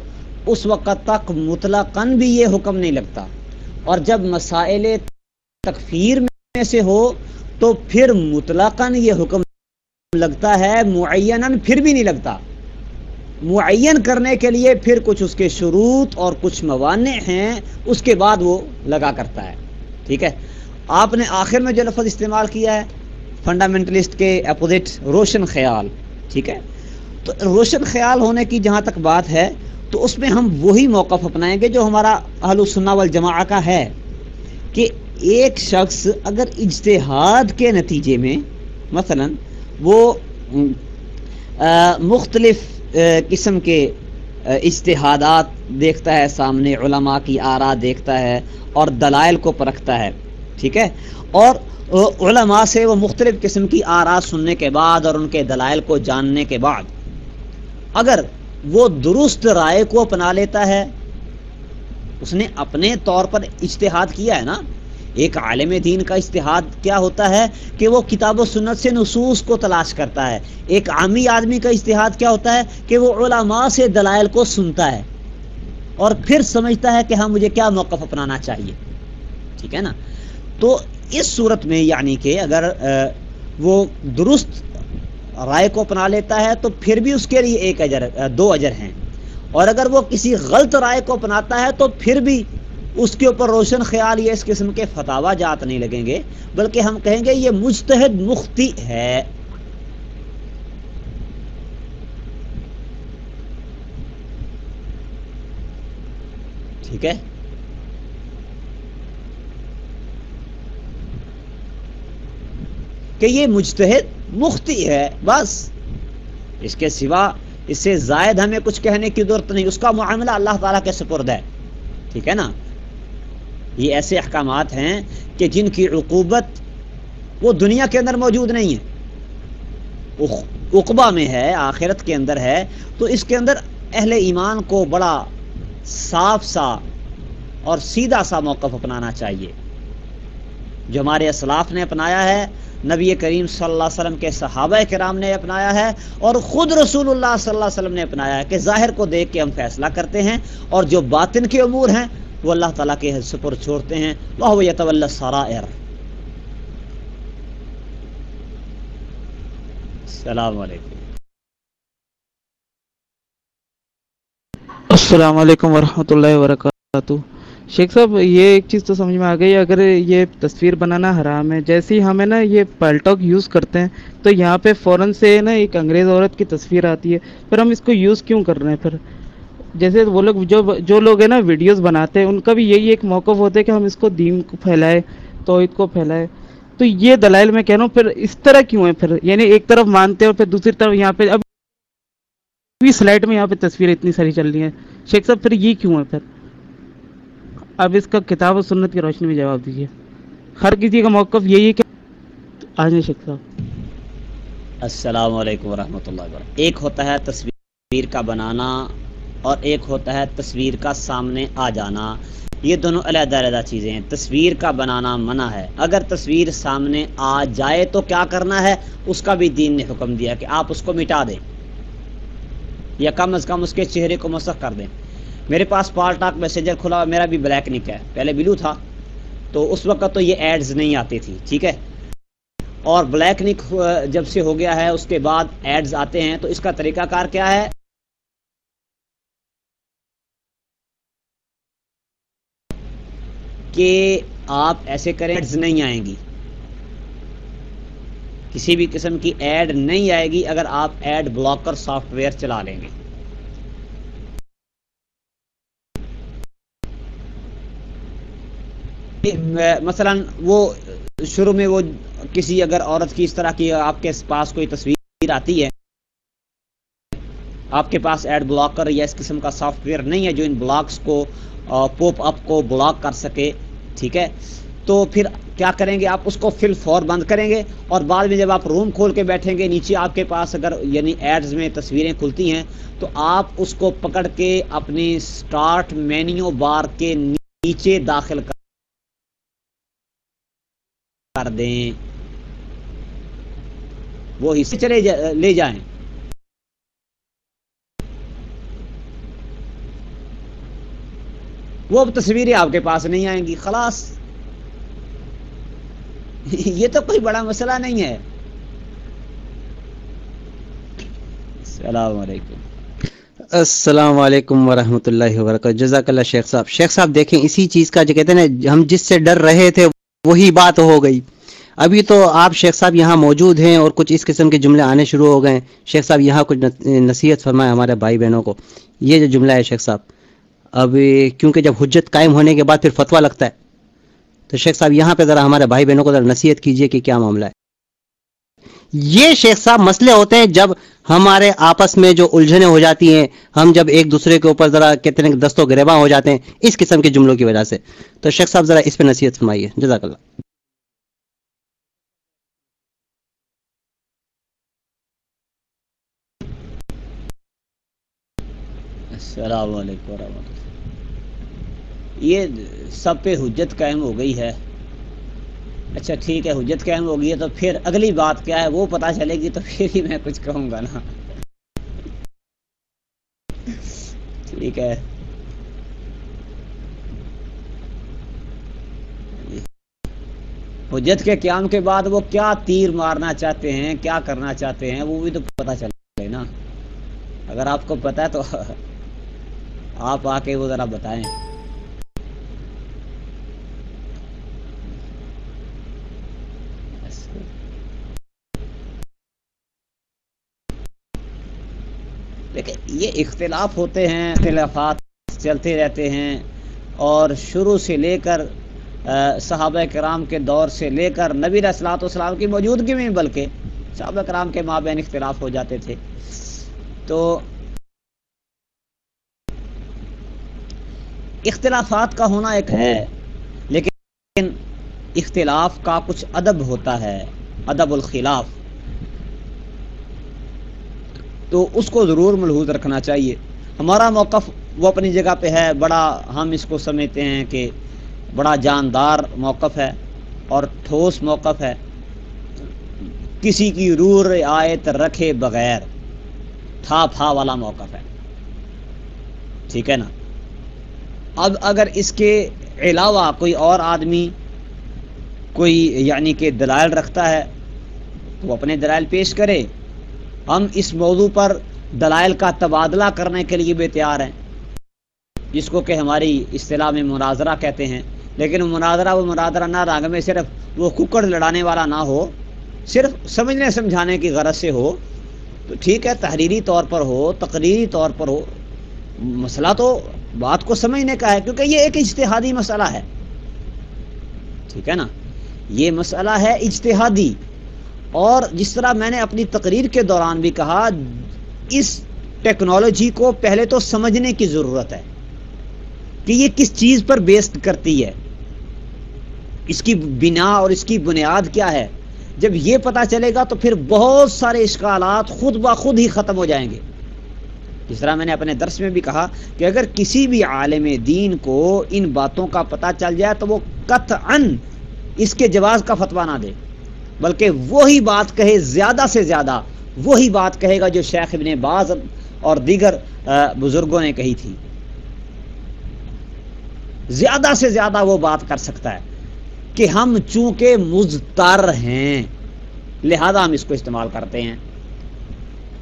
اس وقت تک مطلقاً بھی یہ حکم نہیں لگتا۔ اور جب مسائل تکفیر میں سے ہو، تو پھر مطلقاً یہ حکم لگتا ہے، معیناً پھر بھی نہیں لگتا۔ معین کرنے کے لیے پھر کچھ اس کے شروط اور کچھ موانع ہیں، اس کے بعد وہ لگا کرتا ہے۔ ٹھیک ہے؟ آپ نے آخر میں جو لفظ استعمال کیا ہے فنڈامنٹلسٹ کے اپوزٹ روشن خیال، ٹھیک ہے؟ تو روشن خیال ہونے کی جہاں تک بات ہے، تو اس میں ہم وہی موقف اپنائیں گے جو ہمارا اہل السنہ والجماع کا ہے کہ ایک شخص اگر اجتہاد کے نتیجے میں، مثلا وہ مختلف قسم کے اجتہادات دیکھتا ہے، سامنے علماء کی آرا دیکھتا ہے اور دلائل کو پرکھتا ہے، ٹھیک ہے؟ اور علماء سے وہ مختلف قسم کی آرا سننے کے بعد اور ان کے دلائل کو جاننے کے بعد۔ اگر وہ درست رائے کو اپنا لیتا ہے، اس نے اپنے طور پر اجتہاد کیا ہے نا؟ ایک عالم دین کا اجتہاد کیا ہوتا ہے کہ وہ کتاب و سنت سے نصوص کو تلاش کرتا ہے۔ ایک عامی آدمی کا اجتہاد کیا ہوتا ہے کہ وہ علماء سے دلائل کو سنتا ہے اور پھر سمجھتا ہے کہ ہاں مجھے کیا موقف اپنانا چاہیے۔ ٹھیک ہے نا؟ تو اس صورت میں یعنی کہ اگر وہ درست رائے کو اپنا لیتا ہے تو پھر بھی اس کے لیے ایک اجر دو اجر ہیں۔ اور اگر وہ کسی غلط رائے کو اپناتا ہے تو پھر بھی اس کے اوپر روشن خیال یہ اس قسم کے فتوا جات نہیں لگیں گے، بلکہ ہم کہیں گے یہ مجتہد مختی ہے۔ ٹھیک ہے؟ کہ یہ مجتہد مختی ہے، بس۔ اس کے سوا اس سے زائد ہمیں کچھ کہنے کی ضرورت نہیں، اس کا معاملہ اللہ تعالیٰ کے سپرد ہے۔ ٹھیک ہے نا؟ یہ ایسے احکامات ہیں کہ جن کی عقوبت وہ دنیا کے اندر موجود نہیں ہے۔ اقبا میں ہے، آخرت کے اندر ہے۔ تو اس کے اندر اہل ایمان کو بڑا صاف سا اور سیدھا سا موقف اپنانا چاہیے۔ جو ہمارے اسلاف نے اپنایا ہے نبی کریم صلی اللہ علیہ وسلم کے صحابہ کرام نے اپنایا ہے اور خود رسول اللہ صلی اللہ علیہ وسلم نے اپنایا ہے کہ ظاہر کو دیکھ کے ہم فیصلہ کرتے ہیں اور جو باطن کے امور ہیں وہ اللہ تعالیٰ کے سپر چھوڑتے ہیں۔ وہ یتول سرائر السلام علیکم۔ السلام علیکم ورحمۃ اللہ وبرکاتہ۔ شیخ صاحب، یہ ایک چیز تو سمجھ میں آ گئی، اگر یہ تصویر بنانا حرام ہے، جیسے ہی ہمیں نا یہ پیلٹاک یوز کرتے ہیں، تو یہاں پہ فوراً سے نا ایک انگریز عورت کی تصویر آتی ہے، پھر ہم اس کو یوز کیوں کر رہے ہیں؟ پھر جیسے وہ لوگ، جو جو لوگ ہیں نا ویڈیوز بناتے ہیں، ان کا بھی یہی ایک موقف ہوتا ہے کہ ہم اس کو دین کو پھیلائے، توحید کو پھیلائے۔ تو یہ دلائل میں کہہ رہا ہوں، پھر اس طرح کیوں ہے پھر یعنی ایک طرف مانتے ہیں اور پھر دوسری طرف یہاں پہ، اب سلائڈ میں یہاں پہ تصویریں اتنی ساری چل رہی ہیں۔ شیخ صاحب، پھر یہ کیوں ہے پھر اب اس کا کتاب و سنت کی روشنی میں جواب دیجیے ہر کسی کا موقف یہی ہے کہ آج شیخ صاحب السلام علیکم ورحمۃ اللہ وبرکاتہ۔ ایک ہوتا ہے تصویر کا بنانا اور ایک ہوتا ہے تصویر کا سامنے آ جانا۔ یہ دونوں علیحدہ علیحدہ چیزیں ہیں۔ تصویر کا بنانا منع ہے۔ اگر تصویر سامنے آ جائے تو کیا کرنا ہے؟ اس کا بھی دین نے حکم دیا کہ آپ اس کو مٹا دیں۔ یا کم از کم اس کے چہرے کو مسخ کر دیں۔ میرے پاس پال ٹاک میسنجر کھلا، میرا بھی بلیک نک ہے۔ پہلے بلو تھا، تو اس وقت تو یہ ایڈز نہیں آتی تھی، ٹھیک ہے؟ اور بلیک نک جب سے ہو گیا ہے، اس کے بعد ایڈز آتے ہیں۔ تو اس کا طریقہ کار کیا ہے؟ کہ آپ ایسے کریں ایڈز نہیں آئیں گی۔ کسی بھی قسم کی ایڈ نہیں آئے گی اگر آپ ایڈ بلاکر سافٹ ویئر چلا لیں گے۔ مثلا وہ شروع میں وہ کسی اگر عورت کی اس طرح کی آپ کے پاس کوئی تصویر آتی ہے، آپ کے پاس ایڈ بلاکر یا اس قسم کا سافٹ ویئر نہیں ہے جو ان بلاکس کو پوپ اپ کو بلاک کر سکے، ٹھیک ہے؟ تو پھر کیا کریں گے آپ؟ اس کو فل فور بند کریں گے اور بعد میں جب آپ روم کھول کے بیٹھیں گے، نیچے آپ کے پاس اگر یعنی ایڈز میں تصویریں کھلتی ہیں، تو آپ اس کو پکڑ کے اپنی سٹارٹ مینیو بار کے نیچے داخل کر دیں۔ وہ حصے چلے جا، لے جائیں۔ وہ اب تصویریں آپ کے پاس نہیں آئیں گی، خلاص۔ یہ تو کوئی بڑا مسئلہ نہیں ہے۔ السلام علیکم۔ السلام علیکم ورحمۃ اللہ وبرکاتہ۔ جزاک اللہ شیخ صاحب۔ شیخ صاحب دیکھیں، اسی چیز کا جو کہتے ہیں نا، ہم جس سے ڈر رہے تھے وہی بات ہو گئی۔ ابھی تو آپ شیخ صاحب یہاں موجود ہیں اور کچھ اس قسم کے جملے آنے شروع ہو گئے ہیں۔ شیخ صاحب یہاں کچھ نصیحت فرمائے ہمارے بھائی بہنوں کو۔ یہ جو جملہ ہے شیخ صاحب، اب کیونکہ جب حجت قائم ہونے کے بعد پھر فتویٰ لگتا ہے، تو شیخ صاحب یہاں پہ ذرا ہمارے بھائی بہنوں کو ذرا نصیحت کیجیے کہ کیا معاملہ ہے۔ یہ شیخ صاحب مسئلے ہوتے ہیں جب ہمارے آپس میں جو الجھنیں ہو جاتی ہیں، ہم جب ایک دوسرے کے اوپر ذرا کہتے ہیں دست و گریباں ہو جاتے ہیں، اس قسم کے جملوں کی وجہ سے۔ تو شیخ صاحب ذرا اس پہ نصیحت فرمائیے۔ جزاک اللہ۔ السلام علیکم ورحمۃ اللہ۔ یہ سب پہ حجت قائم ہو گئی ہے۔ اچھا ٹھیک ہے، حجت قائم ہو گئی ہے تو پھر اگلی بات کیا ہے؟ وہ پتہ چلے گی تو پھر ہی میں کچھ کہوں گا نا۔ ٹھیک ہے۔ حجت کے قیام کے بعد وہ کیا تیر مارنا چاہتے ہیں، کیا کرنا چاہتے ہیں، وہ بھی تو پتہ چلے نا۔ اگر آپ کو پتا ہے تو *laughs* آپ آ کے وہ ذرا بتائیں۔ دیکھیں، یہ اختلاف ہوتے ہیں، اختلافات چلتے رہتے ہیں اور شروع سے لے کر صحابہ کرام کے دور سے لے کر نبی اصلاۃ والسلام کی موجودگی میں بلکہ صحابہ کرام کے مابین اختلاف ہو جاتے تھے۔ تو اختلافات کا ہونا ایک ہے، لیکن اختلاف کا کچھ ادب ہوتا ہے، ادب الخلاف۔ تو اس کو ضرور ملحوظ رکھنا چاہیے۔ ہمارا موقف وہ اپنی جگہ پہ ہے، بڑا ہم اس کو سمجھتے ہیں کہ بڑا جاندار موقف ہے اور ٹھوس موقف ہے۔ کسی کی رور آیت رکھے بغیر تھا پھا والا موقف ہے۔ ٹھیک ہے نا؟ اب اگر اس کے علاوہ کوئی اور آدمی کوئی یعنی کہ دلائل رکھتا ہے تو وہ اپنے دلائل پیش کرے۔ ہم اس موضوع پر دلائل کا تبادلہ کرنے کے لیے بھی تیار ہیں، جس کو کہ ہماری اصطلاح میں مناظرہ کہتے ہیں۔ لیکن مناظرہ وہ مناظرہ نہ رنگ میں صرف وہ ککڑ لڑانے والا نہ ہو، صرف سمجھنے سمجھانے کی غرض سے ہو، تو ٹھیک ہے، تحریری طور پر ہو، تقریری طور پر ہو۔ مسئلہ تو بات کو سمجھنے کا ہے، کیونکہ یہ ایک اجتہادی مسئلہ ہے۔ ٹھیک ہے نا؟ یہ مسئلہ ہے اجتہادی۔ اور جس طرح میں نے اپنی تقریر کے دوران بھی کہا، اس ٹیکنالوجی کو پہلے تو سمجھنے کی ضرورت ہے کہ یہ کس چیز پر بیسڈ کرتی ہے، اس کی بنا اور اس کی بنیاد کیا ہے۔ جب یہ پتا چلے گا تو پھر بہت سارے اشکالات خود بخود ہی ختم ہو جائیں گے۔ جس طرح میں نے اپنے درس میں بھی کہا کہ اگر کسی بھی عالم دین کو ان باتوں کا پتہ چل جائے تو وہ قطعا اس کے جواز کا فتویٰ نہ دے۔ بلکہ وہی بات کہے زیادہ سے زیادہ، وہی بات کہے گا جو شیخ ابن باز اور دیگر بزرگوں نے کہی تھی۔ زیادہ سے زیادہ وہ بات کر سکتا ہے کہ ہم چونکہ مزتر ہیں، لہذا ہم اس کو استعمال کرتے ہیں۔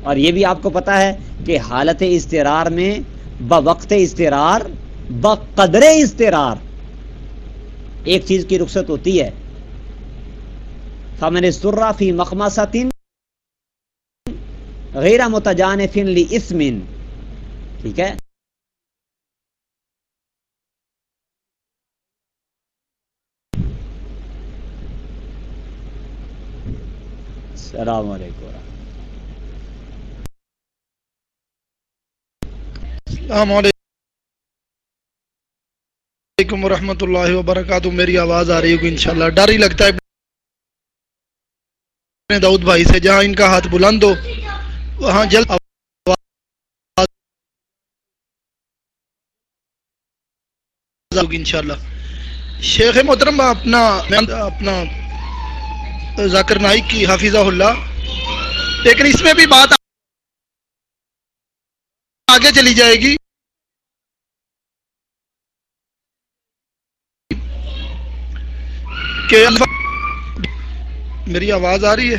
اور یہ بھی آپ کو پتا ہے کہ حالت استرار میں، بوقت استرار بقدر استرار ایک چیز کی رخصت ہوتی ہے۔ فمن سرا فی مخماسن غیر متجان فن لی اسمن ٹھیک ہے؟ السلام علیکم السلام علیکم ورحمۃ اللہ وبرکاتہ. میری آواز آ رہی ہوگی انشاءاللہ. ڈر ہی لگتا ہے داؤد بھائی سے جہاں ان کا ہاتھ بلند ہو، وہاں جلد ہوگی انشاءاللہ۔ شیخ محترم، اپنا اپنا ذاکر نائک کی حافظہ اللہ۔ لیکن اس میں بھی بات آگے چلی جائے گی۔ کہ میری آواز آ رہی ہے؟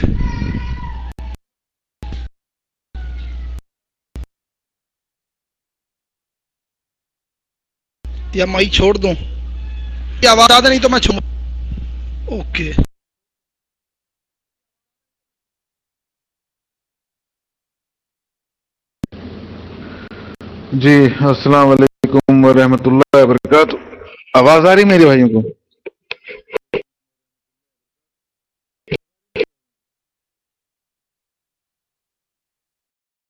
یا مائی چھوڑ دوں؟ یہ آواز آ نہیں تو میں چھوڑ اوکے۔ جی السلام علیکم ورحمۃ اللہ وبرکاتہ۔ آواز آ رہی میرے بھائیوں کو؟